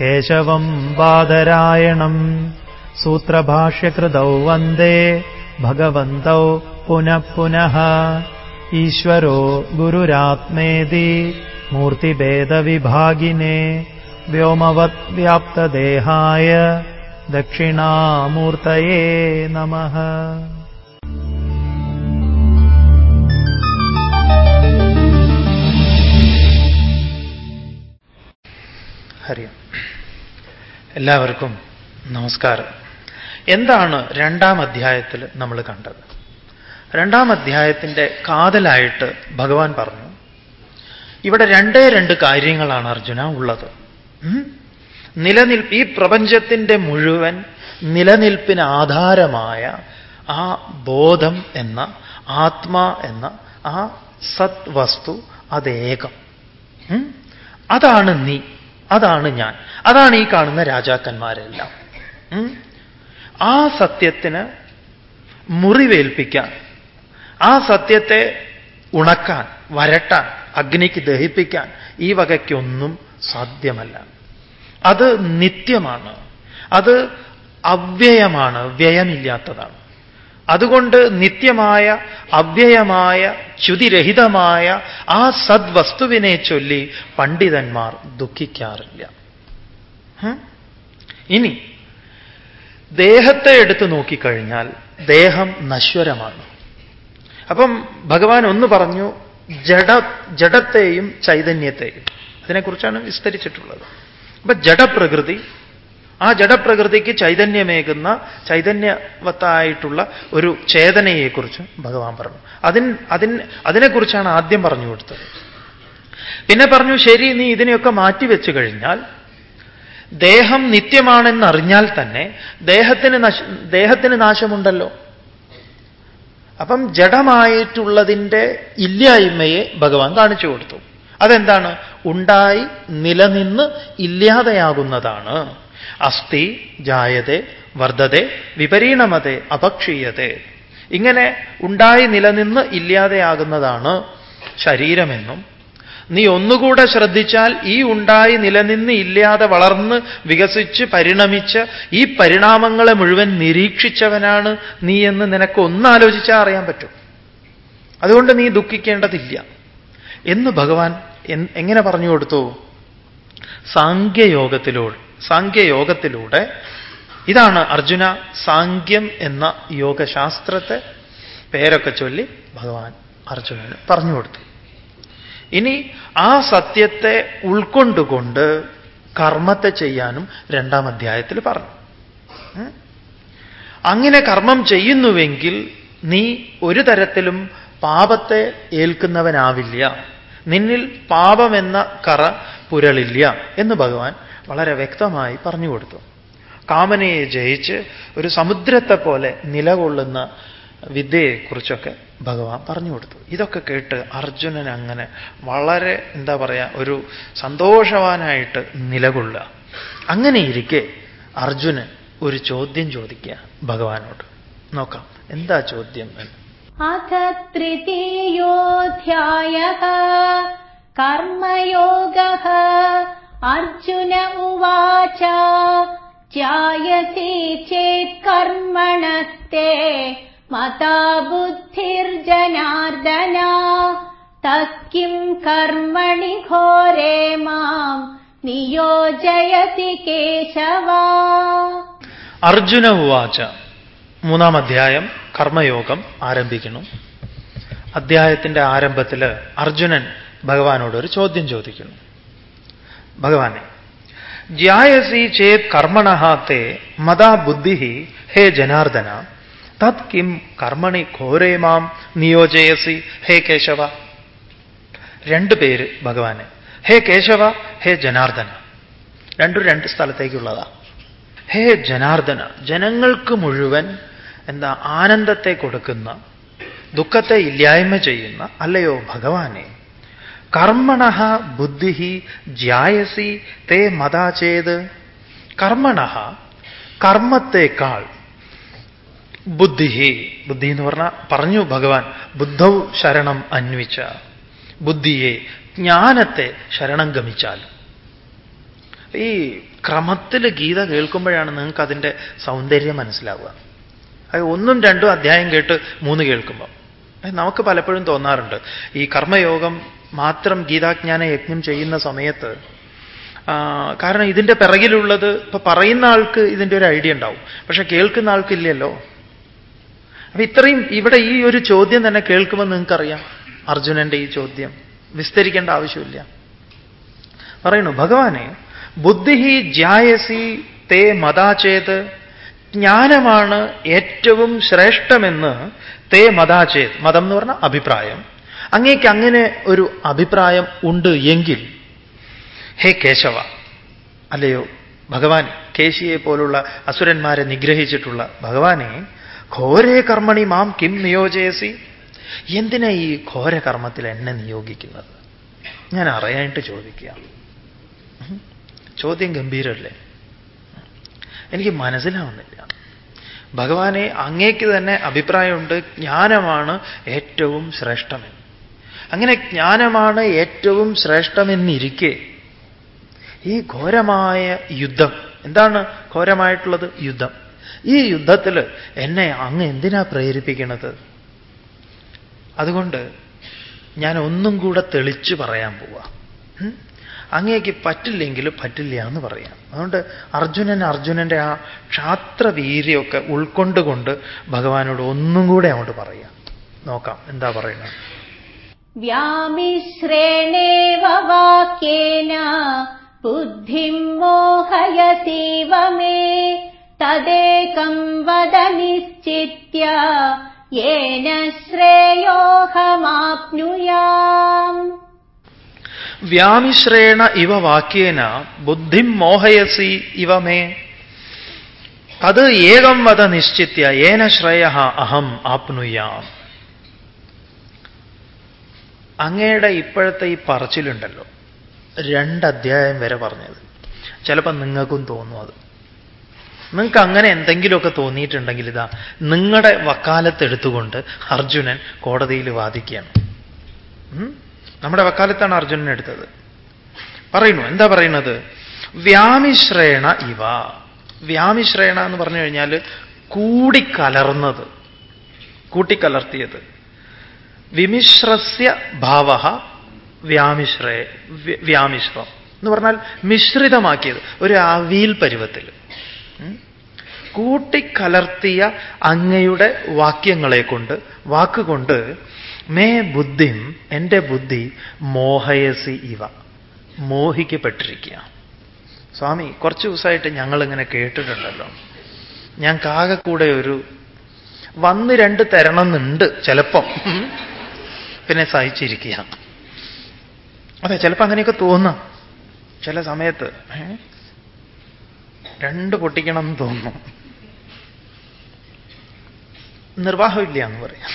केशवम् बादरायणम् सूत्रभाष्यकृतौ वन्दे भगवन्तौ पुनः पुनः। ईश्वरो गुरुरात्मेति मूर्तिभेदविभागिने व्योमवद्व्याप्तदेहाय दक्षिणामूर्तये नमः। ഹരി എല്ലാവർക്കും നമസ്കാരം. എന്താണ് രണ്ടാം അധ്യായത്തിൽ നമ്മൾ കണ്ടത്? രണ്ടാം അധ്യായത്തിന്റെ കാതലായിട്ട് ഭഗവാൻ പറഞ്ഞു ഇവിടെ രണ്ടേ രണ്ട് കാര്യങ്ങളാണ് അർജുന ഉള്ളത്. നിലനിൽപ്പ് ഈ പ്രപഞ്ചത്തിന്റെ മുഴുവൻ നിലനിൽപ്പിന് ആധാരമായ ആ ബോധം എന്ന ആത്മാ എന്ന ആ സത് വസ്തു അതേകം അതാണ് നീ. അതാണ് ഞാൻ. അതാണ് ഈ കാണുന്ന രാജാക്കന്മാരെല്ലാം. ആ സത്യത്തിന് മുറിവേൽപ്പിക്കാൻ ആ സത്യത്തെ ഉണക്കാൻ വരട്ടാൻ അഗ്നിക്ക് ദഹിപ്പിക്കാൻ ഈ വകയ്ക്കൊന്നും സാധ്യമല്ല. അത് നിത്യമാണ്. അത് അവ്യയമാണ് വ്യയമില്ലാത്തതാണ്. അതുകൊണ്ട് നിത്യമായ അവ്യയമായ ച്യുതിരഹിതമായ ആ സദ്വസ്തുവിനെ ചൊല്ലി പണ്ഡിതന്മാർ ദുഃഖിക്കാറില്ല. ഇനി ദേഹത്തെ എടുത്തു നോക്കിക്കഴിഞ്ഞാൽ ദേഹം നശ്വരമാണ്. അപ്പം ഭഗവാൻ ഒന്ന് പറഞ്ഞു ജഡ ജഡത്തെയും ചൈതന്യത്തെയും. അതിനെക്കുറിച്ചാണ് വിസ്തരിച്ചിട്ടുള്ളത്. അപ്പൊ ജഡപ്രകൃതി ആ ജഡപ്രകൃതിക്ക് ചൈതന്യമേകുന്ന ചൈതന്യവത്തായിട്ടുള്ള ഒരു ചേതനയെക്കുറിച്ച് ഭഗവാൻ പറഞ്ഞു. അതിൻ അതിൻ അതിനെക്കുറിച്ചാണ് ആദ്യം പറഞ്ഞു കൊടുത്തത്. പിന്നെ പറഞ്ഞു ശരി നീ ഇതിനെയൊക്കെ മാറ്റിവെച്ചു കഴിഞ്ഞാൽ ദേഹം നിത്യമാണെന്നറിഞ്ഞാൽ തന്നെ ദേഹത്തിന് നശ ദേഹത്തിന് നാശമുണ്ടല്ലോ. അപ്പം ജഡമായിട്ടുള്ളതിന്റെ ഇല്ലായ്മയെ ഭഗവാൻ കാണിച്ചു കൊടുത്തു. അതെന്താണ്? ഉണ്ടായി നിലനിന്ന് ഇല്ലാതെയാകുന്നതാണ്. അസ്ഥി ജായതെ വർദ്ധതെ വിപരീണമതെ അപക്ഷീയതെ. ഇങ്ങനെ ഉണ്ടായി നിലനിന്ന് ഇല്ലാതെയാകുന്നതാണ് ശരീരമെന്നും നീ ഒന്നുകൂടെ ശ്രദ്ധിച്ചാൽ ഈ ഉണ്ടായി നിലനിന്ന് ഇല്ലാതെ വളർന്ന് വികസിച്ച് പരിണമിച്ച് ഈ പരിണാമങ്ങളെ മുഴുവൻ നിരീക്ഷിച്ചവനാണ് നീ എന്ന് നിനക്ക് ഒന്നാലോചിച്ചാൽ അറിയാൻ പറ്റും. അതുകൊണ്ട് നീ ദുഃഖിക്കേണ്ടതില്ല. എന്ന് ഭഗവാൻ എങ്ങനെ പറഞ്ഞു കൊടുത്തു? സാങ്ക്യയോഗത്തിലൂടെ സാങ്ക്യയോഗത്തിലൂടെ ഇതാണ് അർജുന സാങ്ക്യം എന്ന യോഗശാസ്ത്രത്തെ പേരൊക്കെ ചൊല്ലി ഭഗവാൻ അർജുനന് പറഞ്ഞു കൊടുത്തു. ഇനി ആ സത്യത്തെ ഉൾക്കൊണ്ടുകൊണ്ട് കർമ്മത്തെ ചെയ്യാനും രണ്ടാം അധ്യായത്തിൽ പറഞ്ഞു. അങ്ങനെ കർമ്മം ചെയ്യുന്നുവെങ്കിൽ നീ ഒരു തരത്തിലും പാപത്തെ ഏൽക്കുന്നവനാവില്ല. നിന്നിൽ പാപമെന്ന കറ പുരളില്ല എന്ന് ഭഗവാൻ വളരെ വ്യക്തമായി പറഞ്ഞു കൊടുത്തു. കാമനയെ ജയിച്ച് ഒരു സമുദ്രത്തെ പോലെ നിലകൊള്ളുന്ന വിദ്യയെക്കുറിച്ചൊക്കെ ഭഗവാൻ പറഞ്ഞു കൊടുത്തു. ഇതൊക്കെ കേട്ട് അർജുനൻ അങ്ങനെ വളരെ എന്താ പറയുക ഒരു സന്തോഷവാനായിട്ട് നിലകൊള്ളുക. അങ്ങനെ ഇരിക്കെ അർജുനൻ ഒരു ചോദ്യം ചോദിക്കുക ഭഗവാനോട്. നോക്കാം എന്താ ചോദ്യം എന്ന്. അഥ തൃതീയോധ്യായ കർമ്മയോഗ അർജുന ഉവാച ധ്യായസി ചേത് മതാ ബുദ്ധിർജനാർദ്ദന തസ്കിം കർമ്മണി ഘോരേ മാം നിയോജയതി കേശവ. അർജുന ഉവാച മൂന്നാം അധ്യായം കർമ്മയോഗം ആരംഭിക്കുന്നു. അധ്യായത്തിന്റെ ആരംഭത്തിൽ അർജുനൻ ഭഗവാനോട് ഒരു ചോദ്യം ചോദിക്കുന്നു. ഭഗവാനെ. ജ്യായസി ചേത് കർമ്മണഹാത്തെ മതാ ബുദ്ധി ഹേ ജനാർദ്ദന. തത് കിം കർമ്മണി ഘോരേ മാം നിയോജയസി ഹേ കേശവ. രണ്ട് പേര് ഭഗവാനെ. ഹേ കേശവ ഹേ ജനാർദ്ദന. രണ്ടും രണ്ട് സ്ഥലത്തേക്കുള്ളതാ. ഹേ ജനാർദ്ദന ജനങ്ങൾക്ക് മുഴുവൻ എന്താ ആനന്ദത്തെ കൊടുക്കുന്ന ദുഃഖത്തെ ഇല്ലായ്മ ചെയ്യുന്ന അല്ലയോ ഭഗവാനെ? കർമ്മണ ബുദ്ധി ജായസി തേ മതാചേത് കർമ്മണ കർമ്മത്തേക്കാൾ ബുദ്ധിഹി ബുദ്ധി എന്ന് പറഞ്ഞാൽ പറഞ്ഞു ഭഗവാൻ ബുദ്ധൗ ശരണം അന്വിച്ച. ബുദ്ധിയെ ജ്ഞാനത്തെ ശരണം ഗമിച്ചാൽ. ഈ ക്രമത്തിൽ ഗീത കേൾക്കുമ്പോഴാണ് നിങ്ങൾക്ക് അതിന്റെ സൗന്ദര്യം മനസ്സിലാവുക. അത് ഒന്നും രണ്ടും അധ്യായം കേട്ട് മൂന്ന് കേൾക്കുമ്പോൾ നമുക്ക് പലപ്പോഴും തോന്നാറുണ്ട്. ഈ കർമ്മയോഗം മാത്രം ഗീതാജ്ഞാന യജ്ഞം ചെയ്യുന്ന സമയത്ത് കാരണം ഇതിന്റെ പിറകിലുള്ളത് ഇപ്പൊ പറയുന്ന ആൾക്ക് ഇതിന്റെ ഒരു ഐഡിയ ഉണ്ടാവും. പക്ഷെ കേൾക്കുന്ന ആൾക്കില്ലല്ലോ. അപ്പൊ ഇത്രയും ഇവിടെ ഈ ഒരു ചോദ്യം തന്നെ കേൾക്കുമ്പോൾ നിങ്ങൾക്കറിയാം അർജുനന്റെ ഈ ചോദ്യം. വിസ്തരിക്കേണ്ട ആവശ്യമില്ല. പറയണു ഭഗവാനെ ബുദ്ധി ജായസി തേ മതാചേത് ജ്ഞാനമാണ് ഏറ്റവും ശ്രേഷ്ഠമെന്ന് തേ മതാചേത് മതം എന്ന് പറഞ്ഞ അഭിപ്രായം. അങ്ങേക്ക് അങ്ങനെ ഒരു അഭിപ്രായം ഉണ്ട് എങ്കിൽ ഹേ കേശവ അല്ലയോ ഭഗവാൻ കേശിയെ പോലുള്ള അസുരന്മാരെ നിഗ്രഹിച്ചിട്ടുള്ള ഭഗവാനെ ഘോരേ കർമ്മണി മാം കിം നിയോജയസി? എന്തിനാ ഈ ഘോര കർമ്മത്തിൽ എന്നെ നിയോഗിക്കുന്നത്? ഞാൻ അറിയാനായിട്ട് ചോദിക്കുക. ചോദ്യം ഗംഭീരല്ലേ? എനിക്ക് മനസ്സിലാവുന്നില്ല. ഭഗവാനെ അങ്ങേക്ക് തന്നെ അഭിപ്രായമുണ്ട് ജ്ഞാനമാണ് ഏറ്റവും ശ്രേഷ്ഠമെന്ന്. അങ്ങനെ ജ്ഞാനമാണ് ഏറ്റവും ശ്രേഷ്ഠമെന്നിരിക്കെ. ഈ ഘോരമായ യുദ്ധം എന്താണ് ഘോരമായിട്ടുള്ളത്? യുദ്ധം. ഈ യുദ്ധത്തിൽ എന്നെ അങ്ങ് എന്തിനാ പ്രേരിപ്പിക്കണത്? അതുകൊണ്ട് ഞാൻ ഒന്നും കൂടെ തെളിച്ചു പറയാൻ പോവാ. അങ്ങേക്ക് പറ്റില്ലെങ്കിൽ പറ്റില്ല എന്ന് പറയാം. അതുകൊണ്ട് അർജുനൻ അർജുനന്റെ ആ ക്ഷാത്രവീര്യമൊക്കെ ഉൾക്കൊണ്ടുകൊണ്ട് ഭഗവാനോട് ഒന്നും കൂടെ അങ്ങോട്ട് പറയാം. നോക്കാം എന്താ പറയുന്നത്? വ്യാമിശ്രേണേവ വാക്യേന ബുദ്ധിം മോഹയസീവ മേ തദേകം വദ നിശ്ചിത്യ യേന ശ്രേയോഹമാപ്നുയാം. വ്യാമിശ്രേണ ഇവ വാക്യേന ബുദ്ധിം മോഹയസി ഇവ മേ അത് ഏകം വധ നിശ്ചിത്യ ഏന ശ്രേയ അഹം ആപ്നുയാം. അങ്ങയുടെ ഇപ്പോഴത്തെ ഈ പറച്ചിലുണ്ടല്ലോ. രണ്ട് അധ്യായം വരെ പറഞ്ഞത്. ചിലപ്പോൾ നിങ്ങൾക്കും തോന്നും അത്. നിങ്ങൾക്ക് അങ്ങനെ എന്തെങ്കിലുമൊക്കെ തോന്നിയിട്ടുണ്ടെങ്കിൽ ഇതാ നിങ്ങളുടെ വക്കാലത്തെടുത്തുകൊണ്ട് അർജുനൻ കോടതിയിൽ വാദിക്കുകയാണ്. നമ്മുടെ വക്കാലത്താണ് അർജുനൻ എടുത്തത്. പറയുന്നു എന്താ പറയുന്നത്? വ്യാമിശ്രേണ ഇവ. വ്യാമിശ്രേണ എന്ന് പറഞ്ഞു കഴിഞ്ഞാൽ കൂടിക്കലർന്നത്. കൂട്ടിക്കലർത്തിയത്. വിമിശ്രസ്യ ഭാവ വ്യാമിശ്രേ വ്യാമിശ്രം എന്ന് പറഞ്ഞാൽ മിശ്രിതമാക്കിയത് ഒരു അവിയിൽ പരുവത്തിൽ. കൂട്ടിക്കലർത്തിയ അങ്ങയുടെ വാക്യങ്ങളെ കൊണ്ട് വാക്കുകൊണ്ട് മേ ബുദ്ധിം എന്റെ ബുദ്ധി മോഹയസി ഇവ. മോഹിക്കപ്പെട്ടിരിക്കുക. സ്വാമി കുറച്ച് ദിവസമായിട്ട് ഞങ്ങളിങ്ങനെ കേട്ടിട്ടുണ്ടല്ലോ. ഞങ്ങൾക്കാകെ കൂടെ ഒരു വന്ന് രണ്ട് തരണമെന്നുണ്ട് ചിലപ്പം. പിന്നെ സഹിച്ചിരിക്കുക അതെ ചിലപ്പോൾ അങ്ങനെയൊക്കെ തോന്നാം. ചില സമയത്ത് രണ്ട് പൊട്ടിക്കണം എന്ന് തോന്നും. നിർവാഹമില്ല എന്ന് പറയാം.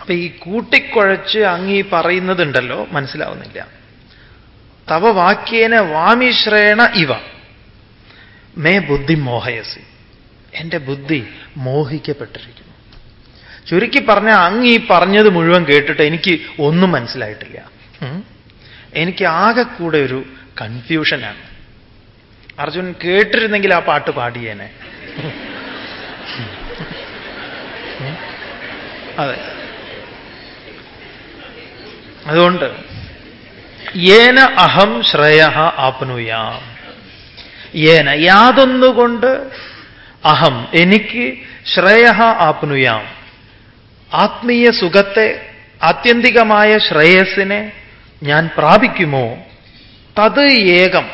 അപ്പൊ ഈ കൂട്ടിക്കുഴച്ച് അങ്ങീ പറയുന്നതുണ്ടല്ലോ മനസ്സിലാവുന്നില്ല. തവ വാക്യേന വാമിശ്രേണ ഇവ. മേ ബുദ്ധി മോഹയസി. എന്റെ ബുദ്ധി മോഹിക്കപ്പെട്ടിരിക്കുന്നു. ചുരുക്കി പറഞ്ഞ അങ്ങ് ഈ പറഞ്ഞത് മുഴുവൻ കേട്ടിട്ട് എനിക്ക് ഒന്നും മനസ്സിലായിട്ടില്ല. എനിക്ക് ആകെ കൂടെ ഒരു കൺഫ്യൂഷനാണ് അർജുൻ കേട്ടിരുന്നെങ്കിൽ ആ പാട്ട് പാടിയേനെ. അതെ. അതുകൊണ്ട് ഏന അഹം ശ്രേയ ആപ്നുയാം. ഏന യാതൊന്നുകൊണ്ട് അഹം എനിക്ക് ശ്രേയ ആപ്നുയാം. ആത്മീയ സുഖത്തെ ആത്യന്തികമായ ശ്രേയസിനെ ഞാൻ പ്രാപിക്കുമോ? തത് ഏകം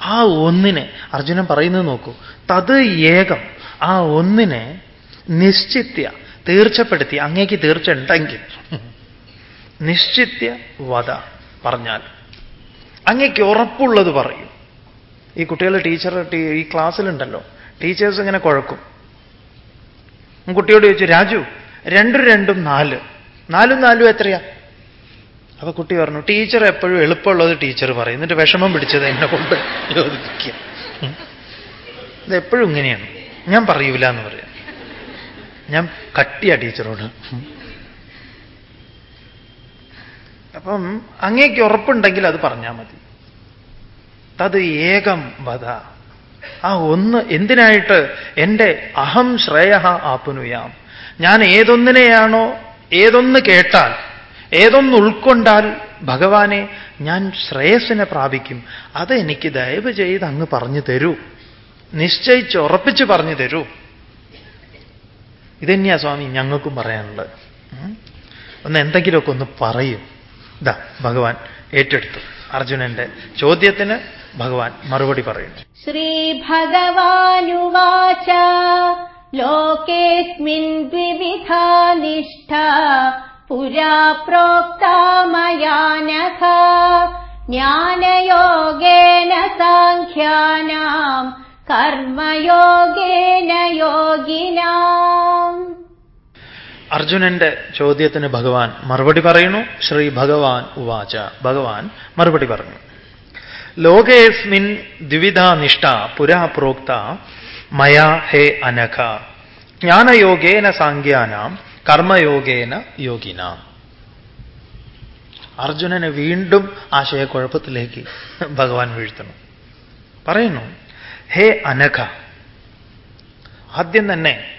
ആ ഒന്നിനെ അർജുനൻ പറയുന്നത് നോക്കൂ തത് ഏകം ആ ഒന്നിനെ നിശ്ചിത്യ തീർച്ചപ്പെടുത്തി അങ്ങേക്ക് തീർച്ച ഉണ്ടെങ്കിൽ നിശ്ചിത്യ വധ പറഞ്ഞാൽ അങ്ങേക്ക് ഉറപ്പുള്ളത് പറയും. ഈ കുട്ടികൾ ടീച്ചർ ഈ ക്ലാസ്സിലുണ്ടല്ലോ ടീച്ചേഴ്സ് ഇങ്ങനെ കുഴക്കും. കുട്ടിയോട് ചോദിച്ചു രാജു രണ്ടും രണ്ടും നാല്. നാലും നാലും എത്രയാ? അപ്പൊ കുട്ടി പറഞ്ഞു ടീച്ചർ എപ്പോഴും എളുപ്പമുള്ളത് ടീച്ചർ പറയും. എന്നിട്ട് വിഷമം പിടിച്ചത് എന്നെ കൊണ്ട് ചോദിക്കുക. ഇത് എപ്പോഴും ഇങ്ങനെയാണ്. ഞാൻ പറയൂല എന്ന് പറയാം. ഞാൻ കട്ടിയ ടീച്ചറോട്. അപ്പം അങ്ങേക്ക് ഉറപ്പുണ്ടെങ്കിൽ അത് പറഞ്ഞാൽ മതി. തത് ഏകം വധ. ആ ഒന്ന് എന്തിനായിട്ട് എന്റെ അഹം ശ്രേയ ആപ്നുയാം ഞാൻ ഏതൊന്നിനെയാണോ ഏതൊന്ന് കേട്ടാൽ ഏതൊന്ന് ഉൾക്കൊണ്ടാൽ ഭഗവാനെ ഞാൻ ശ്രേയസ്സിനെ പ്രാപിക്കും. അത് എനിക്ക് ദയവ് ചെയ്ത് അങ്ങ് പറഞ്ഞു തരൂ. നിശ്ചയിച്ച് ഉറപ്പിച്ച് പറഞ്ഞു തരൂ. ഇതന്നെയാ സ്വാമി ഞങ്ങൾക്കും പറയാനുള്ളത്? ഒന്ന് എന്തെങ്കിലുമൊക്കെ ഒന്ന് പറയും. ഇതാ ഭഗവാൻ ഏറ്റെടുത്തു. അർജുനന്റെ ചോദ്യത്തിന് ഭഗവാൻ മറുപടി പറയുന്നു. ശ്രീഭഗവാനുവാച ലോകേസ്മിൻ ദ്വിവിധാ നിഷ്ഠ പുരാ നഖ ജ്ഞാനയോഗേന സാഖ്യാനാം കർമ്മയോഗേന യോഗിനാം അർജുനന്റെ ചോദ്യത്തിന് ഭഗവാൻ മറുപടി പറയുന്നു. ശ്രീ ഭഗവാൻ ഉവാച. ഭഗവാൻ മറുപടി പറഞ്ഞു. ലോകേസ്മിൻ ദ്വിവിധ നിഷ്ഠ പുരാ പ്രോക്ത മയാ ഹേ അനഘ. ജ്ഞാനയോഗേന സാങ്ക്യാനാം കർമ്മയോഗേന യോഗിന. അർജുനനെ വീണ്ടും ആശയക്കുഴപ്പത്തിലേക്ക് ഭഗവാൻ വീഴ്ത്തണം. പറയുന്നു ഹേ അനഘ. ആദ്യം തന്നെ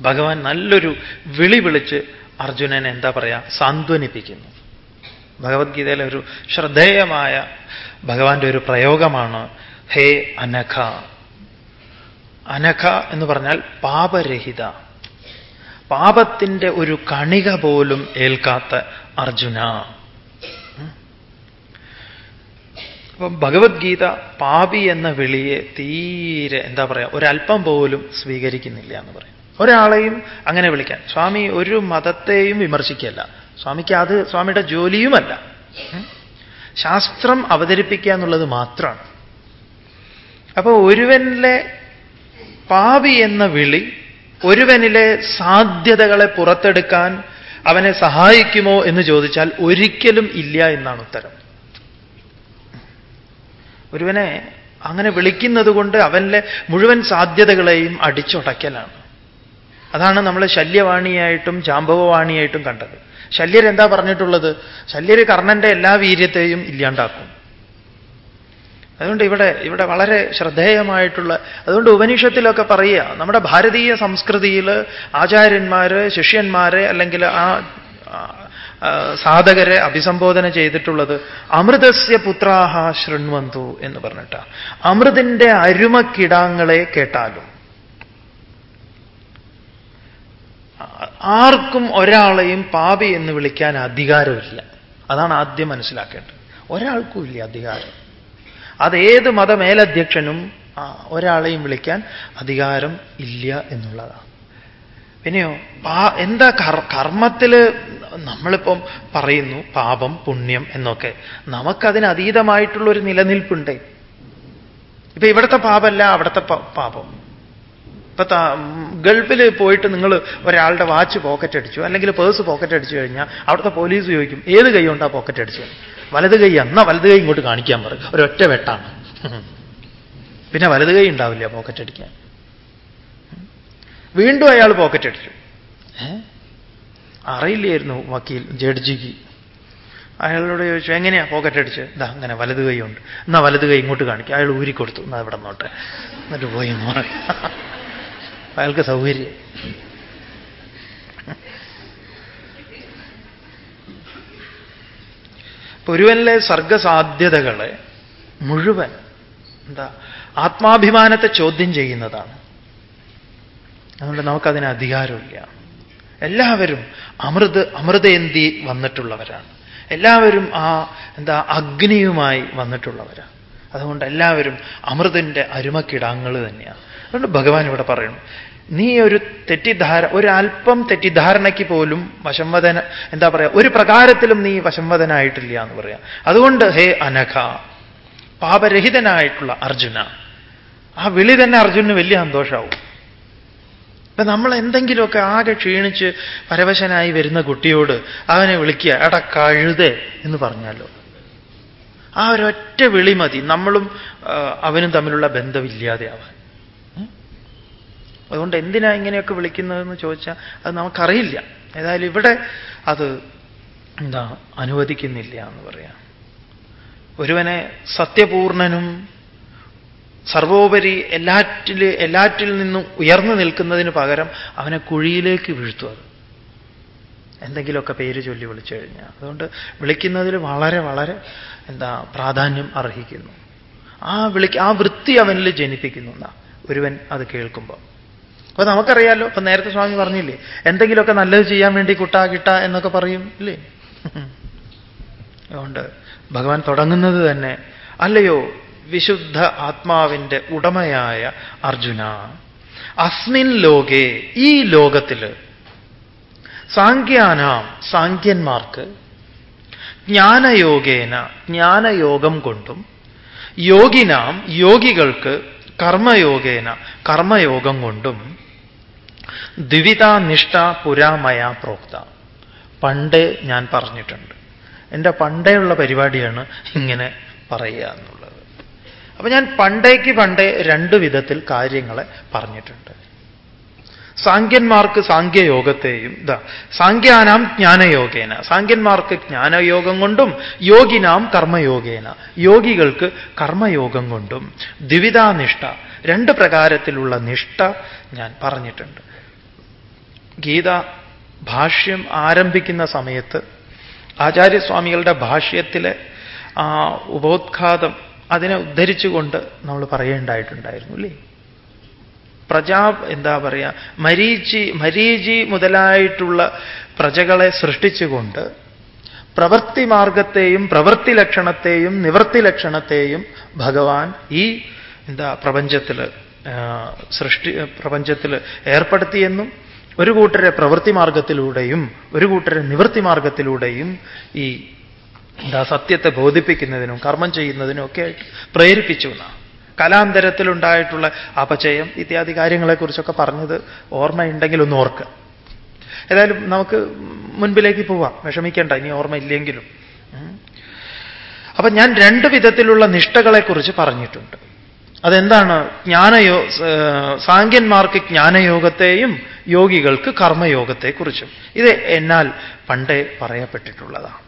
ഭഗവാൻ നല്ലൊരു വിളി വിളിച്ച് അർജുനനെ എന്താ പറയാ സാന്ത്വനിപ്പിക്കുന്നു. ഭഗവത്ഗീതയിലെ ഒരു ശ്രദ്ധേയമായ ഭഗവാന്റെ ഒരു പ്രയോഗമാണ് ഹേ അനഘ. അനഘ എന്ന് പറഞ്ഞാൽ പാപരഹിത. പാപത്തിന്റെ ഒരു കണിക പോലും ഏൽക്കാത്ത അർജുന. അപ്പം ഭഗവത്ഗീത പാപി എന്ന വിളിയെ തീരെ എന്താ പറയാ ഒരല്പം പോലും സ്വീകരിക്കുന്നില്ല എന്ന് പറയും. ഒരാളെയും അങ്ങനെ വിളിക്കാൻ. സ്വാമി ഒരു മതത്തെയും വിമർശിക്കല്ല സ്വാമിക്ക് അത് സ്വാമിയുടെ ജോലിയുമല്ല. ശാസ്ത്രം അവതരിപ്പിക്കുക എന്നുള്ളത് മാത്രമാണ്. അപ്പോൾ ഒരുവനിലെ പാപി എന്ന വിളി ഒരുവനിലെ സാധ്യതകളെ പുറത്തെടുക്കാൻ അവനെ സഹായിക്കുമോ എന്ന് ചോദിച്ചാൽ ഒരിക്കലും ഇല്ല എന്നാണ് ഉത്തരം. ഒരുവനെ അങ്ങനെ വിളിക്കുന്നത് കൊണ്ട് അവനിലെ മുഴുവൻ സാധ്യതകളെയും അടിച്ചുടയ്ക്കലാണ്. അതാണ് നമ്മൾ ശല്യവാണിയായിട്ടും ജാമ്പവവാണിയായിട്ടും കണ്ടത്. ശല്യർ എന്താ പറഞ്ഞിട്ടുള്ളത്? ശല്യർ കർണന്റെ എല്ലാ വീര്യത്തെയും ഇല്ലാണ്ടാക്കും. അതുകൊണ്ട് ഇവിടെ ഇവിടെ വളരെ ശ്രദ്ധേയമായിട്ടുള്ള അതുകൊണ്ട് ഉപനിഷത്തിലൊക്കെ പറയുക നമ്മുടെ ഭാരതീയ സംസ്കൃതിയിൽ ആചാര്യന്മാര് ശിഷ്യന്മാരെ അല്ലെങ്കിൽ ആ സാധകരെ അഭിസംബോധന ചെയ്തിട്ടുള്ളത് അമൃതസ്യ പുത്രാഹ ശൃണ്വന്തു എന്ന് പറഞ്ഞിട്ട. അമൃതിന്റെ അരുമക്കിടാങ്ങളെ കേട്ടാലും ആർക്കും ഒരാളെയും പാപി എന്ന് വിളിക്കാൻ അധികാരമില്ല. അതാണ് ആദ്യം മനസ്സിലാക്കേണ്ടത്. ഒരാൾക്കും ഇല്ല അധികാരം. അതേത് മതമേലധ്യക്ഷനും ഒരാളെയും വിളിക്കാൻ അധികാരം ഇല്ല എന്നുള്ളതാണ്. പിന്നെയോ പാ എന്താ കർമ്മത്തിൽ നമ്മളിപ്പം പറയുന്നു പാപം പുണ്യം എന്നൊക്കെ. നമുക്കതിന് അതീതമായിട്ടുള്ള ഒരു നിലനിൽപ്പുണ്ട്. ഇപ്പൊ ഇവിടുത്തെ പാപമല്ല അവിടുത്തെ പാപം. ഇപ്പൊ ഗൾഫിൽ പോയിട്ട് നിങ്ങൾ ഒരാളുടെ വാച്ച് പോക്കറ്റ് അടിച്ചു അല്ലെങ്കിൽ പേഴ്സ് പോക്കറ്റ് അടിച്ചു കഴിഞ്ഞാൽ അവിടുത്തെ പോലീസ് ചോദിക്കും ഏത് കൈ കൊണ്ടാ പോക്കറ്റ് അടിച്ചു വലത് കൈ എന്നാ വലത് കൈ ഇങ്ങോട്ട് കാണിക്കാൻ പറയും. ഒരൊറ്റ വെട്ടാണ്. പിന്നെ വലത് കൈ ഉണ്ടാവില്ല പോക്കറ്റ് അടിക്കാൻ. വീണ്ടും അയാൾ പോക്കറ്റ് അടിച്ചു. അറിയില്ലായിരുന്നു വക്കീൽ ജഡ്ജിക്ക്. അയാളോട് ചോദിച്ചു എങ്ങനെയാ പോക്കറ്റ് അടിച്ച്? ഇതാ അങ്ങനെ വലത് കൈ ഉണ്ട്. എന്നാ വലത് കൈ ഇങ്ങോട്ട് കാണിക്കുക അയാൾ ഊരിക്കൊടുത്തു എന്നാ ഇവിടെ നോട്ടെ. എന്നിട്ട് പോയി എന്ന് പറയും അയാൾക്ക് സൗകര്യം. ഒരുവനിലെ സർഗസാധ്യതകളെ മുഴുവൻ എന്താ ആത്മാഭിമാനത്തെ ചോദ്യം ചെയ്യുന്നതാണ്. അതുകൊണ്ട് നമുക്കതിന് അധികാരമില്ല. എല്ലാവരും അമൃത് അമൃതയന്തി വന്നിട്ടുള്ളവരാണ്. എല്ലാവരും ആ എന്താ അഗ്നിയുമായി വന്നിട്ടുള്ളവരാണ്. അതുകൊണ്ട് എല്ലാവരും അമൃതിന്റെ അരുമക്കിടാങ്ങൾ തന്നെയാണ്. അതുകൊണ്ട് ഭഗവാൻ ഇവിടെ പറയുന്നു നീ ഒരു തെറ്റിദ്ധാര ഒരു അല്പം തെറ്റിദ്ധാരണയ്ക്ക് പോലും വശംവദന എന്താ പറയുക ഒരു പ്രകാരത്തിലും നീ വശംവദനായിട്ടില്ല എന്ന് പറയാം. അതുകൊണ്ട് ഹേ അനഘ പാപരഹിതനായിട്ടുള്ള അർജുന ആ വിളി തന്നെ അർജുനന് വലിയ സന്തോഷമാവും ഇപ്പൊ നമ്മൾ എന്തെങ്കിലുമൊക്കെ ആകെ ക്ഷീണിച്ച് പരവശനായി വരുന്ന കുട്ടിയോട് അവനെ വിളിക്കുക എടാ കഴുതേ എന്ന് പറഞ്ഞാലോ? ആ ഒരൊറ്റ വിളി മതി. നമ്മളും അവനും തമ്മിലുള്ള ബന്ധമില്ലാതെയാവാൻ. അതുകൊണ്ട് എന്തിനാ ഇങ്ങനെയൊക്കെ വിളിക്കുന്നതെന്ന് ചോദിച്ചാൽ അത് നമുക്കറിയില്ല. ഏതായാലും ഇവിടെ അത് എന്താ അനുവദിക്കുന്നില്ല എന്ന് പറയാം. ഒരുവനെ സത്യപൂർണനും സർവോപരി എല്ലാറ്റിൽ എല്ലാറ്റിൽ നിന്നും ഉയർന്നു നിൽക്കുന്നതിന് പകരം അവനെ കുഴിയിലേക്ക് വീഴ്ത്തും അത്. എന്തെങ്കിലുമൊക്കെ പേര് ചൊല്ലി വിളിച്ചു കഴിഞ്ഞാൽ അതുകൊണ്ട് വിളിക്കുന്നതിൽ വളരെ വളരെ എന്താ പ്രാധാന്യം അർഹിക്കുന്നു. ആ വിളി ആ വൃത്തി അവനിൽ ജനിപ്പിക്കുന്നു ഒരുവൻ അത് കേൾക്കുമ്പോൾ അപ്പൊ നമുക്കറിയാലോ ഇപ്പൊ നേരത്തെ സ്വാമി പറഞ്ഞില്ലേ എന്തെങ്കിലുമൊക്കെ നല്ലത് ചെയ്യാൻ വേണ്ടി കുട്ട കിട്ട എന്നൊക്കെ പറയും ഇല്ലേ? അതുകൊണ്ട് ഭഗവാൻ തുടങ്ങുന്നത് തന്നെ അല്ലയോ വിശുദ്ധ ആത്മാവിന്റെ ഉടമയായ അർജുന. അസ്മിൻ ലോകെ ഈ ലോകത്തിൽ സാങ്ക്യാനാം സാങ്ക്യന്മാർക്ക് ജ്ഞാനയോഗേന ജ്ഞാനയോഗം കൊണ്ടും യോഗിനാം യോഗികൾക്ക് കർമ്മയോഗേന കർമ്മയോഗം കൊണ്ടും ദ്വിവിധ നിഷ്ഠ പുരാമയ പ്രോക്ത. പണ്ട് ഞാൻ പറഞ്ഞിട്ടുണ്ട്. എന്റെ പണ്ടേയുള്ള പരിപാടിയാണ് ഇങ്ങനെ പറയുക എന്നുള്ളത്. അപ്പൊ ഞാൻ പണ്ടേക്ക് പണ്ടേ രണ്ട് വിധത്തിൽ കാര്യങ്ങളെ പറഞ്ഞിട്ടുണ്ട്. സാങ്ക്യന്മാർക്ക് സാങ്ക്യയോഗത്തെയും ഇതാ സാങ്ക്യാനാം ജ്ഞാനയോഗേന. സാങ്ക്യന്മാർക്ക് ജ്ഞാനയോഗം കൊണ്ടും യോഗിനാം കർമ്മയോഗേന. യോഗികൾക്ക് കർമ്മയോഗം കൊണ്ടും ദ്വിവിധാനിഷ്ഠ രണ്ട് പ്രകാരത്തിലുള്ള നിഷ്ഠ ഞാൻ പറഞ്ഞിട്ടുണ്ട്. ഗീത ഭാഷ്യം ആരംഭിക്കുന്ന സമയത്ത് ആചാര്യസ്വാമികളുടെ ഭാഷ്യത്തിലെ ആ ഉപോദ്ഘാതം അതിനെ ഉദ്ധരിച്ചുകൊണ്ട് നമ്മൾ പറയേണ്ടായിട്ടുണ്ടായിരുന്നു അല്ലേ? പ്രജാ എന്താ പറയുക മരീചി മരീചി മുതലായിട്ടുള്ള പ്രജകളെ സൃഷ്ടിച്ചുകൊണ്ട് പ്രവൃത്തി മാർഗത്തെയും പ്രവൃത്തി ലക്ഷണത്തെയും നിവൃത്തി ലക്ഷണത്തെയും ഭഗവാൻ ഈ എന്താ പ്രപഞ്ചത്തിൽ സൃഷ്ടി പ്രപഞ്ചത്തിൽ ഏർപ്പെടുത്തിയെന്നും ഒരു കൂട്ടരെ പ്രവൃത്തി മാർഗത്തിലൂടെയും ഒരു കൂട്ടരെ നിവൃത്തി മാർഗത്തിലൂടെയും ഈ എന്താ സത്യത്തെ ബോധിപ്പിക്കുന്നതിനും കർമ്മം ചെയ്യുന്നതിനും ഒക്കെ പ്രേരിപ്പിച്ചു എന്നാണ്. കലാന്തരത്തിലുണ്ടായിട്ടുള്ള അപചയം ഇത്യാദി കാര്യങ്ങളെക്കുറിച്ചൊക്കെ പറഞ്ഞത് ഓർമ്മയുണ്ടെങ്കിൽ ഒന്ന് ഓർക്കുക ഏതായാലും നമുക്ക് മുൻപിലേക്ക് പോവാം. വിഷമിക്കേണ്ട ഇനി ഓർമ്മയില്ലെങ്കിലും അപ്പൊ ഞാൻ രണ്ട് വിധത്തിലുള്ള നിഷ്ഠകളെക്കുറിച്ച് പറഞ്ഞിട്ടുണ്ട്. അതെന്താണ്? ജ്ഞാനയോ സാങ്കന്മാർക്ക് ജ്ഞാനയോഗത്തെയും യോഗികൾക്ക് കർമ്മയോഗത്തെക്കുറിച്ചും. ഇത് എന്നാൽ പണ്ടേ പറയപ്പെട്ടിട്ടുള്ളതാണ്.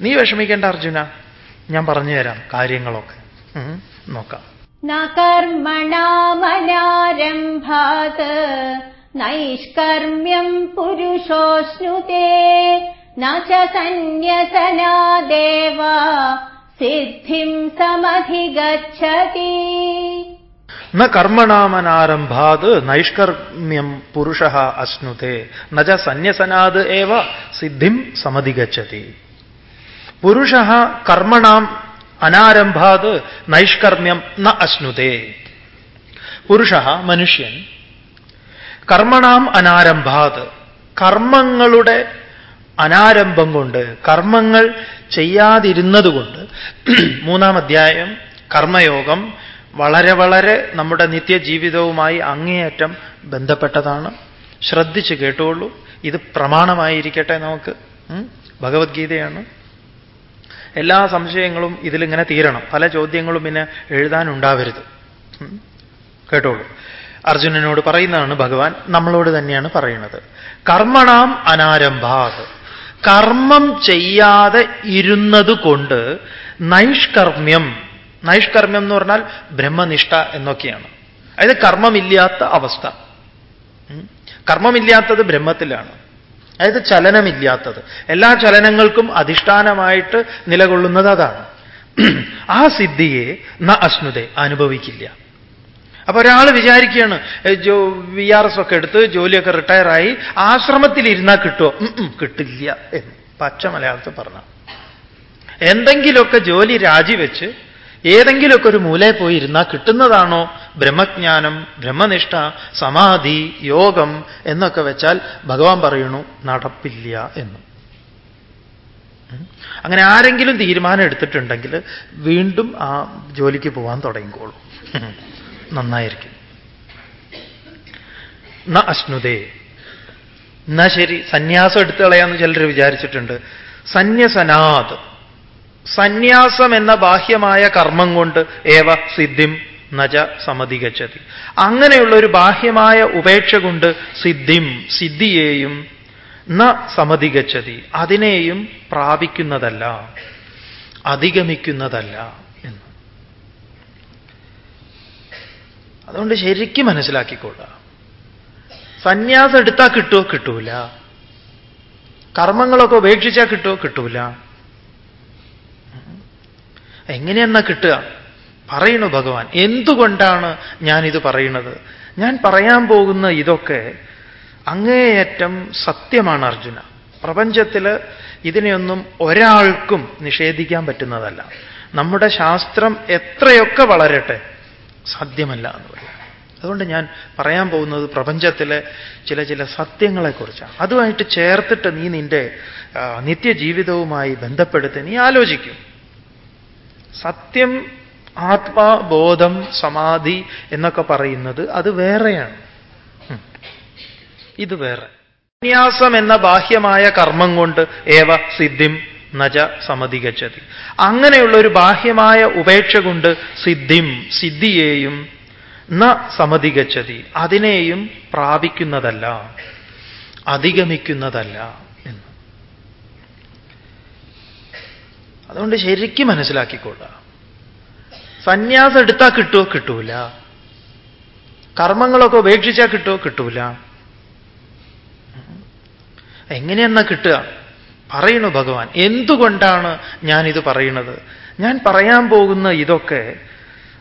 നീ വിഷമിക്കേണ്ട അർജുന. ഞാൻ പറഞ്ഞുതരാം കാര്യങ്ങളൊക്കെ. നോക്കാം. നൈഷ്കർമ്മ്യം പുരുഷോസ്നുതേ നസന്യസനാദേവാ സിദ്ധിം സമധിഗച്ഛതി. ന കർമ്മണാമനാരംഭാത് നൈഷ്കർമ്മ്യം പുരുഷ അശ്നുതേ. നജ സന്യസനാത് ഏവ സിദ്ധിം സമധിഗച്ഛതി. പുരുഷ കർമ്മണാം അനാരംഭാത് നൈഷ്കർമ്മ്യം ന അശ്നുതേ. പുരുഷ മനുഷ്യൻ. കർമ്മണാം അനാരംഭാത് കർമ്മങ്ങളുടെ അനാരംഭം കൊണ്ട് കർമ്മങ്ങൾ ചെയ്യാതിരുന്നതുകൊണ്ട് മൂന്നാം അധ്യായം കർമ്മയോഗം വളരെ വളരെ നമ്മുടെ നിത്യജീവിതവുമായി അങ്ങേയറ്റം ബന്ധപ്പെട്ടതാണ്. ശ്രദ്ധിച്ച് കേട്ടുകൊള്ളൂ ഇത് പ്രമാണമായിരിക്കട്ടെ നമുക്ക്. ഭഗവത്ഗീതയാണ്. എല്ലാ സംശയങ്ങളും ഇതിലിങ്ങനെ തീരണം. പല ചോദ്യങ്ങളും പിന്നെ എഴുതാനുണ്ടാവരുത്. കേട്ടോളൂ. അർജുനനോട് പറയുന്നതാണ് ഭഗവാൻ നമ്മളോട് തന്നെയാണ് പറയുന്നത്. കർമ്മണാം അനാരംഭാത്. കർമ്മം ചെയ്യാതെ ഇരുന്നത് കൊണ്ട് നൈഷ്കർമ്മ്യം നൈഷ്കർമ്മ്യം എന്ന് പറഞ്ഞാൽ ബ്രഹ്മനിഷ്ഠ എന്നൊക്കെയാണ്. അതായത് കർമ്മമില്ലാത്ത അവസ്ഥ. കർമ്മമില്ലാത്തത് ബ്രഹ്മത്തിലാണ്. അതായത് ചലനമില്ലാത്തത്. എല്ലാ ചലനങ്ങൾക്കും അധിഷ്ഠാനമായിട്ട് നിലകൊള്ളുന്നത് അതാണ്. ആ സിദ്ധിയെ ന അശ്നുതെ അനുഭവിക്കില്ല. അപ്പൊ ഒരാൾ വിചാരിക്കുകയാണ് ജോ വി ആർ എസ് ഒക്കെ എടുത്ത് ജോലിയൊക്കെ റിട്ടയറായി ആശ്രമത്തിൽ ഇരുന്നാൽ കിട്ടുമോ കിട്ടില്ല എന്ന് പച്ച മലയാളത്തിൽ പറഞ്ഞ. എന്തെങ്കിലുമൊക്കെ ജോലി രാജിവെച്ച് ഏതെങ്കിലുമൊക്കെ ഒരു മൂലയിൽ പോയി ഇരുന്നാൽ കിട്ടുന്നതാണോ? ബ്രഹ്മജ്ഞാനം ബ്രഹ്മനിഷ്ഠ സമാധി യോഗം എന്നൊക്കെ വെച്ചാൽ ഭഗവാൻ പറയണു നടപ്പില്ല എന്ന്. അങ്ങനെ ആരെങ്കിലും തീരുമാനം എടുത്തിട്ടുണ്ടെങ്കിൽ വീണ്ടും ആ ജോലിക്ക് പോകാൻ തുടങ്ങിക്കോളും. നന്നായിരിക്കും. ന അശ്നുതേ. എന്നാ ശരി സന്യാസം എടുത്തു കളയാന്ന് ചിലർ വിചാരിച്ചിട്ടുണ്ട്. സന്യസനാത്. സന്യാസം എന്ന ബാഹ്യമായ കർമ്മം കൊണ്ട് ഏവ സിദ്ധിം നജ സമതികച്ചതി അങ്ങനെയുള്ള ഒരു ബാഹ്യമായ ഉപേക്ഷ കൊണ്ട് സിദ്ധിം സിദ്ധിയെയും ന സമതികച്ചതി അതിനെയും പ്രാപിക്കുന്നതല്ല അധിഗമിക്കുന്നതല്ല എന്ന് അതുകൊണ്ട് ശരിക്കും മനസ്സിലാക്കിക്കൊള്ളുക സന്യാസം എടുത്താൽ കിട്ടുമോ കിട്ടൂല. കർമ്മങ്ങളൊക്കെ ഉപേക്ഷിച്ചാൽ കിട്ടുമോ കിട്ടൂല. എങ്ങനെയെന്നാ കിട്ടുക? പറയണു ഭഗവാൻ എന്തുകൊണ്ടാണ് ഞാനിത് പറയുന്നത്? ഞാൻ പറയാൻ പോകുന്ന ഇതൊക്കെ അങ്ങേയറ്റം സത്യമാണ് അർജുന. പ്രപഞ്ചത്തിൽ ഇതിനെയൊന്നും ഒരാൾക്കും നിഷേധിക്കാൻ പറ്റുന്നതല്ല. നമ്മുടെ ശാസ്ത്രം എത്രയൊക്കെ വളരട്ടെ സാധ്യമല്ല എന്ന് പറയും. അതുകൊണ്ട് ഞാൻ പറയാൻ പോകുന്നത് പ്രപഞ്ചത്തിലെ ചില ചില സത്യങ്ങളെക്കുറിച്ചാണ്. അതുമായിട്ട് ചേർത്തിട്ട് നീ നിന്റെ നിത്യജീവിതവുമായി ബന്ധപ്പെടുത്തി നീ ആലോചിക്കും. സത്യം ആത്മാബോധം സമാധി എന്നൊക്കെ പറയുന്നത് അത് വേറെയാണ്. ഇത് വേറെ. സന്യാസം എന്ന ബാഹ്യമായ കർമ്മം കൊണ്ട് ഏവ സിദ്ധിം നജ സമതികച്ചതി അങ്ങനെയുള്ള ഒരു ബാഹ്യമായ ഉപേക്ഷ കൊണ്ട് സിദ്ധിം സിദ്ധിയെയും ന സമതികച്ചതി അതിനെയും പ്രാപിക്കുന്നതല്ല അധിഗമിക്കുന്നതല്ല എന്ന്. അതുകൊണ്ട് ശരിക്കും മനസ്സിലാക്കിക്കൊള്ളുക. സന്യാസം എടുത്താൽ കിട്ടുമോ കിട്ടൂല. കർമ്മങ്ങളൊക്കെ ഉപേക്ഷിച്ചാൽ കിട്ടുമോ കിട്ടൂല. എങ്ങനെയെന്നാ കിട്ടുക? പറയണു ഭഗവാൻ എന്തുകൊണ്ടാണ് ഞാനിത് പറയുന്നത്? ഞാൻ പറയാൻ പോകുന്ന ഇതൊക്കെ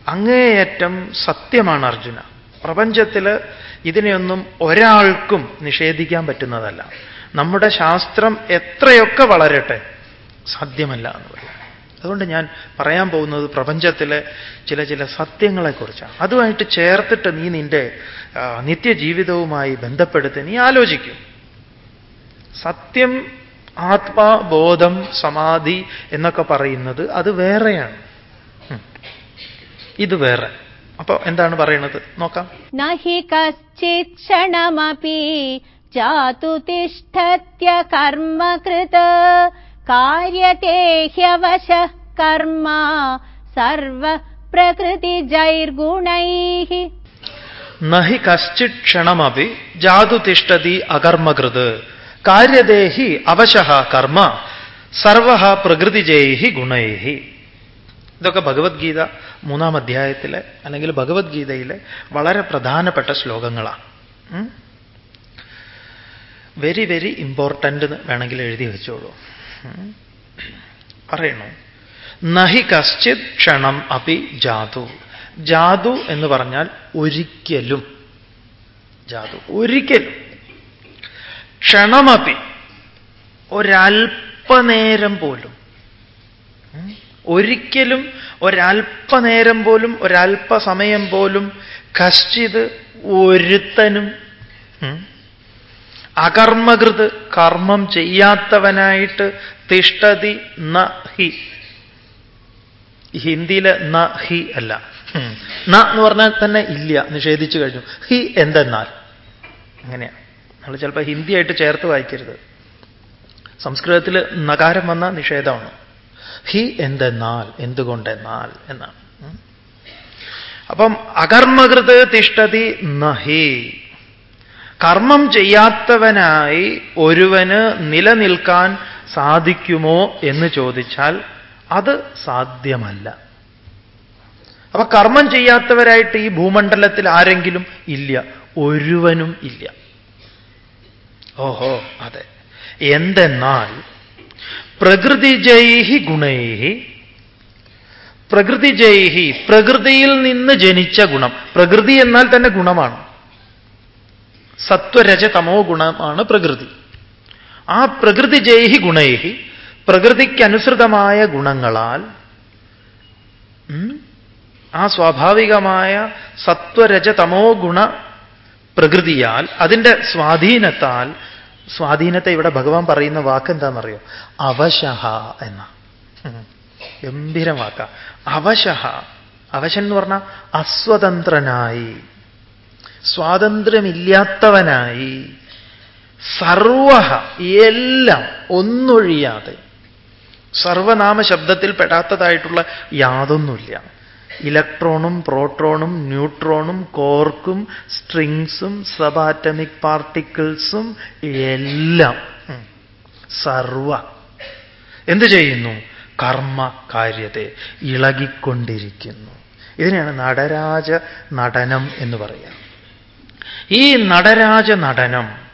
അങ്ങേയറ്റം സത്യമാണ് അർജുന. പ്രപഞ്ചത്തിൽ ഇതിനെയൊന്നും ഒരാൾക്കും നിഷേധിക്കാൻ പറ്റുന്നതല്ല. നമ്മുടെ ശാസ്ത്രം എത്രയൊക്കെ വളരട്ടെ സാധ്യമല്ല എന്ന് പറയാം അതുകൊണ്ട് ഞാൻ പറയാൻ പോകുന്നത് പ്രപഞ്ചത്തിലെ ചില ചില സത്യങ്ങളെക്കുറിച്ചാണ്. അതുമായിട്ട് ചേർത്തിട്ട് നീ നിന്റെ നിത്യജീവിതവുമായി ബന്ധപ്പെടുത്തി നീ ആലോചിക്കും. സത്യം ആത്മാ ബോധം സമാധി എന്നൊക്കെ പറയുന്നത് അത് വേറെയാണ്. ഇത് വേറെ. അപ്പൊ എന്താണ് പറയുന്നത് നോക്കാം. നഹി കശ്ചിത് ക്ഷണമപി തിഷ്ഠത്യ കർമ്മകൃത് കാര്യത്തെ ഹ്യവശ കർമ്മ സർവ പ്രകൃതി ജൈർഗുണൈ നഹി കശ്ചിത് ക്ഷണമപി ജാതു അകർമ്മകൃത് കാര്യദേഹി അവശഹ കർമ്മ സർവ പ്രകൃതിജേഹി ഗുണേഹി. ഇതൊക്കെ ഭഗവത്ഗീത മൂന്നാം അധ്യായത്തിലെ അല്ലെങ്കിൽ ഭഗവത്ഗീതയിലെ വളരെ പ്രധാനപ്പെട്ട ശ്ലോകങ്ങളാണ്. വെരി വെരി ഇമ്പോർട്ടന്റ് വേണമെങ്കിൽ എഴുതി വെച്ചോളൂ. പറയണു. നഹി കശ്ചിത് ക്ഷണം അപി ജാതു. ജാതു എന്ന് പറഞ്ഞാൽ ഒരിക്കലും. ജാതു ഒരിക്കലും. ക്ഷണമപി. ഒരൽപ്പനേരം പോലും. ഒരിക്കലും ഒരൽപ്പനേരം പോലും ഒരൽപ്പസമയം പോലും കശ്ചിത് ഒരുത്തനും അകർമ്മകൃത് കർമ്മം ചെയ്യാത്തവനായിട്ട് തിഷ്ടതി ന ഹി. ഹിന്ദിയിലെ ന ഹി അല്ല. ന എന്ന് പറഞ്ഞാൽ തന്നെ ഇല്ല നിഷേധിച്ചു കഴിഞ്ഞു. ഹി എന്തെന്നാൽ. അങ്ങനെയാണ് നമ്മൾ ചിലപ്പോൾ ഹിന്ദിയായിട്ട് ചേർത്ത് വായിക്കരുത്. സംസ്കൃതത്തിൽ നകാരം വന്ന നിഷേധമാണ്. ഹി എന്തെന്നാൽ എന്തുകൊണ്ടെന്നാൽ എന്നാണ്. അപ്പം അകർമ്മകൃത് തിഷ്ടതി നഹി. കർമ്മം ചെയ്യാത്തവനായി ഒരുവന് നിലനിൽക്കാൻ സാധിക്കുമോ എന്ന് ചോദിച്ചാൽ അത് സാധ്യമല്ല. അപ്പൊ കർമ്മം ചെയ്യാത്തവരായിട്ട് ഈ ഭൂമണ്ഡലത്തിൽ ആരെങ്കിലും ഇല്ല. ഒരുവനും ഇല്ല. ഓഹോ അതെ. എന്തെന്നാൽ പ്രകൃതിജൈഹി ഗുണൈഹി പ്രകൃതിജൈഹി പ്രകൃതിയിൽ നിന്ന് ജനിച്ച ഗുണം. പ്രകൃതി എന്നാൽ തന്നെ ഗുണമാണ്. സത്വരജ തമോ ഗുണമാണ് പ്രകൃതി. ആ പ്രകൃതി ജൈഹി ഗുണൈഹി പ്രകൃതിക്കനുസൃതമായ ഗുണങ്ങളാൽ ആ സ്വാഭാവികമായ സത്വരജതമോ ഗുണ പ്രകൃതിയാൽ അതിന്റെ സ്വാധീനത്താൽ സ്വാധീനത്തെ ഇവിടെ ഭഗവാൻ പറയുന്ന വാക്ക് എന്താണെന്നറിയോ അവശഹ എന്ന. ഗംഭീരം വാക്ക. അവശഹ. അവശൻ എന്ന് പറഞ്ഞാൽ അസ്വതന്ത്രനായി. സ്വാതന്ത്ര്യമില്ലാത്തവനായി. സർവ എല്ലാം ഒന്നൊഴിയാതെ. സർവനാമ ശബ്ദത്തിൽ പെടാത്തതായിട്ടുള്ള യാതൊന്നുമില്ല. ഇലക്ട്രോണും പ്രോട്ടോണും ന്യൂട്രോണും കോർക്കും സ്ട്രിങ്സും സബാറ്റമിക് പാർട്ടിക്കിൾസും എല്ലാം സർവ എന്ത് ചെയ്യുന്നു? കർമ്മ കാര്യത്തെ ഇളകിക്കൊണ്ടിരിക്കുന്നു. ഇതിനെയാണ് നടരാജ നടനം എന്ന് പറയുക. ഈ നടരാജ നടനം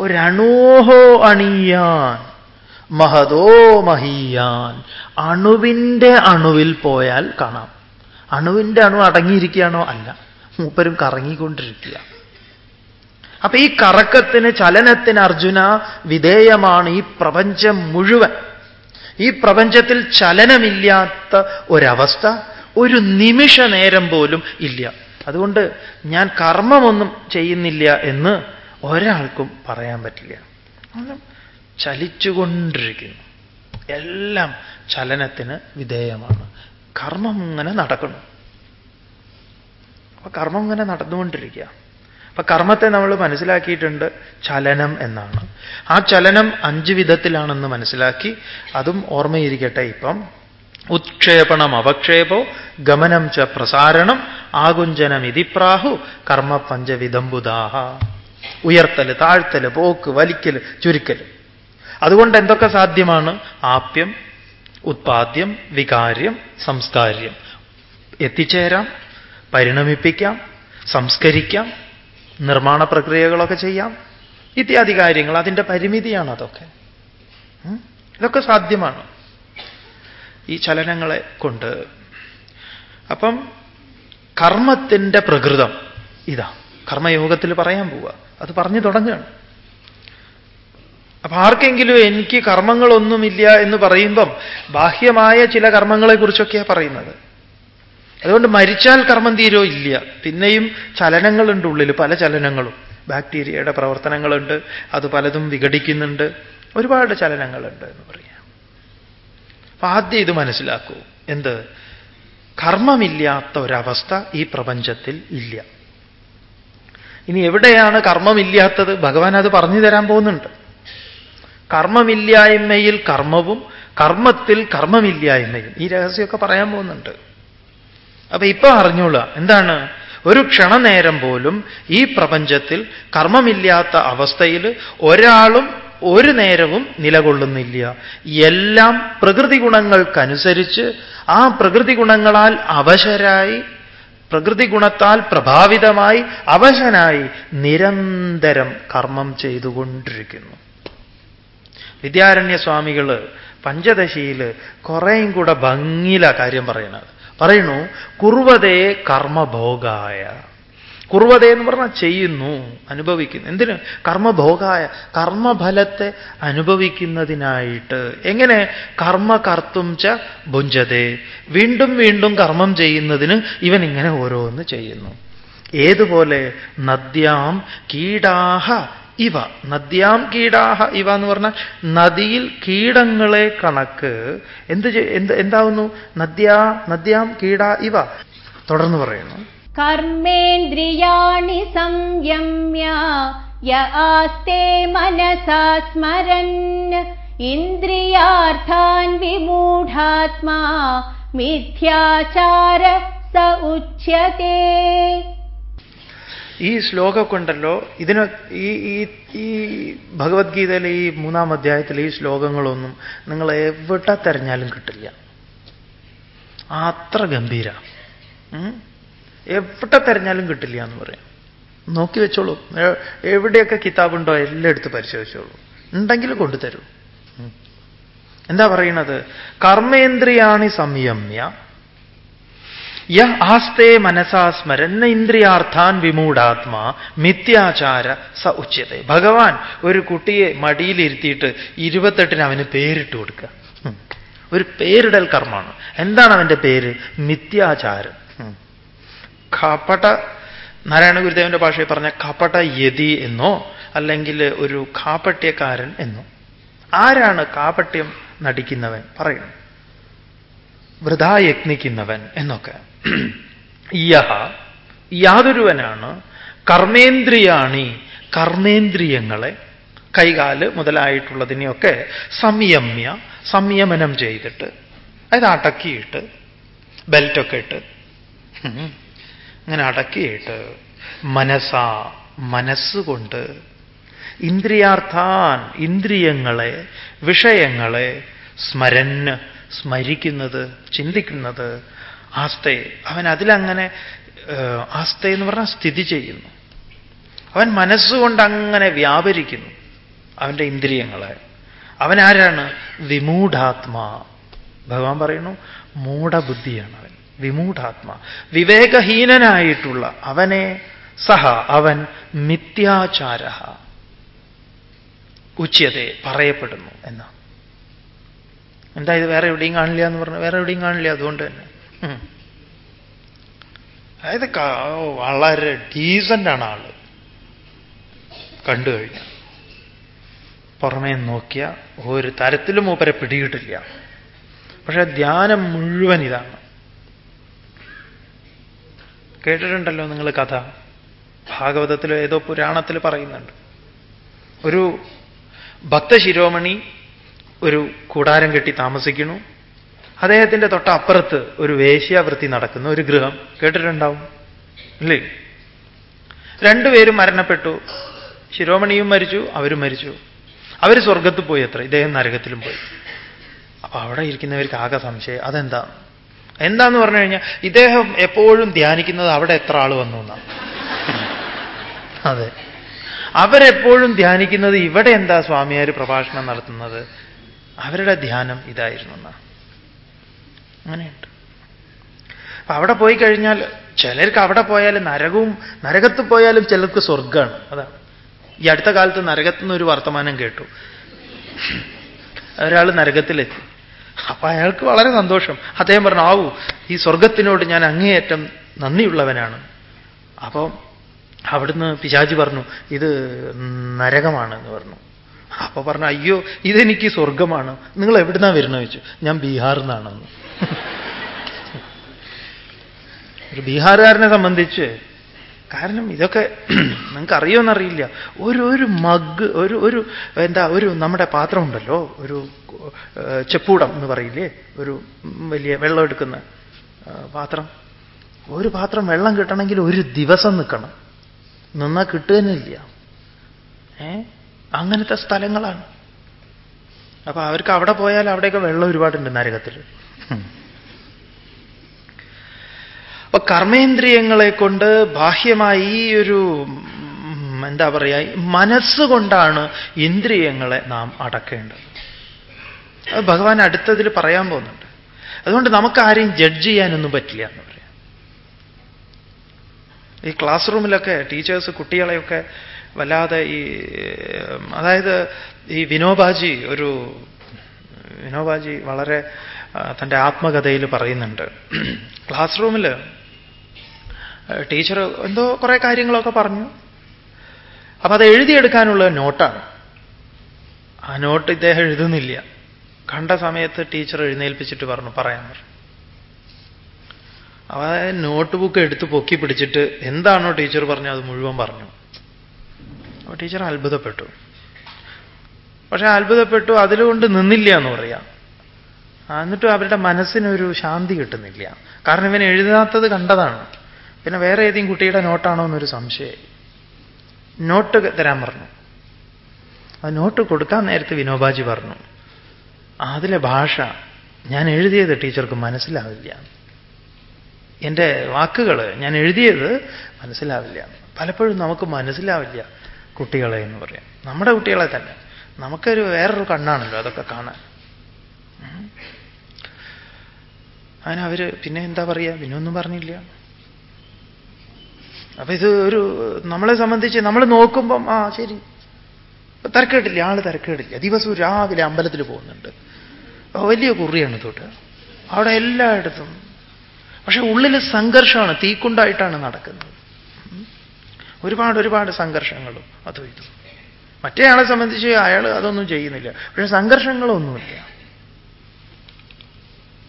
ഒരണോഹോ അണിയാൻ മഹതോ മഹീയാൻ. അണുവിന്റെ അണുവിൽ പോയാൽ കാണാം. അണുവിന്റെ അണു അടങ്ങിയിരിക്കുകയാണോ? അല്ല. മൂപ്പരും കറങ്ങിക്കൊണ്ടിരിക്കുക അപ്പൊ ഈ കറക്കത്തിന് ചലനത്തിന് അർജുന വിധേയമാണ് ഈ പ്രപഞ്ചം മുഴുവൻ. ഈ പ്രപഞ്ചത്തിൽ ചലനമില്ലാത്ത ഒരവസ്ഥ ഒരു നിമിഷ നേരം പോലും ഇല്ല. അതുകൊണ്ട് ഞാൻ കർമ്മമൊന്നും ചെയ്യുന്നില്ല എന്ന് ഒരാൾക്കും പറയാൻ പറ്റില്ല. ചലിച്ചുകൊണ്ടിരിക്കുന്നു. എല്ലാം ചലനത്തിന് വിധേയമാണ്. കർമ്മം ഇങ്ങനെ നടക്കണം അപ്പൊ കർമ്മം ഇങ്ങനെ നടന്നുകൊണ്ടിരിക്കുക. അപ്പൊ കർമ്മത്തെ നമ്മൾ മനസ്സിലാക്കിയിട്ടുണ്ട് ചലനം എന്നാണ്. ആ ചലനം അഞ്ച് വിധത്തിലാണെന്ന് മനസ്സിലാക്കി അതും ഓർമ്മയിരിക്കട്ടെ ഇപ്പം. ഉത്ക്ഷേപണം അവക്ഷേപോ ഗമനം ച പ്രസാരണം ആകുഞ്ചനം ഇതിപ്രാഹു കർമ്മ പഞ്ചവിധംബുദാഹ ഉയർത്തൽ താഴ്ത്തൽ പോക്ക് വലിക്കൽ ചുരുക്കൽ. അതുകൊണ്ട് എന്തൊക്കെ സാധ്യമാണ്? ആപ്യം ഉത്പാദ്യം വികാര്യം സംസ്കാര്യം. എത്തിച്ചേരാം പരിണമിപ്പിക്കാം സംസ്കരിക്കാം നിർമ്മാണ പ്രക്രിയകളൊക്കെ ചെയ്യാം. ഇത്യാദി കാര്യങ്ങൾ അതിന്റെ പരിമിതിയാണ് അതൊക്കെ. ഇതൊക്കെ സാധ്യമാണ് ഈ ചലനങ്ങളെ കൊണ്ട്. അപ്പം കർമ്മത്തിന്റെ പ്രകൃതം ഇതാ. കർമ്മയോഗത്തിൽ പറയാൻ പോവുക അത് പറഞ്ഞു തുടങ്ങുകയാണ്. അപ്പൊ ആർക്കെങ്കിലും എനിക്ക് കർമ്മങ്ങളൊന്നുമില്ല എന്ന് പറയുമ്പം ബാഹ്യമായ ചില കർമ്മങ്ങളെക്കുറിച്ചൊക്കെയാണ് പറയുന്നത്. അതുകൊണ്ട് മരിച്ചാൽ കർമ്മം തീരോ ഇല്ല. പിന്നെയും ചലനങ്ങളുണ്ട് ഉള്ളിൽ പല ചലനങ്ങളും. ബാക്ടീരിയയുടെ പ്രവർത്തനങ്ങളുണ്ട് അത് പലതും വിഘടിക്കുന്നുണ്ട്. ഒരുപാട് ചലനങ്ങളുണ്ട് എന്ന് പറയാം. അപ്പൊ ആദ്യം ഇത് മനസ്സിലാക്കൂ. എന്ത്? കർമ്മമില്ലാത്ത ഒരവസ്ഥ ഈ പ്രപഞ്ചത്തിൽ ഇല്ല. ഇനി എവിടെയാണ് കർമ്മമില്ലാത്തത്? ഭഗവാൻ അത് പറഞ്ഞു തരാൻ പോകുന്നുണ്ട്. കർമ്മമില്ലായ്മയിൽ കർമ്മവും കർമ്മത്തിൽ കർമ്മമില്ലായ്മയും. ഈ രഹസ്യമൊക്കെ പറയാൻ പോകുന്നുണ്ട്. അപ്പൊ ഇപ്പൊ അറിഞ്ഞോളുക എന്താണ്? ഒരു ക്ഷണനേരം പോലും ഈ പ്രപഞ്ചത്തിൽ കർമ്മമില്ലാത്ത അവസ്ഥയിൽ ഒരാളും ഒരു നേരവും നിലകൊള്ളുന്നില്ല. എല്ലാം പ്രകൃതി ഗുണങ്ങൾക്കനുസരിച്ച് ആ പ്രകൃതി ഗുണങ്ങളാൽ അവശരായി പ്രകൃതി ഗുണത്താൽ പ്രഭാവിതമായി അവശനായി നിരന്തരം കർമ്മം ചെയ്തുകൊണ്ടിരിക്കുന്നു. വിദ്യാരണ്യ സ്വാമികൾ പഞ്ചദശിയിൽ കുറേയും കൂടെ ഭംഗിയില കാര്യം പറയണത് പറയണു കുർവതേ കർമ്മഭോഗായ. കുർവത എന്ന് പറഞ്ഞാൽ ചെയ്യുന്നു അനുഭവിക്കുന്നു. എന്തിന്? കർമ്മഭോഗായ. കർമ്മഫലത്തെ അനുഭവിക്കുന്നതിനായിട്ട്. എങ്ങനെ? കർമ്മ കർത്തും ച ഭുഞ്ചതേ. വീണ്ടും വീണ്ടും കർമ്മം ചെയ്യുന്നതിന് ഇവൻ ഇങ്ങനെ ഓരോന്ന് ചെയ്യുന്നു. ഏതുപോലെ? നദ്യാം കീടാഹ ഇവ നദ്യാം കീടാഹ ഇവ എന്ന് പറഞ്ഞാൽ നദിയിൽ കീടങ്ങളെ കണക്ക്. എന്ത് എന്ത് എന്താവുന്നു? നദ്യ നദ്യാം കീട ഇവ. തുടർന്ന് പറയുന്നു. കർമ്മേന്ദ്രിയാണി സംയമ്യ യാസ്തേ ആസ്തേ മനസാ സ്മരൻ ഇന്ദ്രിയാർത്ഥാൻ വിമൂഢാത്മാ മിഥ്യാചാര സ ഉച്ചതേ ഈ ശ്ലോകമൊക്കെ ഉണ്ടല്ലോ ഇതിന് ഈ ഈ ഈ ഭഗവത്ഗീതയിലെ ഈ മൂന്നാം അധ്യായത്തിലെ ഈ ശ്ലോകങ്ങളൊന്നും നിങ്ങൾ എവിടെ തെരഞ്ഞാലും കിട്ടില്ല. അത്ര ഗംഭീര. എവിടെ തെരഞ്ഞാലും കിട്ടില്ല എന്ന് പറയാം. നോക്കി വെച്ചോളൂ. എവിടെയൊക്കെ കിതാബുണ്ടോ എല്ലാം എടുത്ത് പരിശോധിച്ചോളൂ. ഉണ്ടെങ്കിൽ കൊണ്ടുതരൂ. എന്താ പറയണത്? കർമ്മേന്ദ്രിയാണി സംയമ്യ. യ ആസ്തേ സ്മരന്ന ഇന്ദ്രിയാർത്ഥാൻ വിമൂഢാത്മാ മിഥ്യാചാര സ ഉച്ചത ഭഗവാൻ ഒരു കുട്ടിയെ മടിയിലിരുത്തിയിട്ട് ഇരുപത്തെട്ടിന് അവന് പേരിട്ട് കൊടുക്കുക ഒരു പേരിടൽ കർമ്മമാണ്. എന്താണ് അവന്റെ പേര്? മിഥ്യാചാരം. കപട നാരായണ ഗുരുദേവന്റെ ഭാഷയിൽ പറഞ്ഞ കപട യതി എന്നോ അല്ലെങ്കിൽ ഒരു കാപട്യക്കാരൻ എന്നോ. ആരാണ് കാപട്യം നടിക്കുന്നവൻ? പറയണം വൃഥാ യത്നിക്കുന്നവൻ എന്നൊക്കെ. യഹ യാതൊരുവനാണ്. കർമ്മേന്ദ്രിയാണി കർമ്മേന്ദ്രിയങ്ങളെ കൈകാൽ മുതലായിട്ടുള്ളതിനെയൊക്കെ സംയമ്യ സംയമനം ചെയ്തിട്ട് അതായത് അടക്കിയിട്ട് ബെൽറ്റൊക്കെ ഇട്ട് അങ്ങനെ അടക്കിയിട്ട് മനസ്സാ മനസ്സുകൊണ്ട് ഇന്ദ്രിയാർത്ഥാൻ ഇന്ദ്രിയങ്ങളെ വിഷയങ്ങളെ സ്മരന് സ്മരിക്കുന്നത് ചിന്തിക്കുന്നത് ആസ്തേ. അവൻ അതിലങ്ങനെ ആസ്ത എന്ന് പറഞ്ഞാൽ സ്ഥിതി ചെയ്യുന്നു. അവൻ മനസ്സുകൊണ്ട് അങ്ങനെ വ്യാപരിക്കുന്നു അവന്റെ ഇന്ദ്രിയങ്ങളെ. അവൻ ആരാണ്? വിമൂഢാത്മാ. ഭഗവാൻ പറയുന്നു മൂഢബുദ്ധിയാണ് അവൻ. വിമൂഢാത്മാ. വിവേകഹീനനായിട്ടുള്ള അവനെ സഹ അവൻ മിഥ്യാചാര ഉച്ചതെ പറയപ്പെടുന്നു എന്നാണ്. എന്താ ഇത് വേറെ എവിടെയും കാണില്ല എന്ന് പറഞ്ഞു വേറെ എവിടെയും കാണില്ല അതുകൊണ്ട് തന്നെ. അതായത് വളരെ ഡീസന്റ് ആണ് ആൾ. കണ്ടു കഴിഞ്ഞു പുറമേ നോക്കിയ ഒരു തരത്തിലും മൂപ്പരെ പിടിയിട്ടില്ല പക്ഷെ ധ്യാനം മുഴുവൻ ഇതാണ്. കേട്ടിട്ടുണ്ടല്ലോ നിങ്ങൾ കഥ? ഭാഗവതത്തിലോ ഏതോ പുരാണത്തിൽ പറയുന്നുണ്ട്. ഒരു ഭക്തശിരോമണി ഒരു കൂടാരം കെട്ടി താമസിക്കുന്നു. അദ്ദേഹത്തിന്റെ തൊട്ടപ്പുറത്ത് ഒരു വേശ്യാവൃത്തി നടക്കുന്ന ഒരു ഗൃഹം. കേട്ടിട്ടുണ്ടാവും? അല്ലേ രണ്ടുപേരും മരണപ്പെട്ടു. ശിരോമണിയും മരിച്ചു അവരും മരിച്ചു. അവർ സ്വർഗത്ത് പോയി അത്ര. ഇദ്ദേഹം നരകത്തിലും പോയി. അപ്പൊ അവിടെ ഇരിക്കുന്നവർക്ക് ആകെ സംശയം അതെന്താ? എന്താന്ന് പറഞ്ഞു കഴിഞ്ഞാൽ ഇദ്ദേഹം എപ്പോഴും ധ്യാനിക്കുന്നത് അവിടെ എത്ര ആൾ വന്നു എന്നാണ് അതെ. അവരെപ്പോഴും ധ്യാനിക്കുന്നത് ഇവിടെ എന്താ സ്വാമിയാർ പ്രഭാഷണം നടത്തുന്നത്? അവരുടെ ധ്യാനം ഇതായിരുന്നു എന്നാണ് അങ്ങനെയുണ്ട്. അപ്പൊ അവിടെ പോയി കഴിഞ്ഞാൽ ചിലർക്ക് അവിടെ പോയാലും നരകവും നരകത്ത് പോയാലും ചിലർക്ക് സ്വർഗമാണ് അതാണ് ഈ അടുത്ത കാലത്ത് നരകത്തിൽ നിന്ന് ഒരു വർത്തമാനം കേട്ടു. ഒരാൾ നരകത്തിലെത്തി. അപ്പൊ അയാൾക്ക് വളരെ സന്തോഷം. അദ്ദേഹം പറഞ്ഞു ആവൂ ഈ സ്വർഗത്തിനോട് ഞാൻ അങ്ങേയറ്റം നന്ദിയുള്ളവനാണ്. അപ്പം അവിടുന്ന് പിശാജി പറഞ്ഞു ഇത് നരകമാണ് എന്ന് പറഞ്ഞു. അപ്പൊ പറഞ്ഞു അയ്യോ ഇതെനിക്ക് സ്വർഗമാണ് നിങ്ങൾ എവിടുന്നാ വരുന്നത്? ചോദിച്ചു. ഞാൻ ബീഹാറിൽ നിന്നാണെന്ന്. ഒരു ബീഹാറുകാരനെ സംബന്ധിച്ച്. കാരണം ഇതൊക്കെ നിങ്ങൾക്ക് അറിയുമെന്നറിയില്ല ഒരു ഒരു മഗ് ഒരു ഒരു എന്താ ഒരു നമ്മുടെ പാത്രം ഉണ്ടല്ലോ. ഒരു ചെപ്പൂടം എന്ന് പറയില്ലേ? ഒരു വലിയ വെള്ളം എടുക്കുന്ന പാത്രം. ഒരു പാത്രം വെള്ളം കിട്ടണമെങ്കിൽ ഒരു ദിവസം നിൽക്കണം. നിന്നാൽ കിട്ടുകയില്ല ഏ? അങ്ങനത്തെ സ്ഥലങ്ങളാണ്. അപ്പൊ അവർക്ക് അവിടെ പോയാൽ അവിടെയൊക്കെ വെള്ളം ഒരുപാടുണ്ട് നരകത്തിൽ. അപ്പൊ കർമ്മേന്ദ്രിയങ്ങളെ കൊണ്ട് ബാഹ്യമായി ഈ ഒരു എന്താ പറയുക മനസ്സുകൊണ്ടാണ് ഇന്ദ്രിയങ്ങളെ നാം അടക്കേണ്ടത്. അത് ഭഗവാൻ അടുത്തതിൽ പറയാൻ പോകുന്നുണ്ട്. അതുകൊണ്ട് നമുക്ക് ആരെയും ജഡ്ജ് ചെയ്യാനൊന്നും പറ്റില്ല എന്ന് പറയാം. ഈ ക്ലാസ് റൂമിലൊക്കെ ടീച്ചേഴ്സ് കുട്ടികളെയൊക്കെ വല്ലാതെ ഈ അതായത് ഈ വിനോബാജി ഒരു വിനോബാജി വളരെ തന്റെ ആത്മകഥയിൽ പറയുന്നുണ്ട്. ക്ലാസ് റൂമിൽ ടീച്ചർ എന്തോ കുറെ കാര്യങ്ങളൊക്കെ പറഞ്ഞു. അപ്പൊ അത് എഴുതിയെടുക്കാനുള്ള നോട്ടാണ്. ആ നോട്ട് ഇദ്ദേഹം എഴുതുന്നില്ല. കണ്ട സമയത്ത് ടീച്ചർ എഴുന്നേൽപ്പിച്ചിട്ട് പറഞ്ഞു പറയാൻ പറഞ്ഞു അവ നോട്ട് ബുക്ക് എടുത്ത് പൊക്കി പിടിച്ചിട്ട് എന്താണോ ടീച്ചർ പറഞ്ഞു അത് മുഴുവൻ പറഞ്ഞു. അപ്പൊ ടീച്ചർ അത്ഭുതപ്പെട്ടു. പക്ഷെ അത്ഭുതപ്പെട്ടു അതിലുകൊണ്ട് നിന്നില്ല എന്ന് പറയാം. എന്നിട്ടും അവരുടെ മനസ്സിനൊരു ശാന്തി കിട്ടുന്നില്ല. കാരണം ഇവൻ എഴുതാത്തത് കണ്ടതാണ്. പിന്നെ വേറെ ഏതെങ്കിലും കുട്ടിയുടെ നോട്ടാണോ എന്നൊരു സംശയമായി. നോട്ട് തരാൻ പറഞ്ഞു. ആ നോട്ട് കൊടുക്കാൻ നേരത്തെ വിനോബാജി പറഞ്ഞു അതിലെ ഭാഷ ഞാൻ എഴുതിയത് ടീച്ചർക്ക് മനസ്സിലാവില്ല. എന്റെ വാക്കുകൾ ഞാൻ എഴുതിയത് മനസ്സിലാവില്ല. പലപ്പോഴും നമുക്ക് മനസ്സിലാവില്ല കുട്ടികളെ എന്ന് പറയാം. നമ്മുടെ കുട്ടികളെ തന്നെ. നമുക്കൊരു വേറൊരു കണ്ണാണല്ലോ അതൊക്കെ കാണാൻ. അങ്ങനെ അവർ പിന്നെ എന്താ പറയുക പിന്നെ ഒന്നും പറഞ്ഞില്ല. അപ്പൊ ഇത് ഒരു നമ്മളെ സംബന്ധിച്ച് നമ്മൾ നോക്കുമ്പം ആ ശരി. തിരക്കേടില്ല ആൾ തിരക്കേടില്ല. ദിവസവും രാവിലെ അമ്പലത്തിൽ പോകുന്നുണ്ട്. വലിയ കുറിയാണ് തൊട്ട് അവിടെ എല്ലായിടത്തും പക്ഷെ ഉള്ളിൽ സംഘർഷമാണ് തീക്കുണ്ടായിട്ടാണ് നടക്കുന്നത്. ഒരുപാട് ഒരുപാട് സംഘർഷങ്ങളും അതും ഇതും. മറ്റേ ആളെ സംബന്ധിച്ച് അയാൾ അതൊന്നും ചെയ്യുന്നില്ല. പക്ഷെ സംഘർഷങ്ങളൊന്നുമില്ല.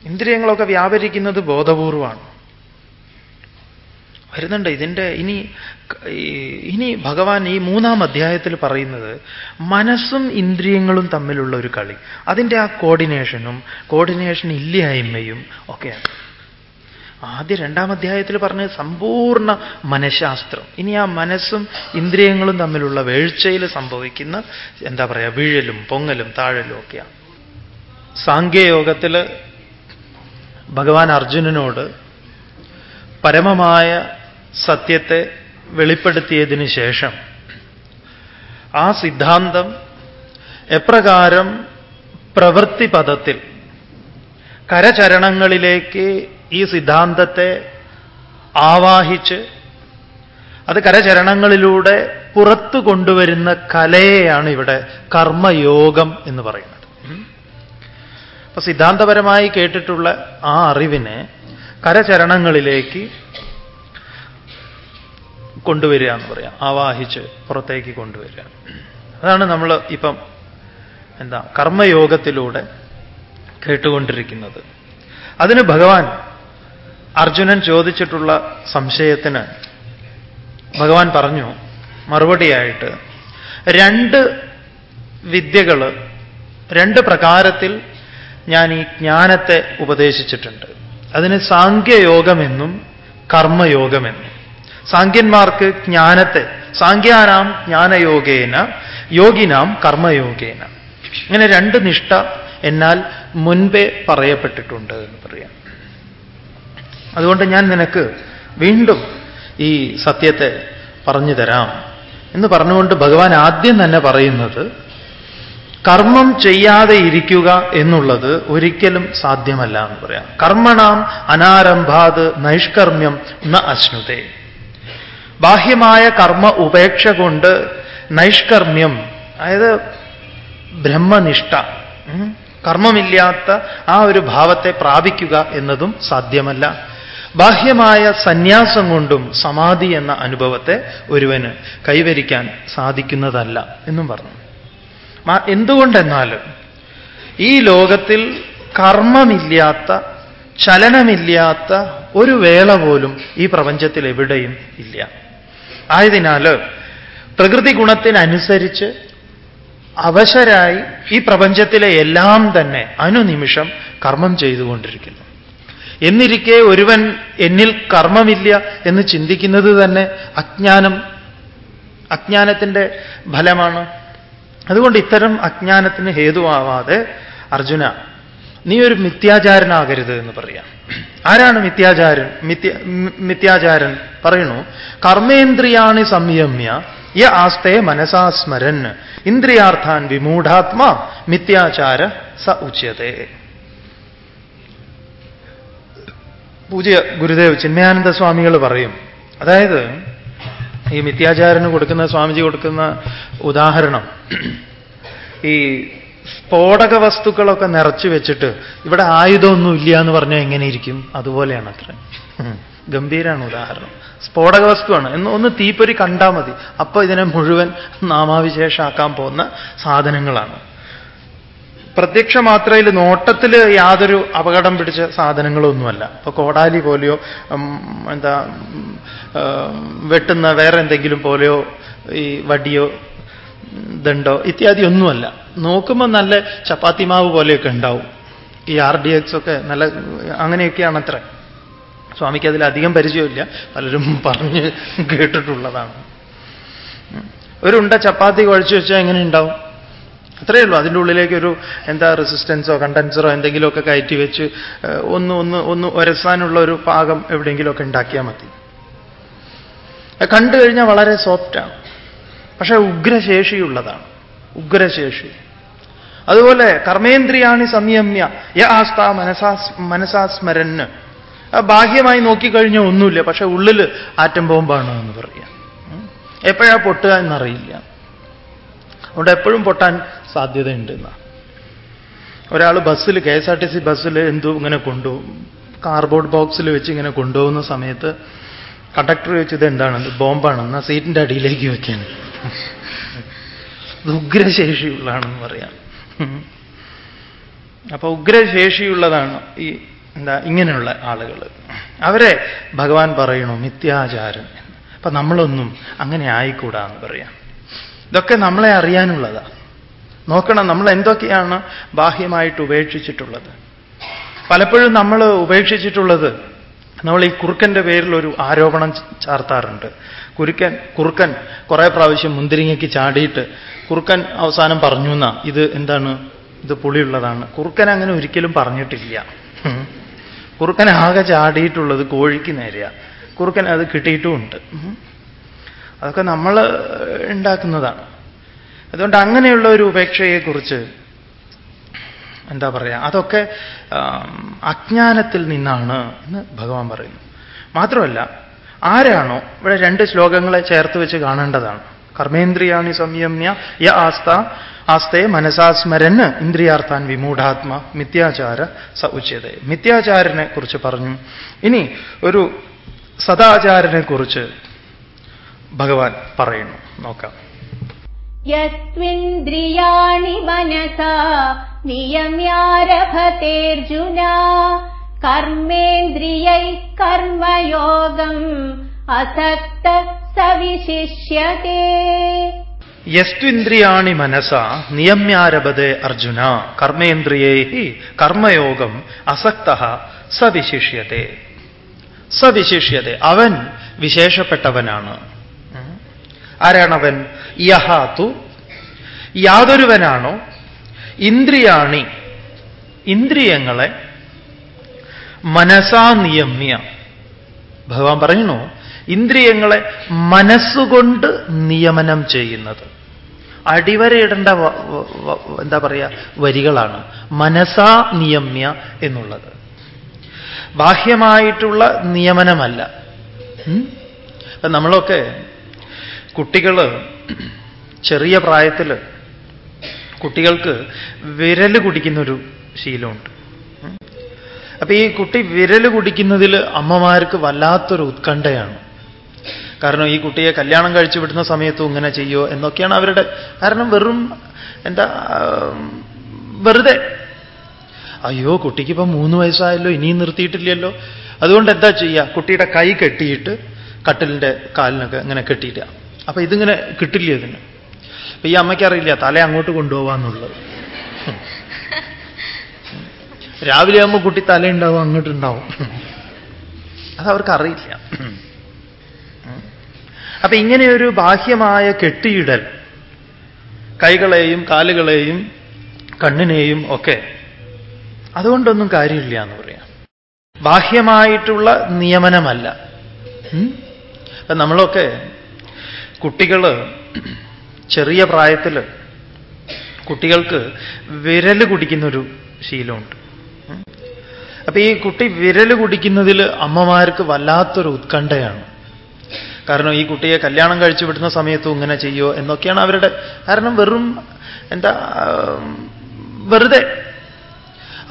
ഇന്ദ്രിയങ്ങളൊക്കെ വ്യാപരിക്കുന്നത് ബോധപൂർവമാണ്. വരുന്നുണ്ട്. ഇതിന്റെ ഇനി ഇനി ഭഗവാൻ ഈ മൂന്നാം അധ്യായത്തിൽ പറയുന്നത് മനസ്സും ഇന്ദ്രിയങ്ങളും തമ്മിലുള്ള ഒരു കളി. അതിന്റെ ആ കോർഡിനേഷനും കോർഡിനേഷൻ ഇല്ലായ്മയും ഒക്കെയാണ്. ആദ്യ രണ്ടാം അധ്യായത്തിൽ പറഞ്ഞ സമ്പൂർണ മനഃശാസ്ത്രം. ഇനി ആ മനസ്സും ഇന്ദ്രിയങ്ങളും തമ്മിലുള്ള വീഴ്ചയിൽ സംഭവിക്കുന്ന എന്താ പറയുക വീഴലും പൊങ്ങലും താഴലും ഒക്കെയാണ്. സാങ്കേയോഗത്തിൽ ഭഗവാൻ അർജുനനോട് പരമമായ സത്യത്തെ വെളിപ്പെടുത്തിയതിനു ശേഷം ആ സിദ്ധാന്തം എപ്രകാരം പ്രവൃത്തിപദത്തിൽ കരചരണങ്ങളിലേക്ക് ഈ സിദ്ധാന്തത്തെ ആവാഹിച്ച് അത് കരചരണങ്ങളിലൂടെ പുറത്തു കൊണ്ടുവരുന്ന കലയെയാണ് ഇവിടെ കർമ്മയോഗം എന്ന് പറയുന്നത്. അപ്പൊ സിദ്ധാന്തപരമായി കേട്ടിട്ടുള്ള ആ അറിവിനെ കരചരണങ്ങളിലേക്ക് കൊണ്ടുവരിക എന്ന് പറയാം. ആവാഹിച്ച് പുറത്തേക്ക് കൊണ്ടുവരിക അതാണ് നമ്മൾ ഇപ്പം എന്താ കർമ്മയോഗത്തിലൂടെ കേട്ടുകൊണ്ടിരിക്കുന്നത്. അതിന് ഭഗവാൻ അർജുനൻ ചോദിച്ചിട്ടുള്ള സംശയത്തിന് ഭഗവാൻ പറഞ്ഞു മറുപടിയായിട്ട് രണ്ട് വിദ്യകൾ രണ്ട് പ്രകാരത്തിൽ ഞാൻ ഈ ജ്ഞാനത്തെ ഉപദേശിച്ചിട്ടുണ്ട്. അതിന് സാങ്ക്യയോഗമെന്നും കർമ്മയോഗമെന്നും. സാങ്ക്യന്മാർക്ക് ജ്ഞാനത്തെ സാങ്ക്യാനാം ജ്ഞാനയോഗേന യോഗിനാം കർമ്മയോഗേന. ഇങ്ങനെ രണ്ട് നിഷ്ഠ എന്നാൽ മുൻപേ പറയപ്പെട്ടിട്ടുണ്ട് എന്ന് പറയാം. അതുകൊണ്ട് ഞാൻ നിനക്ക് വീണ്ടും ഈ സത്യത്തെ പറഞ്ഞു തരാം. എന്ന് പറഞ്ഞുകൊണ്ട് ഭഗവാൻ ആദ്യം തന്നെ പറയുന്നത് കർമ്മം ചെയ്യാതെ ഇരിക്കുക എന്നുള്ളത് ഒരിക്കലും സാധ്യമല്ല എന്ന് പറയാം. കർമ്മണാം അനാരംഭാത് നൈഷ്കർമ്മ്യം ന അശ്നുതേ. ബാഹ്യമായ കർമ്മ ഉപേക്ഷ കൊണ്ട് നൈഷ്കർമ്മ്യം അതായത് ബ്രഹ്മനിഷ്ഠ കർമ്മമില്ലാത്ത ആ ഒരു ഭാവത്തെ പ്രാപിക്കുക എന്നതും സാധ്യമല്ല. ബാഹ്യമായ സന്യാസം കൊണ്ടും സമാധി എന്ന അനുഭവത്തെ ഒരുവന് കൈവരിക്കാൻ സാധിക്കുന്നതല്ല എന്നും പറഞ്ഞു. എന്തുകൊണ്ടെന്നാൽ ഈ ലോകത്തിൽ കർമ്മമില്ലാത്ത ചലനമില്ലാത്ത ഒരു വേള പോലും ഈ പ്രപഞ്ചത്തിൽ എവിടെയും ഇല്ല. ആയതിനാൽ പ്രകൃതി ഗുണത്തിനനുസരിച്ച് അവശരായി ഈ പ്രപഞ്ചത്തിലെ എല്ലാം തന്നെ അനുനിമിഷം കർമ്മം ചെയ്തുകൊണ്ടിരിക്കുന്നു. എന്നിരിക്കെ ഒരുവൻ എന്നിൽ കർമ്മമില്ല എന്ന് ചിന്തിക്കുന്നത് തന്നെ അജ്ഞാനം അജ്ഞാനത്തിന്റെ ഫലമാണ്. അതുകൊണ്ട് ഇത്തരം അജ്ഞാനത്തിന് ഹേതുവാവാതെ അർജുന നീ ഒരു മിഥ്യാചാരനാകരുത് എന്ന് പറയാം. ആരാണ് മിഥ്യാചാരൻ? മിഥ്യ മിഥ്യാചാരൻ പറയണു കർമ്മേന്ദ്രിയാണി സംയമ്യ യ ആസ്തേ മനസാസ്മരൻ ഇന്ദ്രിയാർത്ഥാൻ വിമൂഢാത്മാ മിഥ്യാചാര സ ഉച്യത്തെ പൂജ്യ ഗുരുദേവ് ചിന്മയാനന്ദ സ്വാമികൾ പറയും അതായത് ഈ മിഥ്യാചാരന് കൊടുക്കുന്ന സ്വാമിജി കൊടുക്കുന്ന ഉദാഹരണം ഈ സ്ഫോടക വസ്തുക്കളൊക്കെ നിറച്ചു വെച്ചിട്ട് ഇവിടെ ആയുധമൊന്നും ഇല്ല എന്ന് പറഞ്ഞാൽ എങ്ങനെയിരിക്കും അതുപോലെയാണ് അത്ര. ഗംഭീരാണ് ഉദാഹരണം. സ്ഫോടക വസ്തുവാണ്. എന്ന് ഒന്ന് തീപ്പൊരി കണ്ടാൽ മതി. അപ്പൊ ഇതിനെ മുഴുവൻ നാമാവിശേഷമാക്കാൻ പോകുന്ന സാധനങ്ങളാണ്. പ്രത്യക്ഷ മാത്രയിൽ നോട്ടത്തിൽ യാതൊരു അപകടം പിടിച്ച സാധനങ്ങളൊന്നുമല്ല. ഇപ്പൊ കോടാലി പോലെയോ എന്താ വെട്ടുന്ന വേറെ എന്തെങ്കിലും പോലെയോ ഈ വടിയോ ദണ്ടോ ഇത്യാദി ഒന്നുമല്ല. നോക്കുമ്പോൾ നല്ല ചപ്പാത്തി മാവ് പോലെയൊക്കെ ഉണ്ടാവും. ഈ ആർ ഡി എക്സ് ഒക്കെ നല്ല അങ്ങനെയൊക്കെയാണ് അത്ര സ്വാമിക്ക് അതിൽ അധികം പരിചയമില്ല. പലരും പറഞ്ഞ് കേട്ടിട്ടുള്ളതാണ്. ഒരു ഉണ്ട ചപ്പാത്തി കുഴച്ച് വെച്ചാൽ എങ്ങനെ ഉണ്ടാവും? അത്രയേ ഉള്ളൂ. അതിന്റെ ഉള്ളിലേക്ക് ഒരു എന്താ റെസിസ്റ്റൻസോ കണ്ടൻസറോ എന്തെങ്കിലുമൊക്കെ കയറ്റി വെച്ച് ഒന്ന് ഒന്ന് ഒന്ന് ഒരസാനുള്ള ഒരു പാകം എവിടെയെങ്കിലുമൊക്കെ ഉണ്ടാക്കിയാൽ മതി. കണ്ടു കഴിഞ്ഞാൽ വളരെ സോഫ്റ്റാണ് പക്ഷെ ഉഗ്രശേഷിയുള്ളതാണ്. ഉഗ്രശേഷി. അതുപോലെ കർമ്മേന്ദ്രിയാണി സംയമ്യ യ ആസ്ഥ മനസാ മനസാസ്മരന് ബാഹ്യമായി നോക്കിക്കഴിഞ്ഞാൽ ഒന്നുമില്ല പക്ഷെ ഉള്ളിൽ ആറ്റം ബോംബാണ് എന്ന് പറയാം. എപ്പോഴാ പൊട്ടുക എന്നറിയില്ല. അതുകൊണ്ട് എപ്പോഴും പൊട്ടാൻ സാധ്യതയുണ്ട് എന്നാ. ഒരാൾ ബസ്സിൽ K S R T C ബസ്സിൽ എന്തോ ഇങ്ങനെ കൊണ്ടുപോകും. കാർബോർഡ് ബോക്സിൽ വെച്ച് ഇങ്ങനെ കൊണ്ടുപോകുന്ന സമയത്ത് കണ്ടക്ടർ ചോദിച്ചത് ബോംബാണ്? എന്നാ സീറ്റിന്റെ അടിയിലേക്ക് വെക്കാൻ. ഇത് ഉഗ്രശേഷിയുള്ളതാണെന്ന് പറയാം. അപ്പൊ ഉഗ്രശേഷിയുള്ളതാണ് ഈ എന്താ ഇങ്ങനെയുള്ള ആളുകൾ അവരെ ഭഗവാൻ പറയണു മിഥ്യാചാരം എന്ന്. അപ്പൊ നമ്മളൊന്നും അങ്ങനെ ആയിക്കൂടാ എന്ന് പറയാം. ഇതൊക്കെ നമ്മളെ അറിയാനുള്ളതാ. നോക്കണം നമ്മൾ എന്തൊക്കെയാണ് ബാഹ്യമായിട്ട് ഉപേക്ഷിച്ചിട്ടുള്ളത്? പലപ്പോഴും നമ്മൾ ഉപേക്ഷിച്ചിട്ടുള്ളത് നമ്മൾ ഈ കുറുക്കന്റെ പേരിൽ ഒരു ആരോപണം ചാർത്താറുണ്ട്. കുരുക്കൻ കുറുക്കൻ കുറെ പ്രാവശ്യം മുന്തിരിങ്ങയ്ക്ക് ചാടിയിട്ട് കുറുക്കൻ അവസാനം പറഞ്ഞു എന്നാ ഇത് എന്താണ്? ഇത് പുളിയുള്ളതാണ്. കുറുക്കൻ അങ്ങനെ ഒരിക്കലും പറഞ്ഞിട്ടില്ല. കുറുക്കൻ ആകെ ചാടിയിട്ടുള്ളത് കോഴിക്ക് നേരെയാണ് കുറുക്കൻ അത് കിട്ടിയിട്ടുമുണ്ട് അതൊക്കെ നമ്മൾ ഉണ്ടാക്കുന്നതാണ്. അതുകൊണ്ട് അങ്ങനെയുള്ള ഒരു ഉപേക്ഷയെക്കുറിച്ച് എന്താ പറയുക അതൊക്കെ അജ്ഞാനത്തിൽ നിന്നാണ് എന്ന് ഭഗവാൻ പറയുന്നു. മാത്രമല്ല ആരാണോ ഇവിടെ രണ്ട് ശ്ലോകങ്ങളെ ചേർത്ത് വെച്ച് കാണേണ്ടതാണ്. കർമ്മേന്ദ്രിയാണി സംയമ്യ യ ആസ്ത ആസ്തേ മനസാസ്മരന് ഇന്ദ്രിയാർത്ഥാൻ വിമൂഢാത്മ മിഥ്യാചാര സ ഉച്ചത മിഥ്യാചാരനെ കുറിച്ച് പറഞ്ഞു. ഇനി ഒരു സദാചാരനെ കുറിച്ച് ഭഗവാൻ പറയുന്നു. നോക്കാം. യസ്ത്വിന്ദ്രിയാണി മനസാ നിയമയാരഭതേർജുന കർമ്മേന്ദ്രിയൈ കർമ്മയോഗം അസക്ത സവിശിഷ്യതേ യസ്ത്വിന്ദ്രിയാണി മനസാ നിയമ്യാരഭതേ അർജുന കർമ്മേന്ദ്രിയൈ കർമ്മയോഗം അസക്ത സവിശിഷ്യത്തെ സവിശിഷ്യത്തെ അവൻ വിശേഷപ്പെട്ടവനാണ്. ആരാണവൻ? യഹാതു. യാതൊരുവനാണോ? ഇന്ദ്രിയാണി. ഇന്ദ്രിയങ്ങളെ മനസാ നിയമ്യ. ഭഗവാൻ പറയുന്നു ഇന്ദ്രിയങ്ങളെ മനസ്സുകൊണ്ട് നിയമനം ചെയ്യുന്നത്. അടിവരയിടേണ്ട എന്താ പറയുക വരികളാണ്. മനസാ നിയമ്യ എന്നുള്ളത്. ബാഹ്യമായിട്ടുള്ള നിയമനമല്ല? നമ്മളൊക്കെ കുട്ടികൾ ചെറിയ പ്രായത്തിൽ കുട്ടികൾക്ക് വിരൽ കുടിക്കുന്നൊരു ശീലമുണ്ട്? അപ്പൊ ഈ കുട്ടി വിരൽ കുടിക്കുന്നതിൽ അമ്മമാർക്ക് വല്ലാത്തൊരു ഉത്കണ്ഠയാണ്. കാരണം ഈ കുട്ടിയെ കല്യാണം കഴിച്ചു വിടുന്ന സമയത്തും ഇങ്ങനെ ചെയ്യോ എന്നൊക്കെയാണ് അവരുടെ കാരണം വെറും എന്താ വെറുതെ. അയ്യോ കുട്ടിക്ക് ഇപ്പം മൂന്ന് വയസ്സായല്ലോ ഇനിയും നിർത്തിയിട്ടില്ലല്ലോ. അതുകൊണ്ട് എന്താ ചെയ്യുക? കുട്ടിയുടെ കൈ കെട്ടിയിട്ട് കട്ടിലിന്റെ കാലിനൊക്കെ ഇങ്ങനെ കെട്ടിയിട്ട അപ്പൊ ഇതിങ്ങനെ കിട്ടില്ല ഇതിന്? അപ്പൊ ഈ അമ്മയ്ക്ക് അറിയില്ല തല അങ്ങോട്ട് കൊണ്ടുപോവാന്നുള്ളത്. രാവിലെ ആകുമ്പോൾ കുട്ടി തലയുണ്ടാവും അങ്ങോട്ടുണ്ടാവും. അവർക്ക് അറിയില്ല അപ്പൊ ഇങ്ങനെയൊരു ബാഹ്യമായ കെട്ടിയിടൽ കൈകളെയും കാലുകളെയും കണ്ണിനെയും ഒക്കെ അതുകൊണ്ടൊന്നും കാര്യമില്ല എന്ന് പറയാം. ബാഹ്യമായിട്ടുള്ള നിയമനമല്ല? നമ്മളൊക്കെ കുട്ടികൾ ചെറിയ പ്രായത്തിൽ കുട്ടികൾക്ക് വിരൽ കുടിക്കുന്നൊരു ശീലമുണ്ട്? അപ്പൊ ഈ കുട്ടി വിരൽ കുടിക്കുന്നതിൽ അമ്മമാർക്ക് വല്ലാത്തൊരു ഉത്കണ്ഠയാണ്. കാരണം ഈ കുട്ടിയെ കല്യാണം കഴിച്ചു വിടുന്ന സമയത്തും ഇങ്ങനെ ചെയ്യോ എന്നൊക്കെയാണ് അവരുടെ കാരണം വെറും എന്താ വെറുതെ.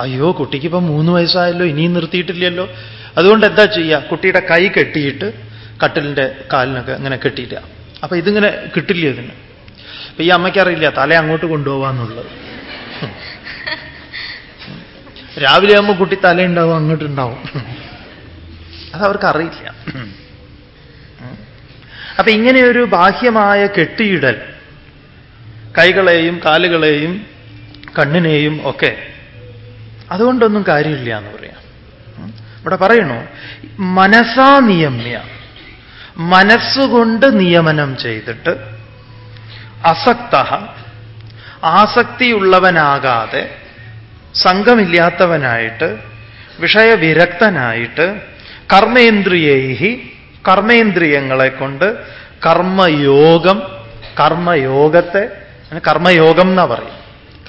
അയ്യോ കുട്ടിക്ക് ഇപ്പം മൂന്ന് വയസ്സായല്ലോ ഇനിയും നിർത്തിയിട്ടില്ലല്ലോ. അതുകൊണ്ട് എന്താ ചെയ്യുക? കുട്ടിയുടെ കൈ കെട്ടിയിട്ട് കട്ടിലിന്റെ കാലിനൊക്കെ അങ്ങനെ കെട്ടിയിട്ട അപ്പൊ ഇതിങ്ങനെ കിട്ടില്ല ഇതിന്. അപ്പൊ ഈ അമ്മയ്ക്കറിയില്ല തല അങ്ങോട്ട് കൊണ്ടുപോവാന്നുള്ളത്. രാവിലെ ആകുമ്പോൾ കുട്ടി തല ഉണ്ടാവും അങ്ങോട്ടുണ്ടാവും അതവർക്ക് അറിയില്ല. അപ്പൊ ഇങ്ങനെയൊരു ബാഹ്യമായ കെട്ടിയിടൽ കൈകളെയും കാലുകളെയും കണ്ണിനെയും ഒക്കെ അതുകൊണ്ടൊന്നും കാര്യമില്ല എന്ന് പറയാം. ഇവിടെ പറയണു മനസാ നിയമ്യ. മനസ്സുകൊണ്ട് നിയമനം ചെയ്തിട്ട് അസക്ത ആസക്തിയുള്ളവനാകാതെ സംഘമില്ലാത്തവനായിട്ട് വിഷയവിരക്തനായിട്ട് കർമ്മേന്ദ്രിയൈഹി കർമ്മേന്ദ്രിയങ്ങളെ കൊണ്ട് കർമ്മയോഗം കർമ്മയോഗത്തെ കർമ്മയോഗം എന്നാ പറയും.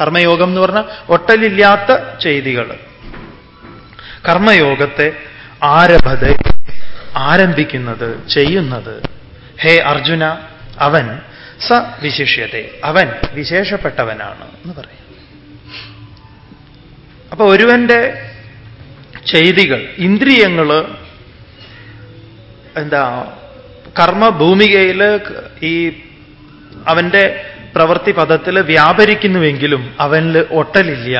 കർമ്മയോഗം എന്ന് പറഞ്ഞാൽ ഒട്ടലില്ലാത്ത ചെയ്തികൾ കർമ്മയോഗത്തെ ആരഭത ആരംഭിക്കുന്നത് ചെയ്യുന്നത്. ഹേ അർജുന അവൻ സ വിശിഷ്യത്തെ അവൻ വിശേഷപ്പെട്ടവനാണ് എന്ന് പറയും. അപ്പൊ ഒരുവന്റെ ചെയ്തികൾ ഇന്ദ്രിയങ്ങൾ എന്താ കർമ്മഭൂമികയിൽ ഈ അവന്റെ പ്രവൃത്തി പദത്തിൽ വ്യാപരിക്കുന്നുവെങ്കിലും അവനിൽ ഒട്ടലില്ല.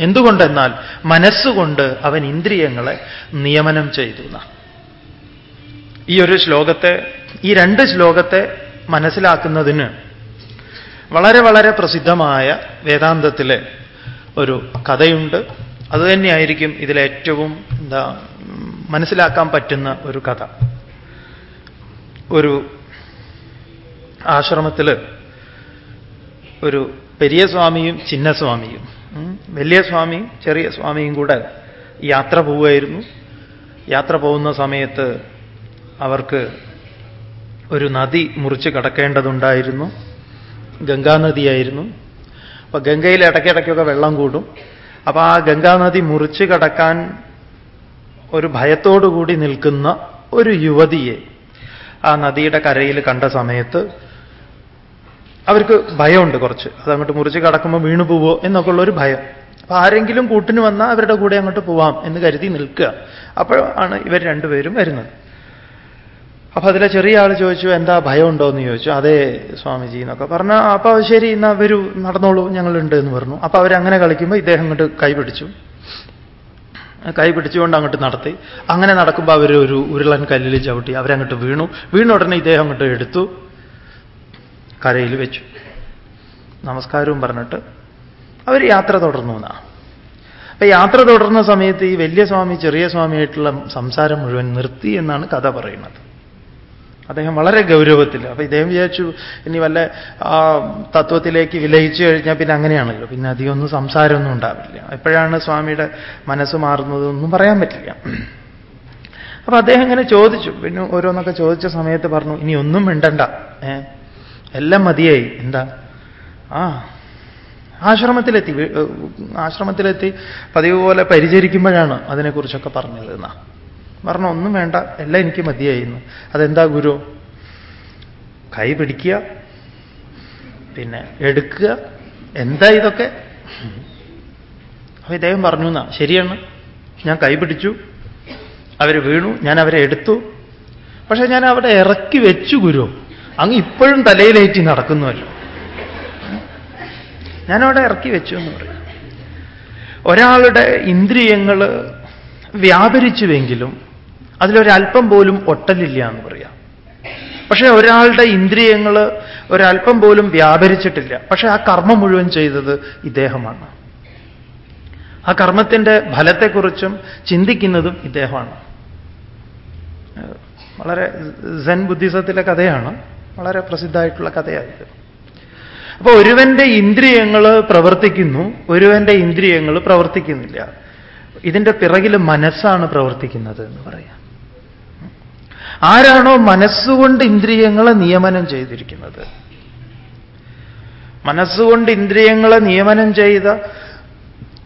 എന്തുകൊണ്ടെന്നാൽ മനസ്സുകൊണ്ട് അവൻ ഇന്ദ്രിയങ്ങളെ നിയമനം ചെയ്തു ഈ ഒരു ശ്ലോകത്തെ ഈ രണ്ട് ശ്ലോകത്തെ മനസ്സിലാക്കുന്നതിന് വളരെ വളരെ പ്രസിദ്ധമായ വേദാന്തത്തിലെ ഒരു കഥയുണ്ട്. അതുതന്നെയായിരിക്കും ഇതിലേറ്റവും എന്താ മനസ്സിലാക്കാൻ പറ്റുന്ന ഒരു കഥ. ഒരു ആശ്രമത്തിൽ ഒരു പെരിയ സ്വാമിയും ചിന്നസ്വാമിയും വലിയ സ്വാമിയും ചെറിയ സ്വാമിയും കൂടെ യാത്ര പോവുകയായിരുന്നു. യാത്ര പോകുന്ന സമയത്ത് അവർക്ക് ഒരു നദി മുറിച്ച് കടക്കേണ്ടതുണ്ടായിരുന്നു. ഗംഗാനദിയായിരുന്നു. അപ്പൊ ഗംഗയിൽ ഇടയ്ക്കിടയ്ക്കൊക്കെ വെള്ളം കൂടും. അപ്പൊ ആ ഗംഗാനദി മുറിച്ച് കടക്കാൻ ഒരു ഭയത്തോടുകൂടി നിൽക്കുന്ന ഒരു യുവതിയെ ആ നദിയുടെ കരയിൽ കണ്ട സമയത്ത് അവർക്ക് ഭയമുണ്ട് കുറച്ച്. അതങ്ങോട്ട് മുറിച്ച് കടക്കുമ്പോൾ വീണു പോവോ എന്നൊക്കെ ഉള്ളൊരു ഭയം. അപ്പൊ ആരെങ്കിലും കൂട്ടിന് വന്നാൽ അവരുടെ കൂടെ അങ്ങോട്ട് പോവാം എന്ന് കരുതി നിൽക്കുക. അപ്പോഴാണ് ഇവർ രണ്ടുപേരും വരുന്നത്. അപ്പൊ അതിലെ ചെറിയ ആൾ ചോദിച്ചു എന്താ ഭയം ഉണ്ടോ എന്ന് ചോദിച്ചു അതേ സ്വാമിജി എന്നൊക്കെ പറഞ്ഞ അപ്പൊ ശരി എന്നാ വരൂ നടന്നോളൂ ഞങ്ങളുണ്ട് എന്ന് പറഞ്ഞു. അപ്പൊ അവരങ്ങനെ കളിക്കുമ്പോൾ ഇദ്ദേഹം അങ്ങോട്ട് കൈപിടിച്ചു കൈ പിടിച്ചുകൊണ്ട് അങ്ങോട്ട് നടത്തി. അങ്ങനെ നടക്കുമ്പോൾ അവർ ഒരു ഉരുളൻ കല്ലിൽ ചവിട്ടി അവരങ്ങോട്ട് വീണു. വീണ ഉടനെ ഇദ്ദേഹം അങ്ങോട്ട് എടുത്തു കരയിൽ വെച്ചു. നമസ്കാരവും പറഞ്ഞിട്ട് അവർ യാത്ര തുടർന്നു എന്നാ. അപ്പൊ യാത്ര തുടർന്ന സമയത്ത് ഈ വലിയ സ്വാമി ചെറിയ സ്വാമിയായിട്ടുള്ള സംസാരം മുഴുവൻ നിർത്തി എന്നാണ് കഥ പറയുന്നത്. അദ്ദേഹം വളരെ ഗൗരവത്തിൽ അപ്പൊ ഇദ്ദേഹം വിചാരിച്ചു ഇനി വല്ല ആ തത്വത്തിലേക്ക് വിലയിച്ചു കഴിഞ്ഞാൽ പിന്നെ അങ്ങനെയാണല്ലോ പിന്നെ അധികമൊന്നും സംസാരമൊന്നും ഉണ്ടാവില്ല. എപ്പോഴാണ് സ്വാമിയുടെ മനസ്സ് മാറുന്നതൊന്നും പറയാൻ പറ്റില്ല. അപ്പൊ അദ്ദേഹം ഇങ്ങനെ ചോദിച്ചു പിന്നെ ഓരോന്നൊക്കെ ചോദിച്ച സമയത്ത് പറഞ്ഞു ഇനി ഒന്നും മിണ്ടണ്ട എല്ലാം മതിയായി എന്താ? ആ ആശ്രമത്തിലെത്തി ആശ്രമത്തിലെത്തി പതിവ് പോലെ പരിചരിക്കുമ്പോഴാണ് അതിനെക്കുറിച്ചൊക്കെ പറഞ്ഞത് എന്നാ. പറഞ്ഞു ഒന്നും വേണ്ട. എല്ലാം എനിക്ക് മതിയായിരുന്നു. അതെന്താ ഗുരു? കൈ പിടിക്കുക. പിന്നെ എടുക്കുക. എന്താ ഇതൊക്കെ? അപ്പൊ ഇദ്ദേഹം പറഞ്ഞു എന്നാ ശരിയാണ്. ഞാൻ കൈ പിടിച്ചു. അവർ വീണു. ഞാൻ അവരെ എടുത്തു. പക്ഷെ ഞാൻ അവിടെ ഇറക്കി വെച്ചു ഗുരു. അങ്ങ് ഇപ്പോഴും തലയിലേറ്റി നടക്കുന്നുവല്ലോ ഞാനവിടെ ഇറക്കി വെച്ചു എന്ന് പറയും. ഒരാളുടെ ഇന്ദ്രിയങ്ങൾ വ്യാപരിച്ചുവെങ്കിലും അതിലൊരല്പം പോലും ഒട്ടലില്ല എന്ന് പറയാം. പക്ഷെ ഒരാളുടെ ഇന്ദ്രിയങ്ങൾ ഒരല്പം പോലും വ്യാപരിച്ചിട്ടില്ല. പക്ഷെ ആ കർമ്മം മുഴുവൻ ചെയ്തത് ഇദ്ദേഹമാണ്. ആ കർമ്മത്തിന്റെ ഫലത്തെക്കുറിച്ചും ചിന്തിക്കുന്നതും ഇദ്ദേഹമാണ്. വളരെ സെൻ ബുദ്ധിസത്തിലെ കഥയാണ്. വളരെ പ്രസിദ്ധമായിട്ടുള്ള കഥയാണിത്. അപ്പോൾ ഒരുവന്റെ ഇന്ദ്രിയങ്ങൾ പ്രവർത്തിക്കുന്നു ഒരുവന്റെ ഇന്ദ്രിയങ്ങൾ പ്രവർത്തിക്കുന്നില്ല. ഇതിന്റെ പിറകിൽ മനസ്സാണ് പ്രവർത്തിക്കുന്നത് എന്ന് പറയാം. ആരാണോ മനസ്സുകൊണ്ട് ഇന്ദ്രിയങ്ങളെ നിയമനം ചെയ്തിരിക്കുന്നത്? മനസ്സുകൊണ്ട് ഇന്ദ്രിയങ്ങളെ നിയമനം ചെയ്ത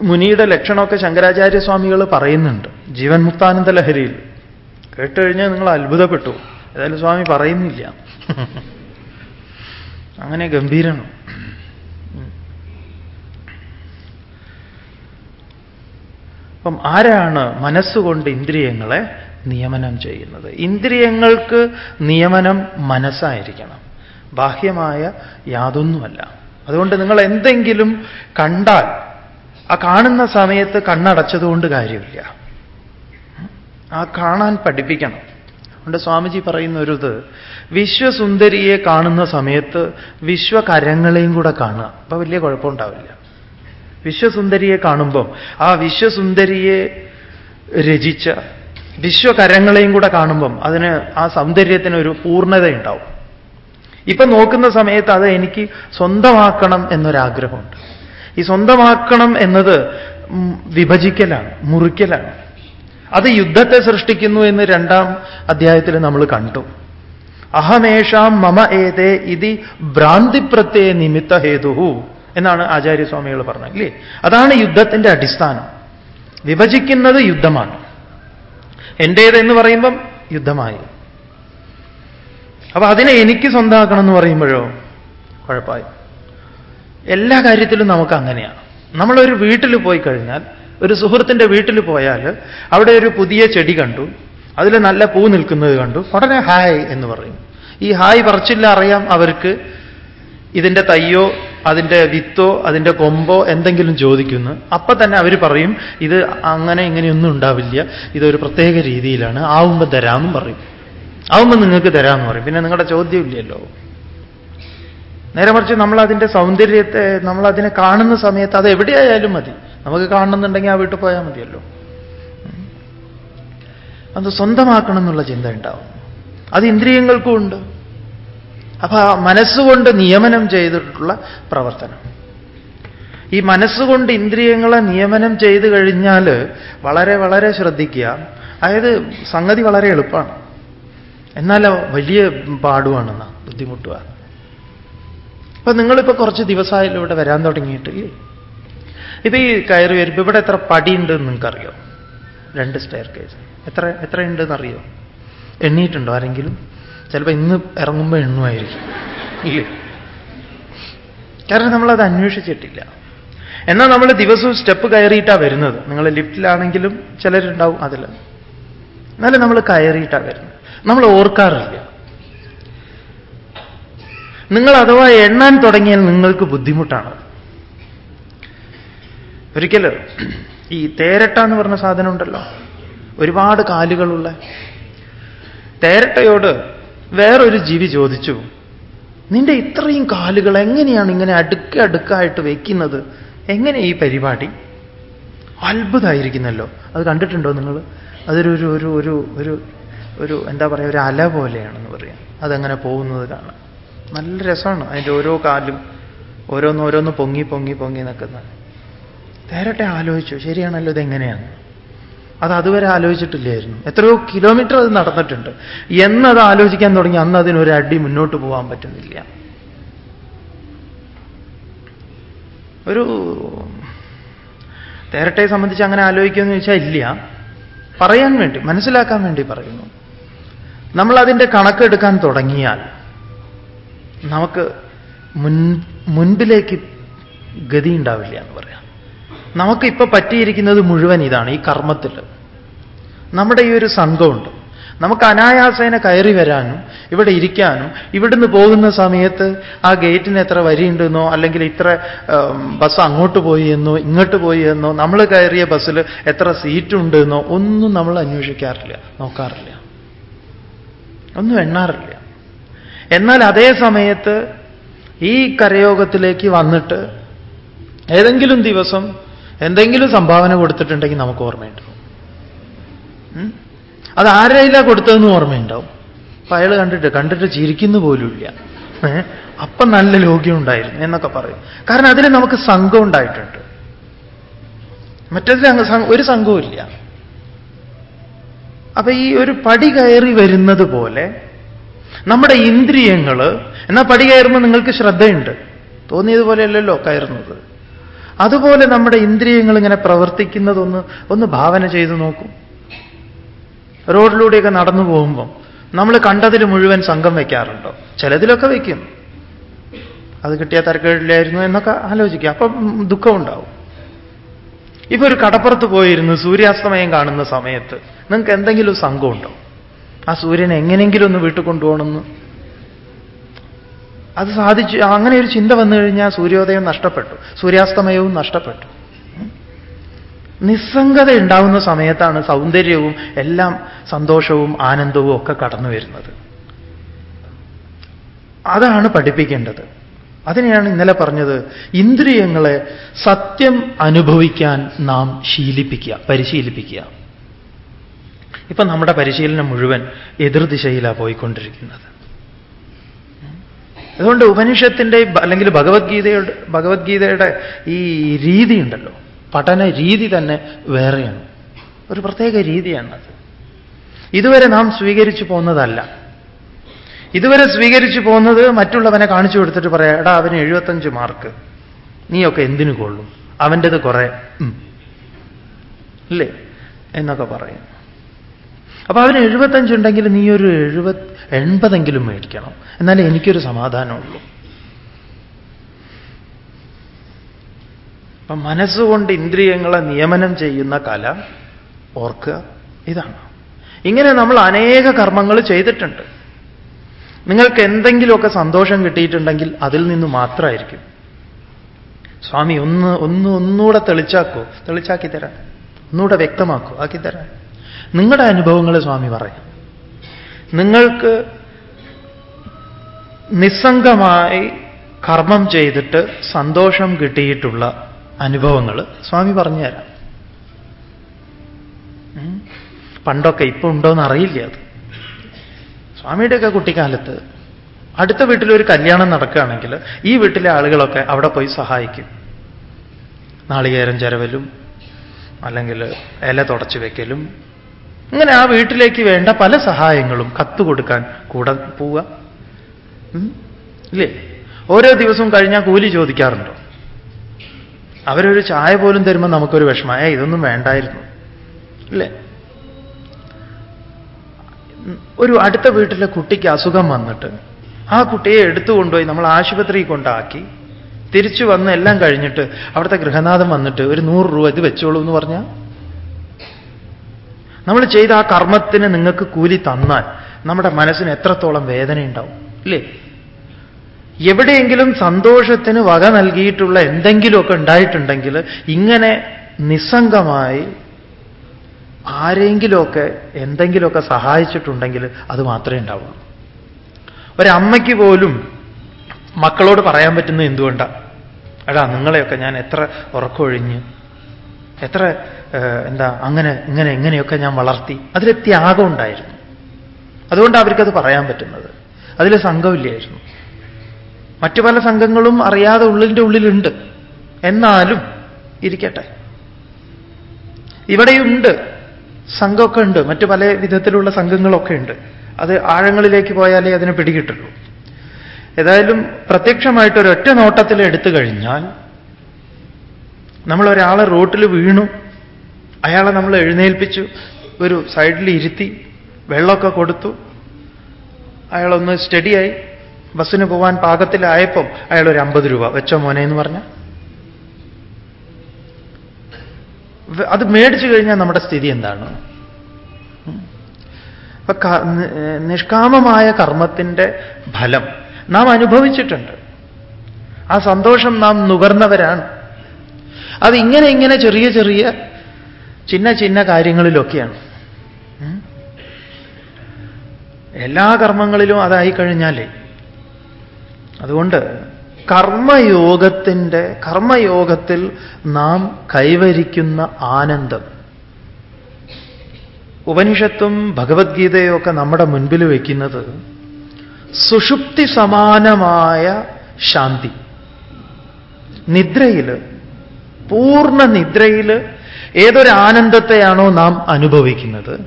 മുനിയുടെ ലക്ഷണമൊക്കെ ശങ്കരാചാര്യസ്വാമികൾ പറയുന്നുണ്ട്. ജീവൻ മുക്താനന്ദ ലഹരിയിൽ. കേട്ടുകഴിഞ്ഞാൽ നിങ്ങൾ അത്ഭുതപ്പെട്ടു. ഏതായാലും സ്വാമി പറയുന്നില്ല. അങ്ങനെ ഗംഭീരമാണ്. അപ്പം ആരാണ് മനസ്സുകൊണ്ട് ഇന്ദ്രിയങ്ങളെ നിയമനം ചെയ്യുന്നത്. ഇന്ദ്രിയങ്ങൾക്ക് നിയമനം മനസ്സായിരിക്കണം. ബാഹ്യമായ യാതൊന്നുമല്ല. അതുകൊണ്ട് നിങ്ങൾ എന്തെങ്കിലും കണ്ടാൽ ആ കാണുന്ന സമയത്ത് കണ്ണടച്ചതുകൊണ്ട് കാര്യമില്ല. ആ കാണാൻ പഠിപ്പിക്കണം. അതുകൊണ്ട് സ്വാമിജി പറയുന്ന ഒരു ഇത് വിശ്വസുന്ദരിയെ കാണുന്ന സമയത്ത് വിശ്വകരങ്ങളെയും കൂടെ കാണുക. അപ്പൊ വലിയ കുഴപ്പമുണ്ടാവില്ല. വിശ്വസുന്ദരിയെ കാണുമ്പം ആ വിശ്വസുന്ദരിയെ രചിച്ച വിശ്വകരങ്ങളെയും കൂടെ കാണുമ്പം അതിന് ആ സൗന്ദര്യത്തിന് ഒരു പൂർണതയുണ്ടാവും. ഇപ്പൊ നോക്കുന്ന സമയത്ത് അത് എനിക്ക് സ്വന്തമാക്കണം എന്നൊരാഗ്രഹമുണ്ട്. ഈ സ്വന്തമാക്കണം എന്നത് വിഭജിക്കലാണ് മുറിക്കലാണ്. അത് യുദ്ധത്തെ സൃഷ്ടിക്കുന്നു എന്ന് രണ്ടാം അധ്യായത്തിൽ നമ്മൾ കണ്ടു. അഹമേഷാം മമ ഏതേ ഇതി ഭ്രാന്തിപ്രത്യയ നിമിത്ത ഹേതുഹു എന്നാണ് ആചാര്യസ്വാമികൾ പറഞ്ഞത് അല്ലേ? അതാണ് യുദ്ധത്തിന്റെ അടിസ്ഥാനം. വിഭജിക്കുന്നത് യുദ്ധമാണ്. എന്റേതെന്ന് പറയുമ്പം യുദ്ധമായി. അപ്പൊ അതിനെ എനിക്ക് സ്വന്തമാക്കണം എന്ന് പറയുമ്പോഴോ കുഴപ്പമായി. എല്ലാ കാര്യത്തിലും നമുക്ക് അങ്ങനെയാണ് നമ്മളൊരു വീട്ടിൽ പോയി കഴിഞ്ഞാൽ ഒരു സുഹൃത്തിന്റെ വീട്ടിൽ പോയാൽ അവിടെ ഒരു പുതിയ ചെടി കണ്ടു അതിൽ നല്ല പൂ നിൽക്കുന്നത് കണ്ടു ഉടനെ ഹായ് എന്ന് പറയും. ഈ ഹായ് പറിച്ചില്ല അറിയാം അവർക്ക് ഇതിന്റെ തയ്യോ അതിന്റെ വിത്തോ അതിന്റെ കൊമ്പോ എന്തെങ്കിലും ചോദിക്കുന്നു അപ്പൊ തന്നെ അവർ പറയും ഇത് അങ്ങനെ ഇങ്ങനെയൊന്നും ഉണ്ടാവില്ല ഇതൊരു പ്രത്യേക രീതിയിലാണ് ആവുമ്പോൾ തരാമെന്നും പറയും. ആവുമ്പോൾ നിങ്ങൾക്ക് തരാമെന്ന് പറയും. പിന്നെ നിങ്ങളുടെ ചോദ്യം ഇല്ലല്ലോ. നേരെ മറിച്ച് നമ്മൾ അതിന്റെ സൗന്ദര്യത്തെ നമ്മൾ അതിനെ കാണുന്ന സമയത്ത് അത് എവിടെയായാലും മതി. നമുക്ക് കാണുന്നുണ്ടെങ്കിൽ ആ വീട്ടിൽ പോയാൽ മതിയല്ലോ. അത് സ്വന്തമാക്കണം എന്നുള്ള ചിന്ത ഉണ്ടാവും. അത് ഇന്ദ്രിയങ്ങൾക്കും ഉണ്ട്. അപ്പൊ ആ മനസ്സുകൊണ്ട് നിയമനം ചെയ്തിട്ടുള്ള പ്രവർത്തനം. ഈ മനസ്സുകൊണ്ട് ഇന്ദ്രിയങ്ങളെ നിയമനം ചെയ്തു കഴിഞ്ഞാൽ വളരെ വളരെ ശ്രദ്ധിക്കുക. അതായത് സംഗതി വളരെ എളുപ്പമാണ്. എന്നാൽ വലിയ പാടുവാണെന്ന ബുദ്ധിമുട്ടുക. അപ്പൊ നിങ്ങളിപ്പോ കുറച്ച് ദിവസമായാലും ഇവിടെ വരാൻ തുടങ്ങിയിട്ടില്ലേ? ഇപ്പൊ ഈ കയറി വരുമ്പോ ഇവിടെ എത്ര പടിയുണ്ട് നിങ്ങൾക്കറിയോ? രണ്ട് സ്റ്റെയർ കേസ് എത്ര എത്ര ഉണ്ടെന്നറിയോ എണ്ണിയിട്ടുണ്ടോ ആരെങ്കിലും? ചിലപ്പോൾ ഇന്ന് ഇറങ്ങുമ്പോൾ എണ്ണുമായിരിക്കും. ഇല്ലേ? കാരണം നമ്മളത് അന്വേഷിച്ചിട്ടില്ല. എന്നാൽ നമ്മൾ ദിവസവും സ്റ്റെപ്പ് കയറിയിട്ടാണ് വരുന്നത്. നിങ്ങൾ ലിഫ്റ്റിലാണെങ്കിലും ചിലരുണ്ടാവും അതിൽ എന്നാലും നമ്മൾ കയറിയിട്ടാണ് വരുന്നത്. നമ്മൾ ഓർക്കാറില്ല. നിങ്ങൾ അഥവാ എണ്ണാൻ തുടങ്ങിയാൽ നിങ്ങൾക്ക് ബുദ്ധിമുട്ടാണ്. ഒരിക്കൽ ഈ തേരട്ട എന്ന് പറഞ്ഞ സാധനം ഉണ്ടല്ലോ? ഒരുപാട് കാലുകളുള്ള തേരട്ടയോട് വേറൊരു ജീവി ചോദിച്ചു നിന്റെ ഇത്രയും കാലുകൾ എങ്ങനെയാണ് ഇങ്ങനെ അടുക്ക അടുക്കായിട്ട് വെക്കുന്നത്? എങ്ങനെ ഈ പരിപാടി? അത്ഭുതമായിരിക്കുന്നല്ലോ. അത് കണ്ടിട്ടുണ്ടോ നിങ്ങൾ? അതൊരു ഒരു ഒരു ഒരു ഒരു ഒരു എന്താ പറയുക ഒരു അല പോലെയാണെന്ന് പറയാം. അതങ്ങനെ പോകുന്നത് കാണാം. നല്ല രസമാണ് അതിന്റെ ഓരോ കാലും ഓരോന്നോരോന്ന് ഓരോന്ന് പൊങ്ങി പൊങ്ങി പൊങ്ങി നിൽക്കുന്നത്. നേരട്ടെ ആലോചിച്ചു ശരിയാണല്ലോ ഇതെങ്ങനെയാണ്? അത് അതുവരെ ആലോചിച്ചിട്ടില്ലായിരുന്നു. എത്രയോ കിലോമീറ്റർ അത് നടന്നിട്ടുണ്ട്. എന്നത് ആലോചിക്കാൻ തുടങ്ങി അന്ന് അതിനൊരു അടി മുന്നോട്ട് പോകാൻ പറ്റുന്നില്ല. ഒരു തേരട്ടയെ സംബന്ധിച്ച് അങ്ങനെ ആലോചിക്കുമെന്ന് ചോദിച്ചാൽ ഇല്ല. പറയാൻ വേണ്ടി മനസ്സിലാക്കാൻ വേണ്ടി പറയുന്നു. നമ്മൾ അതിന്റെ കണക്കെടുക്കാൻ തുടങ്ങിയാൽ നമുക്ക് മുൻ മുൻപിലേക്ക് ഗതി ഉണ്ടാവില്ല എന്ന് പറയാം. നമുക്കിപ്പോ പറ്റിയിരിക്കുന്നത് മുഴുവൻ ഇതാണ് ഈ കർമ്മത്തിൽ. നമ്മുടെ ഈ ഒരു സംഘമുണ്ട്. നമുക്ക് അനായാസേന കയറി വരാനും ഇവിടെ ഇരിക്കാനും ഇവിടുന്ന് പോകുന്ന സമയത്ത് ആ ഗേറ്റിന് എത്ര വരിയുണ്ടെന്നോ അല്ലെങ്കിൽ ഇത്ര ബസ് അങ്ങോട്ട് പോയി എന്നോ ഇങ്ങോട്ട് പോയി എന്നോ നമ്മൾ കയറിയ ബസ്സിൽ എത്ര സീറ്റുണ്ട് എന്നോ ഒന്നും നമ്മൾ അന്വേഷിക്കാറില്ല നോക്കാറില്ല. ഒന്നും എണ്ണാറില്ല. എന്നാൽ അതേ സമയത്ത് ഈ കരയോഗത്തിലേക്ക് വന്നിട്ട് ഏതെങ്കിലും ദിവസം എന്തെങ്കിലും സംഭാവന കൊടുത്തിട്ടുണ്ടെങ്കിൽ നമുക്ക് ഓർമ്മയുണ്ടാവും. അത് ആരെയില്ല കൊടുത്തതെന്ന് ഓർമ്മയുണ്ടാവും. അപ്പൊ അയാൾ കണ്ടിട്ട് കണ്ടിട്ട് ചിരിക്കുന്നു പോലുമില്ല. അപ്പൊ അപ്പം നല്ല ലോക്യം ഉണ്ടായിരുന്നു എന്നൊക്കെ പറയും. കാരണം അതിന് നമുക്ക് സംഘം ഉണ്ടായിട്ടുണ്ട്. മറ്റേതിൽ ഒരു സംഘവും ഇല്ല. അപ്പൊ ഈ ഒരു പടി കയറി വരുന്നത് പോലെ നമ്മുടെ ഇന്ദ്രിയങ്ങൾ എന്നാൽ പടി കയറുമ്പോൾ നിങ്ങൾക്ക് ശ്രദ്ധയുണ്ട്. തോന്നിയതുപോലെയല്ലല്ലോ കയറുന്നത്. അതുപോലെ നമ്മുടെ ഇന്ദ്രിയങ്ങൾ ഇങ്ങനെ പ്രവർത്തിക്കുന്നതൊന്ന് ഒന്ന് ഭാവന ചെയ്തു നോക്കൂ. റോഡിലൂടെയൊക്കെ നടന്നു പോകുമ്പം നമ്മൾ കണ്ടതിൽ മുഴുവൻ സംഘം വയ്ക്കാറുണ്ടോ ചിലതിലൊക്കെ വയ്ക്കും അത് കിട്ടിയ തരക്കേടില്ലായിരുന്നു എന്നൊക്കെ ആലോചിക്കുക. അപ്പം ദുഃഖമുണ്ടാവും ഇപ്പൊ ഒരു കടപ്പുറത്ത് പോയിരുന്നു സൂര്യാസ്തമയം കാണുന്ന സമയത്ത്. നിങ്ങൾക്ക് എന്തെങ്കിലും സംഘമുണ്ടോ ആ സൂര്യനെ എങ്ങനെയെങ്കിലും ഒന്ന് വീട്ടിൽ കൊണ്ടുപോകണമെന്ന് അത് സാധിച്ചു അങ്ങനെ ഒരു ചിന്ത വന്നു കഴിഞ്ഞാൽ സൂര്യോദയം നഷ്ടപ്പെട്ടു. സൂര്യാസ്തമയവും നഷ്ടപ്പെട്ടു. നിസ്സംഗത ഉണ്ടാവുന്ന സമയത്താണ് സൗന്ദര്യവും എല്ലാം സന്തോഷവും ആനന്ദവും ഒക്കെ കടന്നു വരുന്നത്. അതാണ് പഠിപ്പിക്കേണ്ടത്. അതിനെയാണ് ഇന്നലെ പറഞ്ഞത് ഇന്ദ്രിയങ്ങളെ സത്യം അനുഭവിക്കാൻ നാം ശീലിപ്പിക്കുക പരിശീലിപ്പിക്കുക. ഇപ്പൊ നമ്മുടെ പരിശീലനം മുഴുവൻ എതിർദിശയിലാണ് പോയിക്കൊണ്ടിരിക്കുന്നത്. അതുകൊണ്ട് ഉപനിഷത്തിന്റെ അല്ലെങ്കിൽ ഭഗവത്ഗീതയുടെ ഭഗവത്ഗീതയുടെ ഈ രീതി ഉണ്ടല്ലോ പഠന രീതി തന്നെ വേറെയാണ്. ഒരു പ്രത്യേക രീതിയാണത്. ഇതുവരെ നാം സ്വീകരിച്ചു പോകുന്നതല്ല. ഇതുവരെ സ്വീകരിച്ചു പോകുന്നത് മറ്റുള്ളവനെ കാണിച്ചു കൊടുത്തിട്ട് പറയാം എടാ അവന് എഴുപത്തഞ്ച് മാർക്ക്. നീയൊക്കെ എന്തിനു കൊള്ളും? അവന്റെത് കുറേ. അല്ലേ എന്നൊക്കെ പറയും. അപ്പൊ അവന് എഴുപത്തഞ്ചുണ്ടെങ്കിൽ നീ ഒരു എഴുപത് എൺപതെങ്കിലും മേടിക്കണം. എന്നാലേ എനിക്കൊരു സമാധാനമുള്ളൂ. അപ്പം മനസ്സുകൊണ്ട് ഇന്ദ്രിയങ്ങളെ നിയമനം ചെയ്യുന്ന കല ഓർക്കുക ഇതാണ്. ഇങ്ങനെ നമ്മൾ അനേക കർമ്മങ്ങൾ ചെയ്തിട്ടുണ്ട്. നിങ്ങൾക്ക് എന്തെങ്കിലുമൊക്കെ സന്തോഷം കിട്ടിയിട്ടുണ്ടെങ്കിൽ അതിൽ നിന്ന് മാത്രമായിരിക്കും. സ്വാമി ഒന്ന് ഒന്ന് ഒന്നുകൂടെ തെളിച്ചാക്കൂ. തെളിച്ചാക്കി തരാം ഒന്നുകൂടെ വ്യക്തമാക്കൂ. ആക്കി തരാം നിങ്ങളുടെ അനുഭവങ്ങൾ സ്വാമി പറയാം. നിങ്ങൾക്ക് നിസ്സംഗമായി കർമ്മം ചെയ്തിട്ട് സന്തോഷം കിട്ടിയിട്ടുള്ള അനുഭവങ്ങൾ സ്വാമി പറഞ്ഞുതരാം. പണ്ടൊക്കെ ഇപ്പൊ ഉണ്ടോയെന്ന് അറിയില്ല അത്. സ്വാമിയുടെയൊക്കെ കുട്ടിക്കാലത്ത് അടുത്ത വീട്ടിലൊരു കല്യാണം നടക്കുകയാണെങ്കിൽ ഈ വീട്ടിലെ ആളുകളൊക്കെ അവിടെ പോയി സഹായിക്കും. നാളികേരം ചരവലും അല്ലെങ്കിൽ ഇല തുടച്ചു വെക്കലും ഇങ്ങനെ ആ വീട്ടിലേക്ക് വേണ്ട പല സഹായങ്ങളും കത്ത് കൊടുക്കാൻ കൂടെ പോവുക? ഇല്ലേ? ഓരോ ദിവസവും കഴിഞ്ഞാൽ കൂലി ചോദിക്കാറുണ്ടോ? അവരൊരു ചായ പോലും തരുമ്പോൾ നമുക്കൊരു വിഷമമായ ഇതൊന്നും വേണ്ടായിരുന്നു. ഇല്ലേ? ഒരു അടുത്ത വീട്ടിലെ കുട്ടിക്ക് അസുഖം വന്നിട്ട് ആ കുട്ടിയെ എടുത്തു കൊണ്ടുപോയി നമ്മൾ ആശുപത്രിയിൽ കൊണ്ടാക്കി. തിരിച്ചു വന്ന് എല്ലാം കഴിഞ്ഞിട്ട് അവിടുത്തെ ഗൃഹനാഥം വന്നിട്ട് ഒരു നൂറ് രൂപ ഇത് വെച്ചോളൂ എന്ന് പറഞ്ഞാൽ നമ്മൾ ചെയ്ത ആ കർമ്മത്തിന് നിങ്ങൾക്ക് കൂലി തന്നാൽ നമ്മുടെ മനസ്സിന് എത്രത്തോളം വേദനയുണ്ടാവും ഇല്ലേ? എവിടെയെങ്കിലും സന്തോഷത്തിന് വക നൽകിയിട്ടുള്ള എന്തെങ്കിലുമൊക്കെ ഉണ്ടായിട്ടുണ്ടെങ്കിൽ ഇങ്ങനെ നിസ്സംഗമായി ആരെങ്കിലുമൊക്കെ എന്തെങ്കിലുമൊക്കെ സഹായിച്ചിട്ടുണ്ടെങ്കിൽ അത് മാത്രമേ ഉണ്ടാവുള്ളൂ. ഒരമ്മയ്ക്ക് പോലും മക്കളോട് പറയാൻ പറ്റുന്ന എന്തുകൊണ്ടാണ് എടാ നിങ്ങളെയൊക്കെ ഞാൻ എത്ര ഉറക്കമൊഴിഞ്ഞ് എത്ര എന്താ അങ്ങനെ ഇങ്ങനെ ഇങ്ങനെയൊക്കെ ഞാൻ വളർത്തി. അതിൽ ത്യാഗം ഉണ്ടായിരുന്നു. അതുകൊണ്ട് അവർക്കത് പറയാൻ പറ്റുന്നത്. അതിൽ സംഘമില്ലായിരുന്നു. മറ്റു പല സംഘങ്ങളും അറിയാതെ ഉള്ളിന്റെ ഉള്ളിലുണ്ട്. എന്നാലും ഇരിക്കട്ടെ. ഇവിടെയുണ്ട്. സംഘമൊക്കെ ഉണ്ട്. മറ്റു പല വിധത്തിലുള്ള സംഘങ്ങളൊക്കെ ഉണ്ട്. അത് ആഴങ്ങളിലേക്ക് പോയാലേ അതിനെ പിടികിട്ടുള്ളൂ. ഏതായാലും പ്രത്യക്ഷമായിട്ട് ഒരു ഒറ്റ നോട്ടത്തിൽ എടുത്തു കഴിഞ്ഞാൽ നമ്മൾ ഒരാളെ റോട്ടിൽ വീണു. അയാളെ നമ്മൾ എഴുന്നേൽപ്പിച്ചു ഒരു സൈഡിൽ ഇരുത്തി വെള്ളമൊക്കെ കൊടുത്തു. അയാളൊന്ന് സ്റ്റഡിയായി ബസ്സിന് പോവാൻ പാകത്തിലായപ്പം അയാൾ ഒരു അമ്പത് രൂപ. വെച്ചോ മോനെ എന്ന് പറഞ്ഞ. അത് മേടിച്ചു കഴിഞ്ഞാൽ നമ്മുടെ സ്ഥിതി എന്താണ്? നിഷ്കാമമായ കർമ്മത്തിന്റെ ഫലം നാം അനുഭവിച്ചിട്ടുണ്ട്. ആ സന്തോഷം നാം നുകർന്നവരാണ്. അത് ഇങ്ങനെ ഇങ്ങനെ ചെറിയ ചെറിയ ചിന്ന ചിന്ന കാര്യങ്ങളിലൊക്കെയാണ്. എല്ലാ കർമ്മങ്ങളിലും അതായി കഴിഞ്ഞാലേ അതുകൊണ്ട് കർമ്മയോഗത്തിന്റെ കർമ്മയോഗത്തിൽ നാം കൈവരിക്കുന്ന ആനന്ദം ഉപനിഷത്തും ഭഗവത്ഗീതയൊക്കെ നമ്മുടെ മുൻപിൽ വയ്ക്കുന്നത് സുഷുപ്തി സമാനമായ ശാന്തി നിദ്രയിൽ പൂർണ നിദ്രയിൽ ഏതൊരു ആനന്ദത്തെയാണോ നാം അനുഭവിക്കുന്നത്?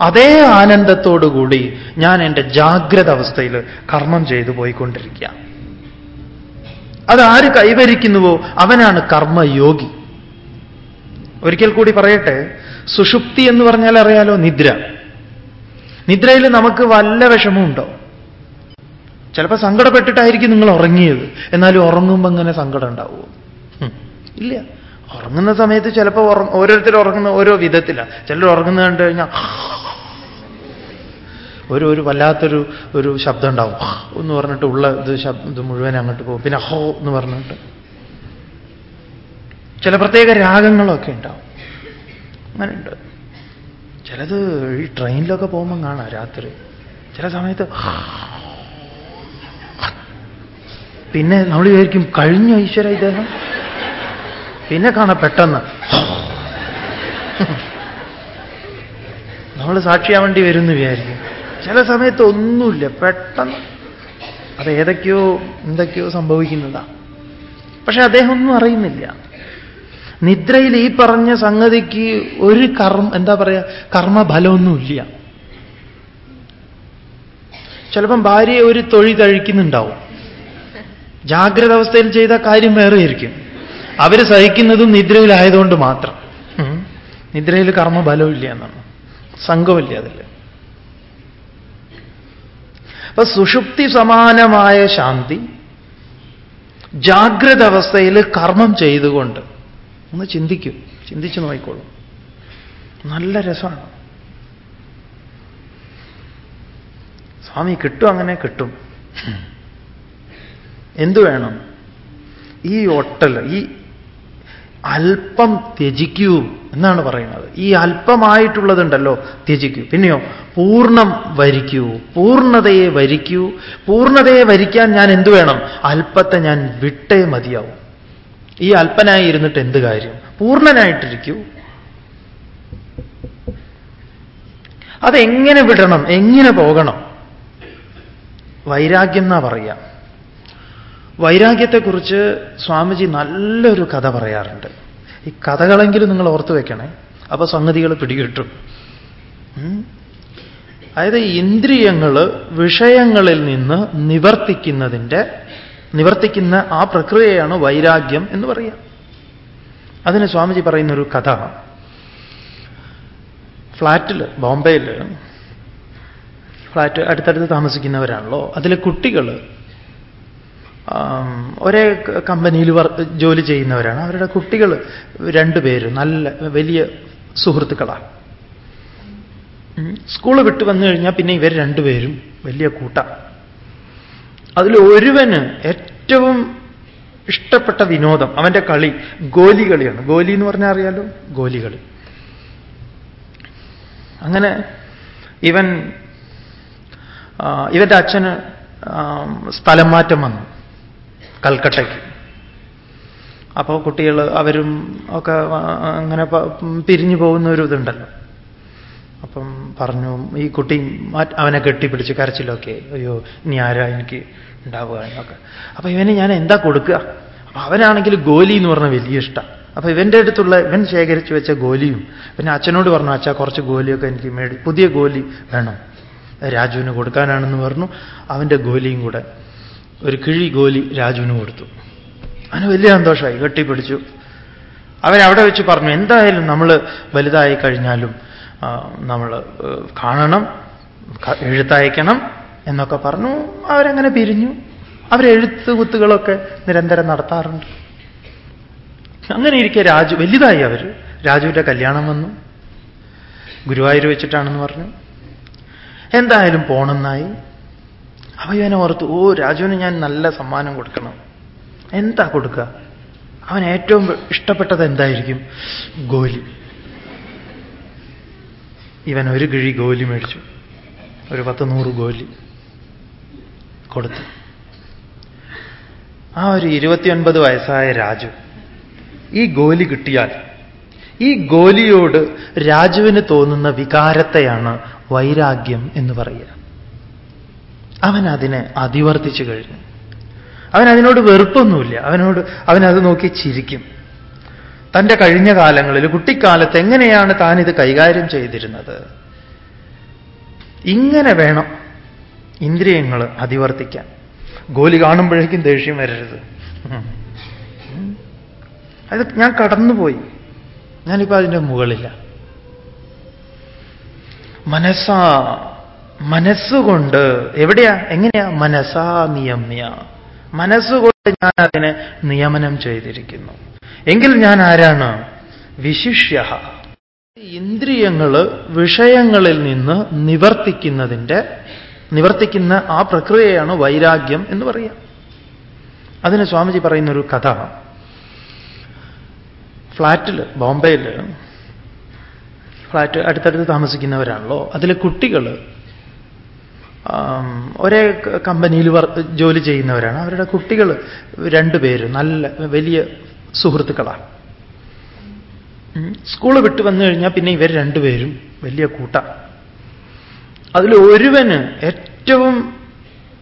അതേ ആനന്ദത്തോടുകൂടി ഞാൻ എന്റെ ജാഗ്രത അവസ്ഥയിൽ കർമ്മം ചെയ്തു പോയിക്കൊണ്ടിരിക്കുക. അതാര് കൈവരിക്കുന്നുവോ അവനാണ് കർമ്മയോഗി. ഒരിക്കൽ കൂടി പറയട്ടെ സുഷുപ്തി എന്ന് പറഞ്ഞാൽ അറിയാലോ നിദ്ര. നിദ്രയിൽ നമുക്ക് വല്ല വിഷമമുണ്ടോ ചിലപ്പോൾ സങ്കടപ്പെട്ടിട്ടായിരിക്കും നിങ്ങൾ ഉറങ്ങിയത്. എന്നാലും ഉറങ്ങുമ്പോൾ അങ്ങനെ സങ്കടം ഉണ്ടാവുമോ? ഇല്ല. ഉറങ്ങുന്ന സമയത്ത് ചിലപ്പോൾ ഓരോരുത്തർ ഉറങ്ങുന്ന ഓരോ വിധത്തിലാണ് ചിലർ ഉറങ്ങുന്നത് കണ്ടു കഴിഞ്ഞാൽ ഒരു ഒരു വല്ലാത്തൊരു ഒരു ശബ്ദം ഉണ്ടാവും. എന്ന് പറഞ്ഞിട്ട് ഉള്ള ഇത് ശബ്ദം മുഴുവൻ അങ്ങോട്ട് പോകും. പിന്നെ ഹോ എന്ന് പറഞ്ഞിട്ട്. ചില പ്രത്യേക രാഗങ്ങളൊക്കെ ഉണ്ടാവും. അങ്ങനെയുണ്ട് ചിലത് ഈ ട്രെയിനിലൊക്കെ പോകുമ്പോൾ കാണാം രാത്രി. ചില സമയത്ത് പിന്നെ നമ്മൾ വിചാരിക്കും കഴിഞ്ഞു ഈശ്വര ഇദ്ദേഹം? പിന്നെ കാണാം പെട്ടെന്ന്? നമ്മൾ സാക്ഷിയാവേണ്ടി വരും എന്ന് വിചാരിക്കും. ചില സമയത്ത് ഒന്നുമില്ല പെട്ടെന്ന്. അത് ഏതൊക്കെയോ എന്തൊക്കെയോ സംഭവിക്കുന്നതാ. പക്ഷെ അദ്ദേഹം ഒന്നും അറിയുന്നില്ല. നിദ്രയിൽ ഈ പറഞ്ഞ സംഗതിക്ക് ഒരു കർമ്മ എന്താ പറയുക കർമ്മഫലമൊന്നുമില്ല. ചിലപ്പം ഭാര്യയെ ഒരു തൊഴി കഴിക്കുന്നുണ്ടാവും ജാഗ്രത അവസ്ഥയിൽ ചെയ്ത കാര്യം വേറെയായിരിക്കും അവർ സഹിക്കുന്നതും നിദ്രയിലായതുകൊണ്ട് മാത്രം. നിദ്രയിൽ കർമ്മഫലമില്ല എന്നാണ്. സംഘമില്ല അതിൽ. അപ്പൊ സുഷുപ്തി സമാനമായ ശാന്തി ജാഗ്രത അവസ്ഥയിൽ കർമ്മം ചെയ്തുകൊണ്ട് ഒന്ന് ചിന്തിക്കൂ. ചിന്തിച്ചു നോക്കിക്കോളൂ. നല്ല രസമാണ്. സ്വാമി കിട്ടും അങ്ങനെ കിട്ടും. എന്തു വേണം? ഈ ഒട്ടൽ ഈ അല്പം ത്യജിക്കൂ എന്നാണ് പറയുന്നത്. ഈ അല്പമായിട്ടുള്ളതുണ്ടല്ലോ ത്യജിക്കൂ. പിന്നെയോ പൂർണം വരിക്കൂ. പൂർണതയെ വരിക്കൂ. പൂർണതയെ വരിക്കാൻ ഞാൻ എന്തു വേണം? അല്പത്തെ ഞാൻ വിട്ടേ മതിയാവും. ഈ അല്പനായി ഇരുന്നിട്ട് എന്ത് കാര്യം? പൂർണനായിട്ടിരിക്കൂ. അതെങ്ങനെ വിടണം? എങ്ങനെ പോകണം? വൈരാഗ്യം എന്നാ പറയാം. വൈരാഗ്യത്തെക്കുറിച്ച് സ്വാമിജി നല്ലൊരു കഥ പറയാറുണ്ട്. ഈ കഥകളെങ്കിലും നിങ്ങൾ ഓർത്തു വെക്കണേ. അപ്പൊ സംഗതികൾ പിടികിട്ടും. അതായത് ഇന്ദ്രിയങ്ങൾ വിഷയങ്ങളിൽ നിന്ന് നിവർത്തിക്കുന്നതിന്റെ നിവർത്തിക്കുന്ന ആ പ്രക്രിയയാണ് വൈരാഗ്യം എന്ന് പറയാം. അതിന് സ്വാമിജി പറയുന്നൊരു കഥ. ഫ്ലാറ്റിൽ ബോംബെയിൽ ഫ്ലാറ്റ് അടുത്തടുത്ത് താമസിക്കുന്നവരാണല്ലോ. അതിലെ കുട്ടികൾ ഒരേ കമ്പനിയിൽ ജോലി ചെയ്യുന്നവരാണ്. അവരുടെ കുട്ടികൾ രണ്ടുപേര് നല്ല വലിയ സുഹൃത്തുക്കളാണ് സ്കൂൾ വിട്ടു വന്നു കഴിഞ്ഞാൽ പിന്നെ ഇവർ രണ്ടുപേരും വലിയ കൂട്ട. അതിൽ ഒരുവന് ഏറ്റവും ഇഷ്ടപ്പെട്ട വിനോദം അവന്റെ കളി ഗോലി കളിയാണ്. ഗോലി എന്ന് പറഞ്ഞാൽ അറിയാലോ? ഗോലി കളി. അങ്ങനെ ഇവൻ ഇവന്റെ അച്ഛന് സ്ഥലം മാറ്റം വന്നു. കൽക്കട്ടയ്ക്ക്. അപ്പോൾ കുട്ടികൾ അവരും ഒക്കെ അങ്ങനെ പിരിഞ്ഞു പോകുന്ന ഒരു ഇതുണ്ടല്ലോ. അപ്പം പറഞ്ഞു ഈ കുട്ടി അവനെ കെട്ടിപ്പിടിച്ച് കരച്ചിലൊക്കെ അയ്യോ ഇനി ആരാ എനിക്ക് ഉണ്ടാവുക എന്നൊക്കെ. അപ്പൊ ഇവന് ഞാൻ എന്താ കൊടുക്കുക? അപ്പൊ അവനാണെങ്കിൽ ഗോലി എന്ന് പറഞ്ഞ വലിയ ഇഷ്ടം. അപ്പൊ ഇവന്റെ അടുത്തുള്ള ഇവൻ ശേഖരിച്ചു വെച്ച ഗോലിയും പിന്നെ അച്ഛനോട് പറഞ്ഞു അച്ഛാ കുറച്ച് ഗോലിയൊക്കെ എനിക്ക് മേടി പുതിയ ഗോലി വേണം. രാജുവിന് കൊടുക്കാനാണെന്ന് പറഞ്ഞു അവന്റെ ഗോലിയും കൂടെ ഒരു കിഴി ഗോലി രാജുവിന് കൊടുത്തു. അവന് വലിയ സന്തോഷമായി. കെട്ടിപ്പിടിച്ചു. അവൻ അവിടെ വെച്ച് പറഞ്ഞു എന്തായാലും നമ്മൾ വലുതായി കഴിഞ്ഞാലും നമ്മൾ കാണണം എഴുത്തയക്കണം എന്നൊക്കെ പറഞ്ഞു. അവരങ്ങനെ പിരിഞ്ഞു. അവരെഴുത്ത് കുത്തുകളൊക്കെ നിരന്തരം നടത്താറുണ്ട്. അങ്ങനെ ഇരിക്കെ രാജു വലുതായി അവർ രാജുവിന്റെ കല്യാണം വന്നു. ഗുരുവായൂർ വെച്ചിട്ടാണെന്ന് പറഞ്ഞു. എന്തായാലും പോണെന്നായി. അപ്പൊ ഇവനെ ഓർത്തു ഓ രാജുവിന് ഞാൻ നല്ല സമ്മാനം കൊടുക്കണം. എന്താ കൊടുക്കുക അവൻ ഏറ്റവും ഇഷ്ടപ്പെട്ടത് എന്തായിരിക്കും? ഗോലി. ഇവൻ ഒരു കിഴി ഗോലി മേടിച്ചു. ഒരു പത്ത് നൂറ് ഗോലി കൊടുത്തു. ആ ഒരു ഇരുപത്തിയൊൻപത് വയസ്സായ രാജു ഈ ഗോലി കിട്ടിയാൽ ഈ ഗോലിയോട് രാജുവിന് തോന്നുന്ന വികാരത്തെയാണ് വൈരാഗ്യം എന്ന് പറയുക. അവൻ അതിനെ അതിവർത്തിച്ചു കഴിഞ്ഞു. അവൻ അതിനോട് വെറുപ്പൊന്നുമില്ല. അവനോട് അവനത് നോക്കി ചിരിക്കും. തന്റെ കഴിഞ്ഞ കാലങ്ങളിൽ കുട്ടിക്കാലത്ത് എങ്ങനെയാണ് താൻ ഇത് കൈകാര്യം ചെയ്തിരുന്നത്? ഇങ്ങനെ വേണം ഇന്ദ്രിയങ്ങൾ അതിവർത്തിക്കാൻ. ഗോലി കാണുമ്പോഴേക്കും ദേഷ്യം വരരുത്. അത് ഞാൻ കടന്നുപോയി. ഞാനിപ്പോൾ അതിന്റെ മുകളില്ല മനസ്സാ മനസ്സുകൊണ്ട് എവിടെയാ? എങ്ങനെയാ? മനസ്സാ നിയമ്യ. മനസ്സുകൊണ്ട് ഞാൻ അതിനെ നിയമനം ചെയ്തിരിക്കുന്നു. എങ്കിൽ ഞാൻ ആരാണ്? വിശിഷ്യ. ഇന്ദ്രിയങ്ങൾ വിഷയങ്ങളിൽ നിന്ന് നിവർത്തിക്കുന്നതിന്റെ നിവർത്തിക്കുന്ന ആ പ്രക്രിയയാണ് വൈരാഗ്യം എന്ന് പറയാം. അതിന് സ്വാമിജി പറയുന്നൊരു കഥ. ഫ്ലാറ്റിൽ ബോംബെയിൽ ഫ്ലാറ്റ് അടുത്തടുത്ത് താമസിക്കുന്നവരാണല്ലോ. അതിലെ കുട്ടികൾ ഒരേ കമ്പനിയിൽ ജോലി ചെയ്യുന്നവരാണ്. അവരുടെ കുട്ടികൾ രണ്ടുപേര് നല്ല വലിയ സുഹൃത്തുക്കളാണ്. സ്കൂൾ വിട്ട് വന്നു കഴിഞ്ഞാൽ പിന്നെ ഇവർ രണ്ടുപേരും വലിയ കൂട്ട. അതിൽ ഒരുവന് ഏറ്റവും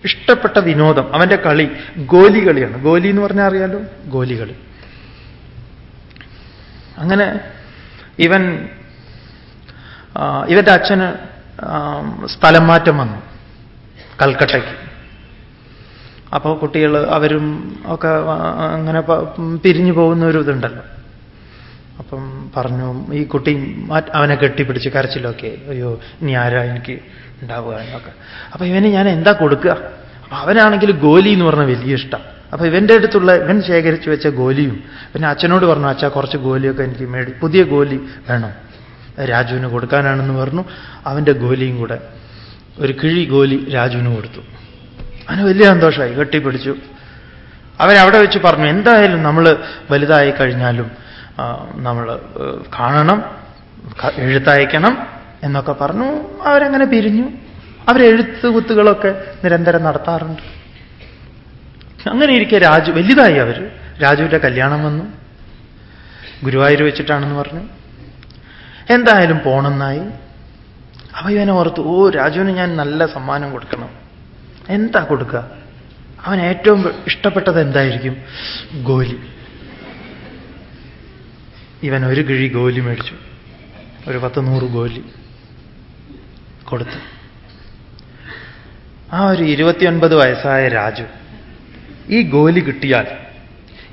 ഇഷ്ടപ്പെട്ട വിനോദം അവന്റെ കളി ഗോലി കളിയാണ്. ഗോലി എന്ന് പറഞ്ഞാൽ അറിയാലോ? ഗോലി കളി. അങ്ങനെ ഇവൻ ഇവന്റെ അച്ഛന് സ്ഥലം മാറ്റം വന്നു. കൽക്കട്ടയ്ക്ക്. അപ്പോൾ കുട്ടികൾ അവരും ഒക്കെ അങ്ങനെ പിരിഞ്ഞു പോകുന്ന ഒരു ഇതുണ്ടല്ലോ. അപ്പം പറഞ്ഞു ഈ കുട്ടി അവനെ കെട്ടിപ്പിടിച്ച് കരച്ചിലൊക്കെ അയ്യോ ഇനി ആരാ എനിക്ക് ഉണ്ടാവുക എന്നൊക്കെ. അപ്പൊ ഇവന് ഞാൻ എന്താ കൊടുക്കുക? അപ്പൊ അവനാണെങ്കിൽ ഗോലി എന്ന് പറഞ്ഞ വലിയ ഇഷ്ടം. അപ്പൊ ഇവന്റെ അടുത്തുള്ള ഇവൻ ശേഖരിച്ചു വെച്ച ഗോലിയും പിന്നെ അച്ഛനോട് പറഞ്ഞു അച്ഛാ കുറച്ച് ഗോലിയൊക്കെ എനിക്ക് മേടി പുതിയ ഗോലി വേണം. രാജുവിന് കൊടുക്കാനാണെന്ന് പറഞ്ഞു. അവന്റെ ഗോലിയും കൂടെ ഒരു കിഴി ഗോലി രാജുവിന് കൊടുത്തു. അവന് വലിയ സന്തോഷമായി. കെട്ടിപ്പിടിച്ചു. അവരവിടെ വെച്ച് പറഞ്ഞു എന്തായാലും നമ്മൾ വലുതായി കഴിഞ്ഞാലും നമ്മൾ കാണണം എഴുത്തയക്കണം എന്നൊക്കെ പറഞ്ഞു. അവരങ്ങനെ പിരിഞ്ഞു. അവരെഴുത്ത് കുത്തുകളൊക്കെ നിരന്തരം നടത്താറുണ്ട്. അങ്ങനെ ഇരിക്കെ രാജു വലുതായി അവർ രാജുവിന്റെ കല്യാണം വന്നു. ഗുരുവായൂർ വെച്ചിട്ടാണെന്ന് പറഞ്ഞു. എന്തായാലും പോണെന്നായി അപ്പൊ ഇവനെ ഓർത്തു ഓ രാജുവിന് ഞാൻ നല്ല സമ്മാനം കൊടുക്കണം. എന്താ കൊടുക്കുക അവൻ ഏറ്റവും ഇഷ്ടപ്പെട്ടത് എന്തായിരിക്കും? ഗോലി. ഇവൻ ഒരു കിഴി ഗോലി മേടിച്ചു. ഒരു പത്ത് നൂറ് ഗോലി കൊടുത്തു. ആ ഒരു ഇരുപത്തിയൊൻപത് വയസ്സായ രാജു ഈ ഗോലി കിട്ടിയാൽ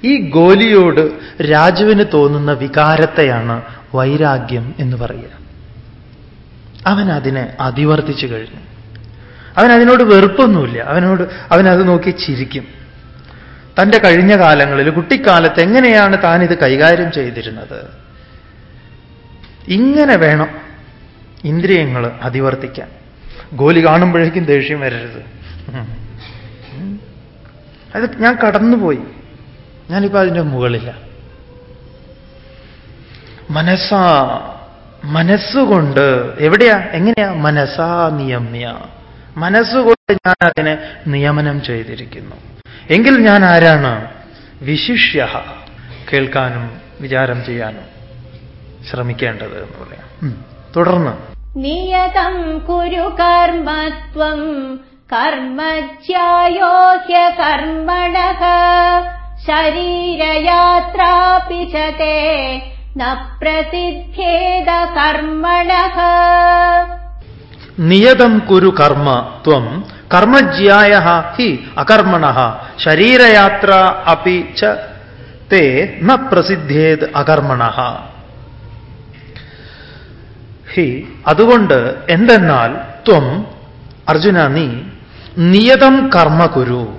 ഈ ഗോലിയോട് രാജുവിന് തോന്നുന്ന വികാരത്തെയാണ് വൈരാഗ്യം എന്ന് പറയുക. അവൻ അതിനെ അതിവർത്തിച്ചു കഴിഞ്ഞു. അവൻ അതിനോട് വെറുപ്പൊന്നുമില്ല. അവനോട് അവനത് നോക്കി ചിരിക്കും. തന്റെ കഴിഞ്ഞ കാലങ്ങളിൽ കുട്ടിക്കാലത്ത് എങ്ങനെയാണ് താൻ ഇത് കൈകാര്യം ചെയ്തിരുന്നത്? ഇങ്ങനെ വേണം ഇന്ദ്രിയങ്ങൾ അതിവർത്തിക്കാൻ. ഗോലി കാണുമ്പോഴേക്കും ദേഷ്യം വരരുത്. അത് ഞാൻ കടന്നുപോയി. ഞാനിപ്പോ അതിന്റെ മുകളില്ല മനസ്സാ മനസ്സുകൊണ്ട് എവിടെയാ? എങ്ങനെയാ? മനസ്സാ നിയമ്യ. മനസ്സുകൊണ്ട് ഞാൻ അതിനെ നിയമനം ചെയ്തിരിക്കുന്നു. എങ്കിൽ ഞാൻ ആരാണ്? വിശിഷ്യ. കേൾക്കാനും വിചാരം ചെയ്യാനും ശ്രമിക്കേണ്ടത് എന്ന് പറയാം. തുടർന്ന്. നിയതം കുരു കർമ്മത്വം കർമ്മജ്യായോഹ്യ കർമ്മണ ശരീരയാത്രാപി പ്രസിദ്ധേദ കർമ്മണ. നിയതം കുരു കർമ്മ ത്വം. കർമ്മജ്യായ ഹി അകർമ്മണ. ശരീരയാത്ര അപ്പി ച തേ ന പ്രസിദ്ധേത് അകർമ്മണ. ഹി അതുകൊണ്ട് എന്തെന്നാൽ ത്വം അർജുന നീ നിയതം കർമ്മ കുരു.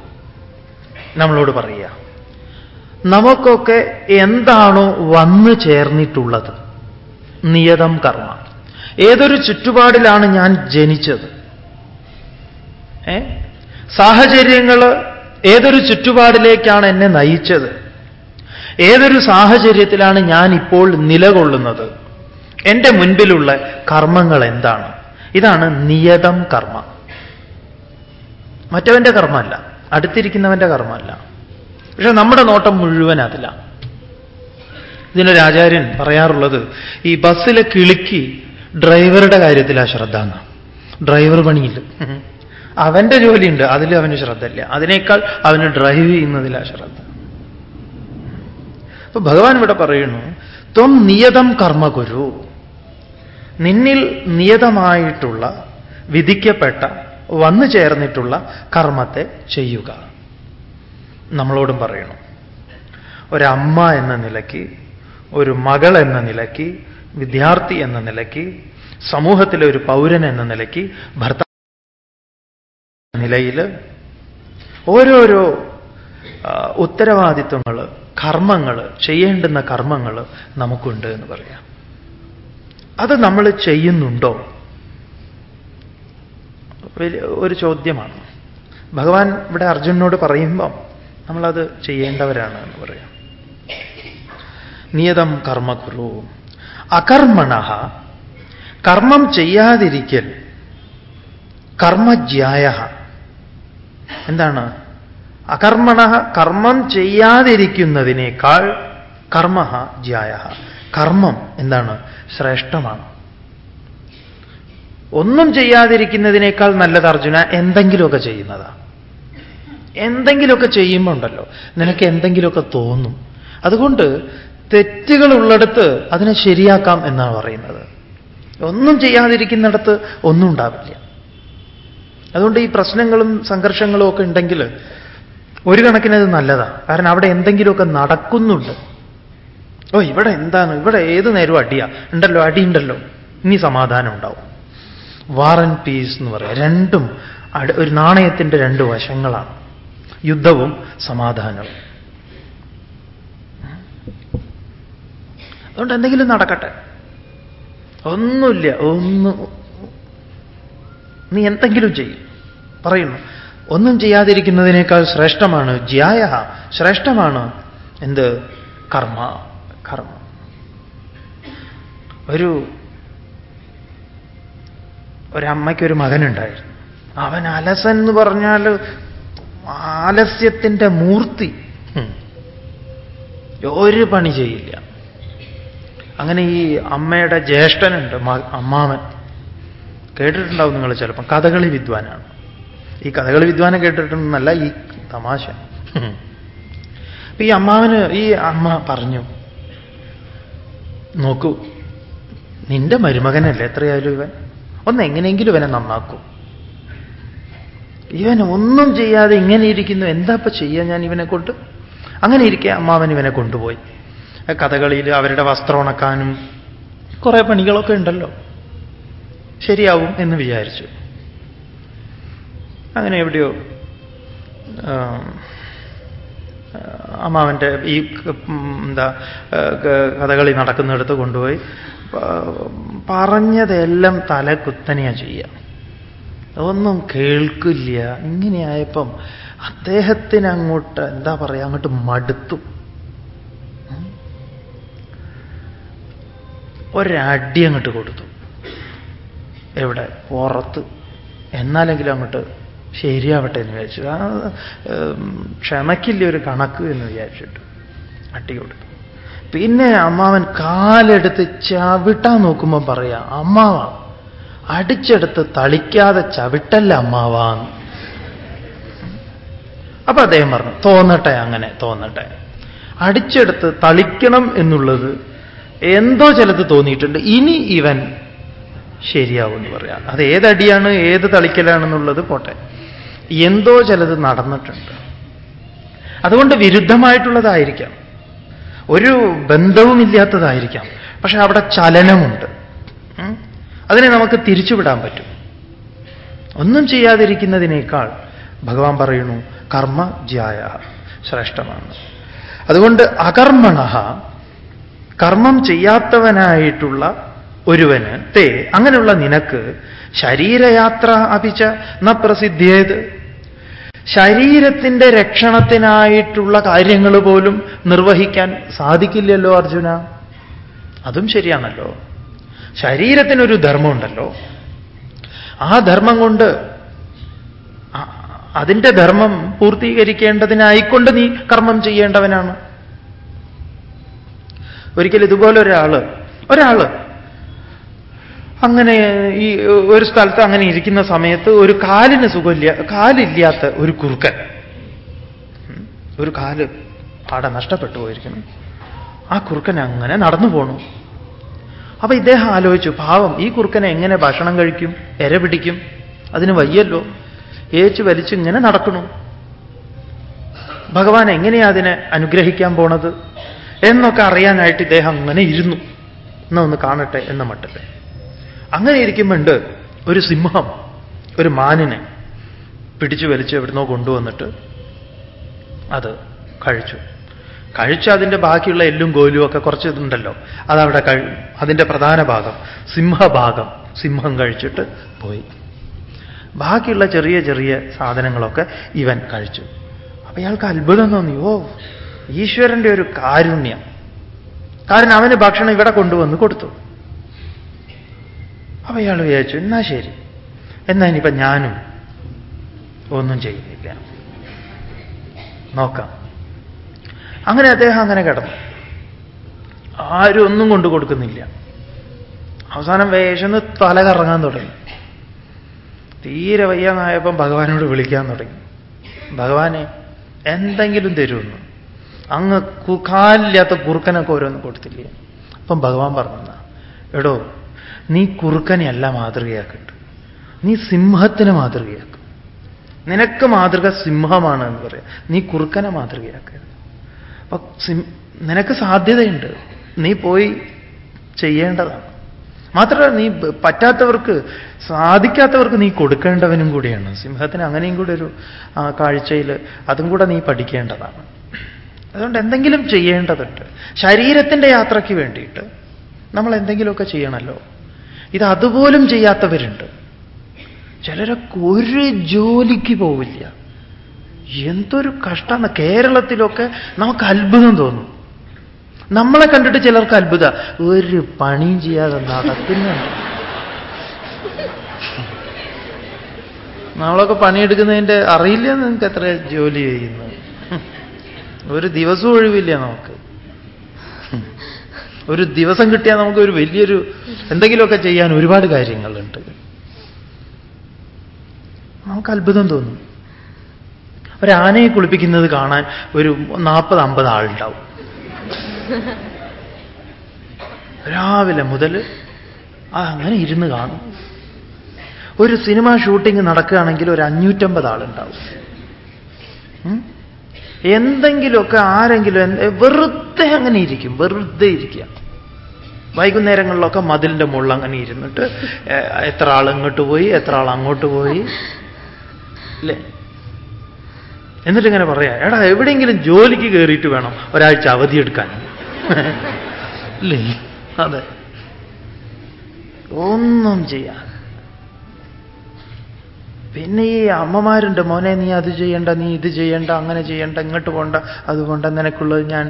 നമ്മളോട് പറയുക. നമുക്കൊക്കെ എന്താണോ വന്നു ചേർന്നിട്ടുള്ളത്. നിയതം കർമ്മ. ഏതൊരു ചുറ്റുപാടിലാണ് ഞാൻ ജനിച്ചത്? സാഹചര്യങ്ങൾ ഏതൊരു ചുറ്റുപാടിലേക്കാണ് എന്നെ നയിച്ചത്? ഏതൊരു സാഹചര്യത്തിലാണ് ഞാൻ ഇപ്പോൾ നിലകൊള്ളുന്നത്? എന്റെ മുൻപിലുള്ള കർമ്മങ്ങൾ എന്താണ്? ഇതാണ് നിയതം കർമ്മ. മറ്റവന്റെ കർമ്മമല്ല അടുത്തിരിക്കുന്നവന്റെ കർമ്മമല്ല. പക്ഷെ നമ്മുടെ നോട്ടം മുഴുവൻ അതില്ല ഇതിനൊരു ആചാര്യൻ പറയാറുള്ളത് ഈ ബസ്സിലെ കിളിക്കി ഡ്രൈവറുടെ കാര്യത്തിലാ ശ്രദ്ധ ഡ്രൈവർ പണിയില്ല. അവന്റെ ജോലിയുണ്ട് അതിൽ അവന് ശ്രദ്ധയില്ല. അതിനേക്കാൾ അവന് ഡ്രൈവ് ചെയ്യുന്നതിലാ ശ്രദ്ധ. അപ്പൊ ഭഗവാൻ ഇവിടെ പറയുന്നു ത്വം നിയതം കർമ്മ ഗുരു നിന്നിൽ നിയതമായിട്ടുള്ള വിധിക്കപ്പെട്ട വന്നു ചേർന്നിട്ടുള്ള കർമ്മത്തെ ചെയ്യുക. നമ്മളോടും പറയണം. ഒരമ്മ എന്ന നിലയ്ക്ക് ഒരു മകൾ എന്ന നിലയ്ക്ക് വിദ്യാർത്ഥി എന്ന നിലയ്ക്ക് സമൂഹത്തിലെ ഒരു പൗരൻ എന്ന നിലയ്ക്ക് ഭർത്താവ് നിലയിൽ ഓരോരോ ഉത്തരവാദിത്വങ്ങൾ കർമ്മങ്ങൾ ചെയ്യേണ്ടുന്ന കർമ്മങ്ങൾ നമുക്കുണ്ട് എന്ന് പറയാം. അത് നമ്മൾ ചെയ്യുന്നുണ്ടോ? ഒരു ചോദ്യമാണ്. ഭഗവാൻ ഇവിടെ അർജുനോട് പറയുമ്പം നമ്മളത് ചെയ്യേണ്ടവരാണ് എന്ന് പറയാം. നിയതം കർമ്മകുരു അകർമ്മണ കർമ്മം ചെയ്യാതിരിക്കൽ കർമ്മജ്യായ എന്താണ്? അകർമ്മണ കർമ്മം ചെയ്യാതിരിക്കുന്നതിനേക്കാൾ കർമ്മ ജ്യായ കർമ്മം എന്താണ്? ശ്രേഷ്ഠമാണ്. ഒന്നും ചെയ്യാതിരിക്കുന്നതിനേക്കാൾ നല്ലത് അർജുന എന്തെങ്കിലുമൊക്കെ ചെയ്യുന്നതാ. എന്തെങ്കിലുമൊക്കെ ചെയ്യുമ്പോൾ ഉണ്ടല്ലോ നിനക്ക് എന്തെങ്കിലുമൊക്കെ തോന്നും. അതുകൊണ്ട് തെറ്റുകൾ ഉള്ളിടത്ത് അതിനെ ശരിയാക്കാം എന്നാണ് പറയുന്നത്. ഒന്നും ചെയ്യാതിരിക്കുന്നിടത്ത് ഒന്നും ഉണ്ടാവില്ല. അതുകൊണ്ട് ഈ പ്രശ്നങ്ങളും സംഘർഷങ്ങളും ഒക്കെ ഉണ്ടെങ്കിൽ ഒരു കണക്കിന് അത് നല്ലതാണ് കാരണം അവിടെ എന്തെങ്കിലുമൊക്കെ നടക്കുന്നുണ്ട്. ഓ ഇവിടെ എന്താണ്? ഇവിടെ ഏത് നേരവും അടിയാ. ഉണ്ടല്ലോ അടിയുണ്ടല്ലോ ഇനി സമാധാനം ഉണ്ടാവും. വാർ ആൻഡ് പീസ് എന്ന് പറയാം. രണ്ടും ഒരു നാണയത്തിന്റെ രണ്ട് വശങ്ങളാണ്. യുദ്ധവും സമാധാനവും. അതുകൊണ്ട് എന്തെങ്കിലും നടക്കട്ടെ. ഒന്നുമില്ല ഒന്നും നീ എന്തെങ്കിലും ചെയ്യും. പറയുന്നു ഒന്നും ചെയ്യാതിരിക്കുന്നതിനേക്കാൾ ശ്രേഷ്ഠമാണ് ജ്യായ ശ്രേഷ്ഠമാണ് എന്ത്? കർമ്മ കർമ്മ. ഒരു ഒരമ്മയ്ക്കൊരു മകനുണ്ടായിരുന്നു. അവൻ അലസൻ എന്ന് പറഞ്ഞാൽ ആലസ്യത്തിന്റെ മൂർത്തി. ഒരു പണി ചെയ്യില്ല. അങ്ങനെ ഈ അമ്മയുടെ ജ്യേഷ്ഠനുണ്ട് അമ്മാവൻ. കേട്ടിട്ടുണ്ടാവും നിങ്ങൾ ചിലപ്പം. കഥകളി വിദ്വാനാണ്. ഈ കഥകളി വിദ്വാനെ കേട്ടിട്ടുണ്ടെന്നല്ല ഈ തമാശ. അപ്പൊ ഈ അമ്മാവന് ഈ അമ്മ പറഞ്ഞു നോക്കൂ നിന്റെ മരുമകനല്ലേ എത്രയായാലും ഇവൻ? ഒന്ന് എങ്ങനെയെങ്കിലും ഇവനെ നന്നാക്കൂ. ഇവൻ ഒന്നും ചെയ്യാതെ ഇങ്ങനെ ഇരിക്കുന്നു. എന്താ ഇപ്പൊ ചെയ്യാൻ ഞാൻ ഇവനെ കൊണ്ട്? അങ്ങനെ ഇരിക്കെ അമ്മാവൻ ഇവനെ കൊണ്ടുപോയി. കഥകളിയിൽ അവരുടെ വസ്ത്രം ഉണക്കാനും കുറേ പണികളൊക്കെ ഉണ്ടല്ലോ. ശരിയാവും എന്ന് വിചാരിച്ചു. അങ്ങനെ എവിടെയോ അമ്മാവന്റെ ഈ എന്താ കഥകളി നടക്കുന്നിടത്ത് കൊണ്ടുപോയി. പറഞ്ഞതെല്ലാം തല കുത്തനെയാ ചെയ്യുക ഒന്നും കേൾക്കില്ല. ഇങ്ങനെയായപ്പം അദ്ദേഹത്തിന് അങ്ങോട്ട് എന്താ പറയുക അങ്ങോട്ട് മടുത്തു. ഒരടി അങ്ങോട്ട് കൊടുത്തു. എവിടെ? പുറത്ത്. എന്നാലെങ്കിലും അങ്ങോട്ട് ശരിയാവട്ടെ എന്ന് വിചാരിച്ചു. ആ ക്ഷമയ്ക്കില്ല ഒരു കണക്ക് എന്ന് വിചാരിച്ചിട്ട് അട്ടി കൊടുത്തു. പിന്നെ അമ്മാവൻ കാലെടുത്ത് ചവിട്ടാൻ നോക്കുമ്പോൾ പറയാം അമ്മാവ അടിച്ചെടുത്ത് തളിക്കാതെ ചവിട്ടല്ല അമ്മാവാന്ന്. അപ്പൊ അദ്ദേഹം പറഞ്ഞു തോന്നട്ടെ അങ്ങനെ തോന്നട്ടെ. അടിച്ചെടുത്ത് തളിക്കണം എന്നുള്ളത് എന്തോ ചിലത് തോന്നിയിട്ടുണ്ട്. ഇനി ഇവൻ ശരിയാവും എന്ന് പറയാം. അത് ഏതടിയാണ് ഏത് തളിക്കലാണെന്നുള്ളത് പോട്ടെ. എന്തോ ചിലത് നടന്നിട്ടുണ്ട്. അതുകൊണ്ട് വിരുദ്ധമായിട്ടുള്ളതായിരിക്കാം. ഒരു ബന്ധവുമില്ലാത്തതായിരിക്കാം. പക്ഷെ അവിടെ ചലനമുണ്ട്. അതിനെ നമുക്ക് തിരിച്ചുവിടാൻ പറ്റും. ഒന്നും ചെയ്യാതിരിക്കുന്നതിനേക്കാൾ ഭഗവാൻ പറയുന്നു കർമ്മ ജ്യായ ശ്രേഷ്ഠമാണ്. അതുകൊണ്ട് അകർമ്മണ കർമ്മം ചെയ്യാത്തവനായിട്ടുള്ള ഒരുവന് തേ അങ്ങനെയുള്ള നിനക്ക് ശരീരയാത്ര അപിച്ച ന പ്രസിദ്ധിയേത് ശരീരത്തിന്റെ രക്ഷണത്തിനായിട്ടുള്ള കാര്യങ്ങൾ പോലും നിർവഹിക്കാൻ സാധിക്കില്ലല്ലോ അർജുന. അതും ശരിയാണല്ലോ. ശരീരത്തിനൊരു ധർമ്മമുണ്ടല്ലോ. ആ ധർമ്മം കൊണ്ട് അതിന്റെ ധർമ്മം പൂർത്തീകരിക്കേണ്ടതിനായിക്കൊണ്ട് നീ കർമ്മം ചെയ്യേണ്ടവനാണ്. ഒരിക്കൽ ഇതുപോലെ ഒരാൾ ഒരാൾ അങ്ങനെ ഈ ഒരു സ്ഥലത്ത് അങ്ങനെ ഇരിക്കുന്ന സമയത്ത് ഒരു കാലിന് സുഖമില്ല കാലില്ലാത്ത ഒരു കുറുക്കൻ ഒരു കാൽ പാടെ നഷ്ടപ്പെട്ടു പോയിരിക്കുന്നു. ആ കുറുക്കൻ അങ്ങനെ നടന്നു പോണു. അപ്പൊ ഇദ്ദേഹം ആലോചിച്ചു പാവം ഈ കുറുക്കനെ എങ്ങനെ ഭക്ഷണം കഴിക്കും? എര പിടിക്കും? അതിന് വയ്യല്ലോ. ഏച്ചു വലിച്ചു ഇങ്ങനെ നടക്കണു ഭഗവാൻ എങ്ങനെയാ അതിനെ അനുഗ്രഹിക്കാൻ പോണത്? എന്നൊക്കെ അറിയാനായിട്ട് ഇദ്ദേഹം അങ്ങനെ ഇരുന്നു. എന്നാ ഒന്ന് കാണട്ടെ എന്ന മട്ടിൽ അങ്ങനെ ഇരിക്കുമ്പോണ്ട് ഒരു സിംഹം ഒരു മാനിനെ പിടിച്ചു വലിച്ച് എവിടുന്നോ കൊണ്ടുവന്നിട്ട് അത് കഴിച്ചു. കഴിച്ച് അതിന്റെ ബാക്കിയുള്ള എല്ലും കോലും ഒക്കെ കുറച്ച് ഇതുണ്ടല്ലോ അതവിടെ കഴി അതിന്റെ പ്രധാന ഭാഗം സിംഹഭാഗം സിംഹം കഴിച്ചിട്ട് പോയി. ബാക്കിയുള്ള ചെറിയ ചെറിയ സാധനങ്ങളൊക്കെ ഇവൻ കഴിച്ചു. അപ്പൊ ഇയാൾക്ക് അത്ഭുതം തോന്നി. ഓ ഈശ്വരന്റെ ഒരു കാരുണ്യം. കാരണം അവന് ഭക്ഷണം ഇവിടെ കൊണ്ടുവന്ന് കൊടുത്തു. അപ്പൊ ഇയാൾ വിചാരിച്ചു എന്നാ ശരി. എന്നാ ഇനിയിപ്പൊ ഞാനും ഒന്നും ചെയ്യുന്നില്ല നോക്കാം. അങ്ങനെ അദ്ദേഹം അങ്ങനെ കിടന്നു. ആരും ഒന്നും കൊണ്ടു കൊടുക്കുന്നില്ല. അവസാനം വേഷന്ന് തല കറങ്ങാൻ തുടങ്ങി. തീരെ വയ്യാന്നായപ്പം ഭഗവാനോട് വിളിക്കാൻ തുടങ്ങി. ഭഗവാനെ എന്തെങ്കിലും തരുമെന്ന്. അങ്ങ് കാലില്ലാത്ത കുറുക്കനൊക്കെ ഓരോന്ന് കൊടുത്തില്ലേ? അപ്പം ഭഗവാൻ പറഞ്ഞ എടോ നീ കുറുക്കനെയല്ല മാതൃകയാക്കട്ട്. നീ സിംഹത്തിന് മാതൃകയാക്കും. നിനക്ക് മാതൃക സിംഹമാണ് എന്ന് പറയാം. നീ കുറുക്കനെ മാതൃകയാക്കരുത്. അപ്പൊ നിനക്ക് സാധ്യതയുണ്ട്. നീ പോയി ചെയ്യേണ്ടതാണ്. മാത്രമല്ല നീ പറ്റാത്തവർക്ക് സാധിക്കാത്തവർക്ക് നീ കൊടുക്കേണ്ടവനും കൂടിയാണ്. സിംഹത്തിന് അങ്ങനെയും കൂടെ ഒരു കാഴ്ചയിൽ അതും കൂടെ നീ പഠിക്കേണ്ടതാണ്. അതുകൊണ്ട് എന്തെങ്കിലും ചെയ്യേണ്ടതുണ്ട്. ശരീരത്തിന്റെ യാത്രയ്ക്ക് വേണ്ടിയിട്ട് നമ്മൾ എന്തെങ്കിലുമൊക്കെ ചെയ്യണമല്ലോ ഇത് അതുപോലും ചെയ്യാത്തവരുണ്ട്. ചിലരൊക്കെ ഒരു ജോലിക്ക് പോവില്ല. എന്തൊരു കഷ്ടമാണ്. കേരളത്തിലൊക്കെ നമുക്ക് അത്ഭുതം തോന്നും. നമ്മളെ കണ്ടിട്ട് ചിലർക്ക് അത്ഭുത. ഒരു പണിയും ചെയ്യാതെ നടക്കുന്നുണ്ട്. നമ്മളൊക്കെ പണിയെടുക്കുന്നതിന്റെ അറിയില്ല നിങ്ങൾക്ക് എത്ര ജോലി ചെയ്യുന്നു. ഒരു ദിവസം ഒഴിവില്ല നമുക്ക്. ഒരു ദിവസം കിട്ടിയാൽ നമുക്ക് ഒരു വലിയൊരു എന്തെങ്കിലുമൊക്കെ ചെയ്യാൻ ഒരുപാട് കാര്യങ്ങളുണ്ട്. നമുക്ക് അത്ഭുതം തോന്നും. ഒരു ആനയെ കുളിപ്പിക്കുന്നത് കാണാൻ ഒരു നാൽപ്പത് അമ്പത് ആളുണ്ടാവും. രാവിലെ മുതൽ അങ്ങനെ ഇരുന്ന് കാണും. ഒരു സിനിമ ഷൂട്ടിംഗ് നടക്കുകയാണെങ്കിൽ ഒരു അഞ്ഞൂറ്റമ്പത് ആളുണ്ടാവും? എന്തെങ്കിലുമൊക്കെ ആരെങ്കിലും വെറുതെ അങ്ങനെ ഇരിക്കും വെറുതെ ഇരിക്കുക. വൈകുന്നേരങ്ങളിലൊക്കെ മതിലിന്റെ മുകളിൽ അങ്ങനെ ഇരുന്നിട്ട് എത്ര ആൾ ഇങ്ങോട്ട് പോയി എത്ര ആൾ അങ്ങോട്ട് പോയി? അല്ലേ എന്നിട്ട് ഇങ്ങനെ പറയാ എടാ എവിടെയെങ്കിലും ജോലിക്ക് കയറിയിട്ട് വേണം ഒരാഴ്ച അവധിയെടുക്കാൻ അല്ലേ അതെ. ഒന്നും ചെയ്യാ. പിന്നെ ഈ അമ്മമാരുണ്ട് മോനെ നീ അത് ചെയ്യണ്ട നീ ഇത് ചെയ്യണ്ട അങ്ങനെ ചെയ്യണ്ട ഇങ്ങോട്ട് പോണ്ട. അതുകൊണ്ട് നിനക്കുള്ളത് ഞാൻ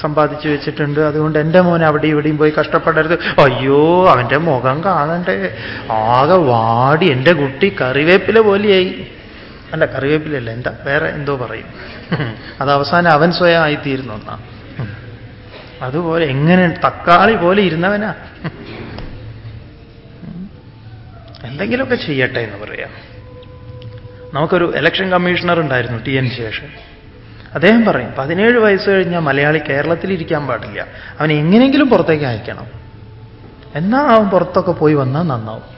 സമ്പാദിച്ചു വെച്ചിട്ടുണ്ട്. അതുകൊണ്ട് എന്റെ മോനെ അവിടെ ഇവിടെയും പോയി കഷ്ടപ്പെടരുത്. അയ്യോ അവന്റെ മുഖം കാണണ്ടേ. ആകെ വാടി. എന്റെ കുട്ടി കറിവേപ്പില പോലെയായി. അല്ല കറിവേപ്പിലല്ല എന്താ വേറെ എന്തോ പറയും. അത് അവസാനം അവൻ സ്വയം ആയിത്തീരുന്നു ഒന്നാ. അതുപോലെ എങ്ങനെ തക്കാളി പോലെ ഇരുന്നവനാ. എന്തെങ്കിലുമൊക്കെ ചെയ്യട്ടെ എന്ന് പറയാം. നമുക്കൊരു ഇലക്ഷൻ കമ്മീഷണർ ഉണ്ടായിരുന്നു ടി എൻ ശേഷൻ. അദ്ദേഹം പറയും പതിനേഴ് വയസ്സ് കഴിഞ്ഞാൽ മലയാളി കേരളത്തിൽ ഇരിക്കാൻ പാടില്ല. അവൻ എങ്ങനെയെങ്കിലും പുറത്തേക്ക് അയക്കണം. എന്നാ അവൻ പുറത്തൊക്കെ പോയി വന്നാൽ നന്നാവും.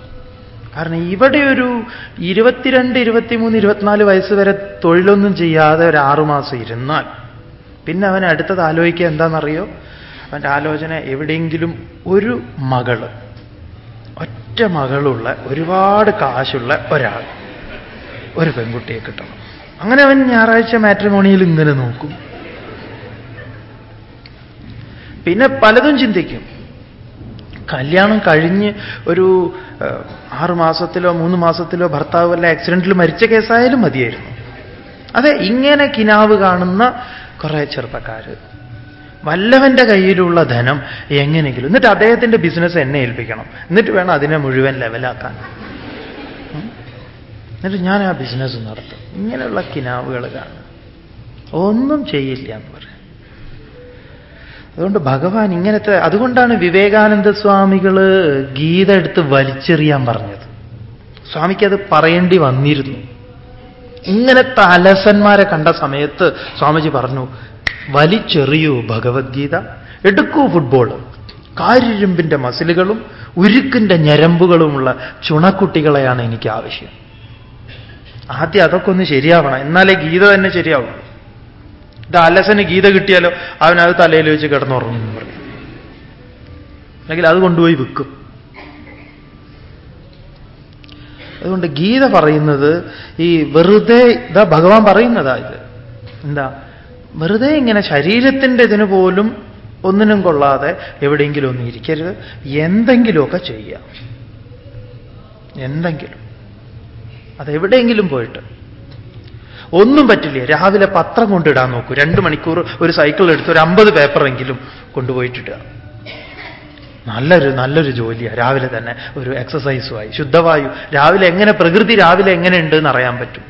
കാരണം ഇവിടെ ഒരു ഇരുപത്തിരണ്ട് ഇരുപത്തിമൂന്ന് ഇരുപത്തിനാല് വയസ്സ് വരെ തൊഴിലൊന്നും ചെയ്യാതെ ഒരു ആറുമാസം ഇരുന്നാൽ പിന്നെ അവൻ അടുത്തത് ആലോചിക്കുക എന്താണെന്നറിയോ? അവന്റെ ആലോചന എവിടെയെങ്കിലും ഒരു മകൾ ഒറ്റ മകളുള്ള ഒരുപാട് കാശുള്ള ഒരാൾ ഒരു പെൺകുട്ടിയെ കിട്ടണം. അങ്ങനെ അവൻ ഞായറാഴ്ച മാട്രിമോണിയിൽ ഇങ്ങനെ നോക്കും. പിന്നെ പലതും ചിന്തിക്കും. കല്യാണം കഴിഞ്ഞ് ഒരു ആറു മാസത്തിലോ മൂന്ന് മാസത്തിലോ ഭർത്താവ് വല്ല ആക്സിഡന്റിൽ മരിച്ച കേസായാലും മതിയായിരുന്നു. അതെ ഇങ്ങനെ കിനാവ് കാണുന്ന കുറേ ചെറുപ്പക്കാര് വല്ലവന്റെ കയ്യിലുള്ള ധനം എങ്ങനെയെങ്കിലും എന്നിട്ട് അദ്ദേഹത്തിന്റെ ബിസിനസ് എന്നെ ഏൽപ്പിക്കണം. എന്നിട്ട് വേണം അതിനെ മുഴുവൻ ലെവലാക്കാൻ? എന്നിട്ട് ഞാൻ ആ ബിസിനസ് നടത്തും. ഇങ്ങനെയുള്ള കിനാവുകൾ കാണും. ഒന്നും ചെയ്യില്ല എന്ന് പറയും. അതുകൊണ്ട് ഭഗവാൻ ഇങ്ങനത്തെ അതുകൊണ്ടാണ് വിവേകാനന്ദ സ്വാമികൾ ഗീത എടുത്ത് വലിച്ചെറിയാൻ പറഞ്ഞത്. സ്വാമിക്ക് അത് പറയേണ്ടി വന്നിരുന്നു. ഇങ്ങനത്തെ അലസന്മാരെ കണ്ട സമയത്ത് സ്വാമിജി പറഞ്ഞു വലിച്ചെറിയൂ ഭഗവത്ഗീത എടുക്കൂ ഫുട്ബോൾ കാരിരുമ്പിന്റെ മസിലുകളും ഉരുക്കിന്റെ ഞരമ്പുകളുമുള്ള ചുണക്കുട്ടികളെയാണ് എനിക്ക് ആവശ്യം. ആദ്യം അതൊക്കെ ഒന്ന് ശരിയാവണം. എന്നാലേ ഗീത തന്നെ ശരിയാവുള്ളൂ. ഇത് അലസന് ഗീത കിട്ടിയാലോ? അവനത് തലയിൽ വെച്ച് കിടന്നുറങ്ങും എന്ന് പറയും അല്ലെങ്കിൽ അത് കൊണ്ടുപോയി വിൽക്കും അതുകൊണ്ട് ഗീത പറയുന്നത് ഈ വെറുതെ ഇതാ ഭഗവാൻ പറയുന്നതാ ഇത്. എന്താ? വെറുതെ ഇങ്ങനെ ശരീരത്തിന്റെ ഇതിന് പോലും ഒന്നിനും കൊള്ളാതെ എവിടെയെങ്കിലും ഒന്നും ഇരിക്കരുത്. എന്തെങ്കിലുമൊക്കെ ചെയ്യാം. എന്തെങ്കിലും. അതെവിടെയെങ്കിലും പോയിട്ട്. ഒന്നും പറ്റില്ല. രാവിലെ പത്രം കൊണ്ടിടാൻ നോക്കൂ. രണ്ട് മണിക്കൂർ ഒരു സൈക്കിൾ എടുത്ത് ഒരു അമ്പത് പേപ്പറെങ്കിലും കൊണ്ടുപോയിട്ടിടുക. നല്ലൊരു നല്ലൊരു ജോലിയാണ് രാവിലെ തന്നെ ഒരു എക്സസൈസുമായി ശുദ്ധവായു. രാവിലെ എങ്ങനെ പ്രകൃതി രാവിലെ എങ്ങനെ ഉണ്ട് എന്ന് അറിയാൻ പറ്റും.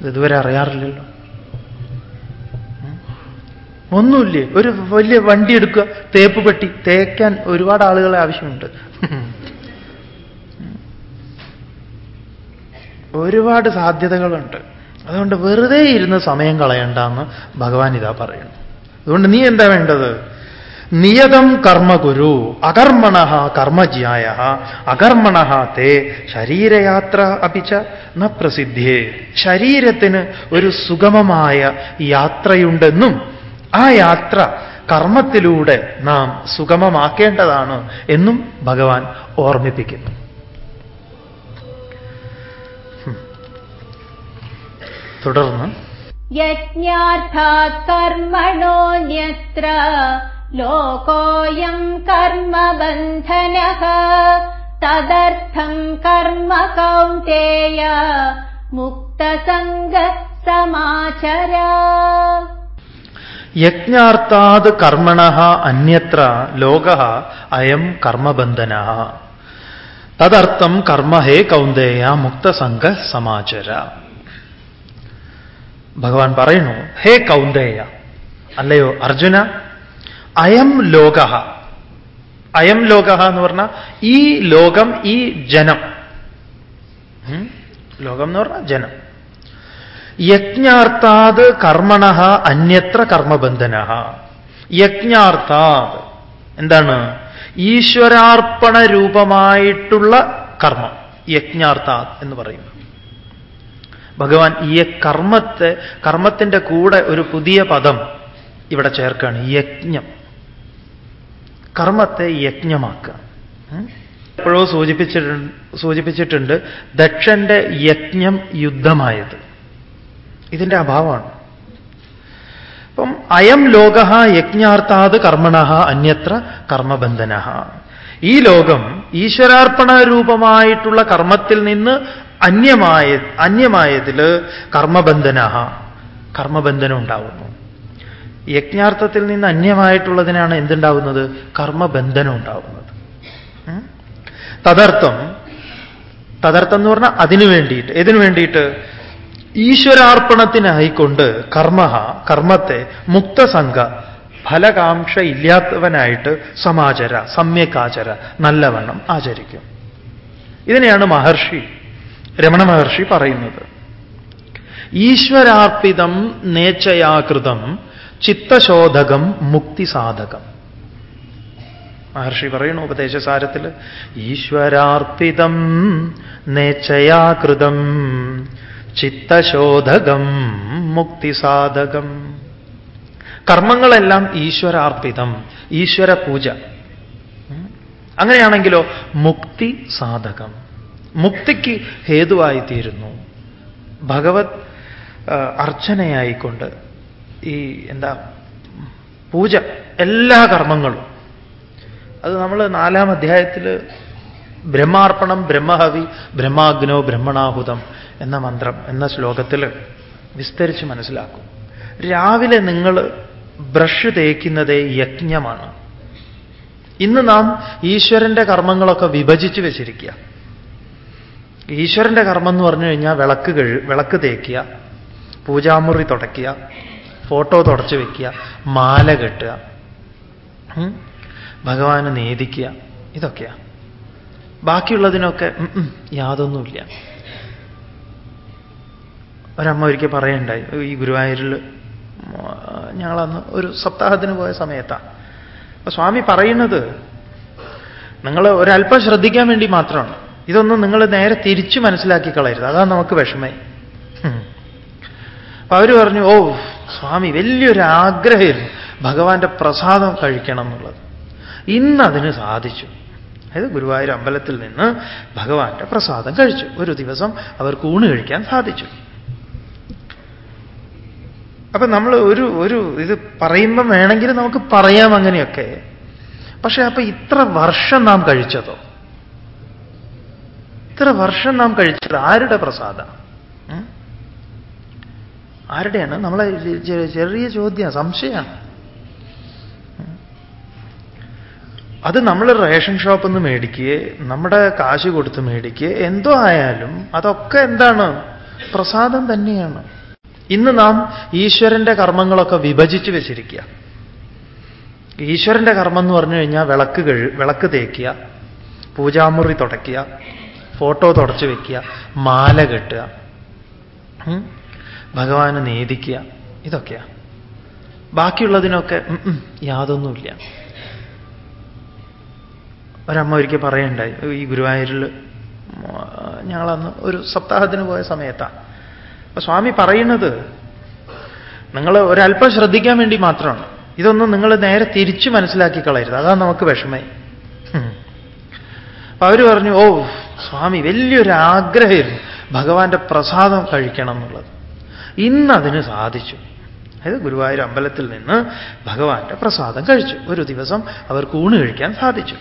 ഇത് ഇതുവരെ അറിയാറില്ലല്ലോ. ഒന്നുമില്ലേ? ഒരു വലിയ വണ്ടി എടുക്കുക തേപ്പ് പെട്ടി തേക്കാൻ ഒരുപാട് ആളുകളെ ആവശ്യമുണ്ട്. ഒരുപാട് സാധ്യതകളുണ്ട്. അതുകൊണ്ട് വെറുതെ ഇരുന്ന് സമയം കളയണ്ടെന്ന് ഭഗവാൻ ഇതാ പറയുന്നു. അതുകൊണ്ട് നീ എന്താ വേണ്ടത്? നിയതം കർമ്മ ഗുരു അകർമ്മണ കർമ്മജ്യായ അകർമ്മണ തേ ശരീരയാത്ര അപിച്ച ന പ്രസിദ്ധിയേ ശരീരത്തിന് ഒരു സുഗമമായ യാത്രയുണ്ടെന്നും ആ യാത്ര കർമ്മത്തിലൂടെ നാം സുഗമമാക്കേണ്ടതാണ് എന്നും ഭഗവാൻ ഓർമ്മിപ്പിക്കുന്നു. തുടർന്ന് യജ്ഞാർത്ഥാത് കർമ്മണോന്യത്ര ലോകോയം കർമ്മബന്ധന തദർത്ഥം കർമ്മ കൗന്ദേയ മുക്തസംഗ സമാചര യജ്ഞാർത്ഥാത് കർമ്മണ അന്യത്ര ലോക അയം കർമ്മബന്ധന. തദർത്ഥം കർമ്മ ഹേ കൗന്ദേയ മുക്തസംഗ സമാചര ഭഗവാൻ പറയുന്നു ഹേ കൗന്ദേയ അല്ലയോ അർജുന അയം ലോക. അയം ലോക എന്ന് പറഞ്ഞാൽ ഈ ലോകം ഈ ജനം? ലോകം എന്ന് പറഞ്ഞാൽ ജനം. യജ്ഞാർത്ഥാത് കർമ്മണ അന്യത്ര കർമ്മബന്ധന. യജ്ഞാർത്ഥാത് എന്താണ്? ഈശ്വരാർപ്പണ രൂപമായിട്ടുള്ള കർമ്മം. യജ്ഞാർത്ഥാത് എന്ന് പറയും ഭഗവാൻ ഈ കർമ്മത്തെ കർമ്മത്തിന്റെ കൂടെ ഒരു പുതിയ പദം ഇവിടെ ചേർക്കുകയാണ്. യജ്ഞം. കർമ്മത്തെ യജ്ഞമാക്കുക? എപ്പോഴോ സൂചിപ്പിച്ചിട്ടുണ്ട് സൂചിപ്പിച്ചിട്ടുണ്ട് ദക്ഷന്റെ യജ്ഞം യുദ്ധമായത്. ഇതിന്റെ അഭാവമാണ്. അപ്പം അയം ലോക യജ്ഞാർത്ഥാത് കർമ്മണ അന്യത്ര കർമ്മബന്ധന ഈ ലോകം ഈശ്വരാർപ്പണ രൂപമായിട്ടുള്ള കർമ്മത്തിൽ നിന്ന് അന്യമായ അന്യമായതിൽ കർമ്മബന്ധന കർമ്മബന്ധനം ഉണ്ടാവുന്നു. യജ്ഞാർത്ഥത്തിൽ നിന്ന് അന്യമായിട്ടുള്ളതിനാണ് എന്തുണ്ടാവുന്നത്? കർമ്മബന്ധനം ഉണ്ടാവുന്നത്? തദർത്ഥം തദർത്ഥം എന്ന് പറഞ്ഞാൽ അതിനു വേണ്ടിയിട്ട്. ഏതിനു വേണ്ടിയിട്ട്? ഈശ്വരാർപ്പണത്തിനായിക്കൊണ്ട് കർമ്മ കർമ്മത്തെ മുക്തസംഘ ഫലകാംക്ഷ ഇല്ലാത്തവനായിട്ട് സമാചര സമ്യക്കാചര നല്ലവണ്ണം ആചരിക്കും. ഇതിനെയാണ് മഹർഷി രമണ മഹർഷി പറയുന്നത്. ഈശ്വരാർപ്പിതം നേച്ചയാകൃതം ചിത്തശോധകം മുക്തിസാധകം. മഹർഷി പറയുന്നു ഉപദേശസാരത്തിൽ ഈശ്വരാർപ്പിതം നേച്ചയാകൃതം ചിത്തശോധകം മുക്തിസാധകം. കർമ്മങ്ങളെല്ലാം ഈശ്വരാർപ്പിതം ഈശ്വര പൂജ അങ്ങനെയാണെങ്കിലോ മുക്തി സാധകം മുക്തിക്ക് ഹേതുവായിത്തീരുന്നു. ഭഗവത് അർച്ചനയായിക്കൊണ്ട് ഈ എന്താ പൂജ എല്ലാ കർമ്മങ്ങളും. അത് നമ്മൾ നാലാം അധ്യായത്തിൽ ബ്രഹ്മാർപ്പണം ബ്രഹ്മഹവി ബ്രഹ്മാഗ്നോ ബ്രഹ്മണാഹുതം എന്ന മന്ത്രം എന്ന ശ്ലോകത്തിൽ വിസ്തരിച്ച് മനസ്സിലാക്കും. രാവിലെ നിങ്ങൾ ബ്രഷ് തേക്കുന്നതേ യജ്ഞമാണ്. ഇന്ന് നാം ഈശ്വരന്റെ കർമ്മങ്ങളൊക്കെ വിഭജിച്ച് വെച്ചിരിക്കുക ഈശ്വരന്റെ കർമ്മം എന്ന് പറഞ്ഞു കഴിഞ്ഞാൽ വിളക്ക് കഴി വിളക്ക് തേക്കുക പൂജാമുറി തുടയ്ക്കുക ഫോട്ടോ തുടച്ചു വെക്കുക മാല കെട്ടുക ഭഗവാനെ നേദിക്കുക ഇതൊക്കെയാ. ബാക്കിയുള്ളതിനൊക്കെ യാതൊന്നുമില്ല. ഒരമ്മ ഒരിക്കൽ പറയണ്ടായി ഈ ഗുരുവായൂരിൽ ഞങ്ങളന്ന് ഒരു സപ്താഹത്തിന് പോയ സമയത്താണ് അപ്പൊ സ്വാമി പറയുന്നത് നിങ്ങൾ ഒരല്പം ശ്രദ്ധിക്കാൻ വേണ്ടി മാത്രമാണ്. ഇതൊന്നും നിങ്ങൾ നേരെ തിരിച്ചു മനസ്സിലാക്കി കളയരുത്. അതാണ് നമുക്ക് വിഷമേ. അപ്പൊ അവർ പറഞ്ഞു ഓ സ്വാമി വലിയൊരു ആഗ്രഹമായിരുന്നു. ഭഗവാന്റെ പ്രസാദം കഴിക്കണം എന്നുള്ളത്. ഇന്ന് അതിന് സാധിച്ചു. അതായത് ഗുരുവായൂർ അമ്പലത്തിൽ നിന്ന് ഭഗവാന്റെ പ്രസാദം കഴിച്ചു. ഒരു ദിവസം അവർക്ക് ഊണ് കഴിക്കാൻ സാധിച്ചു. അപ്പൊ നമ്മൾ ഒരു ഒരു ഇത് പറയുമ്പം വേണമെങ്കിൽ നമുക്ക് പറയാം അങ്ങനെയൊക്കെ. പക്ഷെ അപ്പൊ ഇത്ര വർഷം നാം കഴിച്ചതോ? ഇത്ര വർഷം നാം കഴിച്ചത് ആരുടെ പ്രസാദ? ആരുടെയാണ്? നമ്മളെ ചെറിയ ചോദ്യം സംശയമാണ്. അത് നമ്മൾ റേഷൻ ഷോപ്പിൽ നിന്ന് മേടിക്കുകയെ നമ്മുടെ കാശ് കൊടുത്ത് മേടിക്കുകയെ എന്തോ ആയാലും അതൊക്കെ എന്താണ്? പ്രസാദം തന്നെയാണ്. ഇന്ന് നാം ഈശ്വരന്റെ കർമ്മങ്ങളൊക്കെ വിഭജിച്ച് വെച്ചിരിക്കുക. ഈശ്വരന്റെ കർമ്മം എന്ന് പറഞ്ഞു കഴിഞ്ഞാൽ വിളക്ക് കഴി വിളക്ക് തേക്കുക പൂജാമുറി തുടയ്ക്കുക ഫോട്ടോ തുടച്ചു വെക്കുക മാല കെട്ടുക ഭഗവാനെ നേദിക്കുക ഇതൊക്കെയാ. ബാക്കിയുള്ളതിനൊക്കെ യാതൊന്നുമില്ല. ഒരമ്മ ഒരിക്കൽ പറയണ്ടായി ഈ ഗുരുവായൂരിൽ ഞങ്ങളന്ന് ഒരു സപ്താഹത്തിന് പോയ സമയത്താണ് അപ്പൊ സ്വാമി പറയുന്നത് നിങ്ങൾ ഒരല്പം ശ്രദ്ധിക്കാൻ വേണ്ടി മാത്രമാണ്. ഇതൊന്നും നിങ്ങൾ നേരെ തിരിച്ചു മനസ്സിലാക്കി കളയരുത്. അതാണ് നമുക്ക് വിഷമേ. അപ്പൊ അവർ പറഞ്ഞു ഓ സ്വാമി വലിയൊരു ആഗ്രഹമായിരുന്നു ഭഗവാന്റെ പ്രസാദം കഴിക്കണം എന്നുള്ളത്. ഇന്നതിന് സാധിച്ചു. അതായത് ഗുരുവായൂർ അമ്പലത്തിൽ നിന്ന് ഭഗവാന്റെ പ്രസാദം കഴിച്ചു. ഒരു ദിവസം അവർക്ക് ഊണ് കഴിക്കാൻ സാധിച്ചു.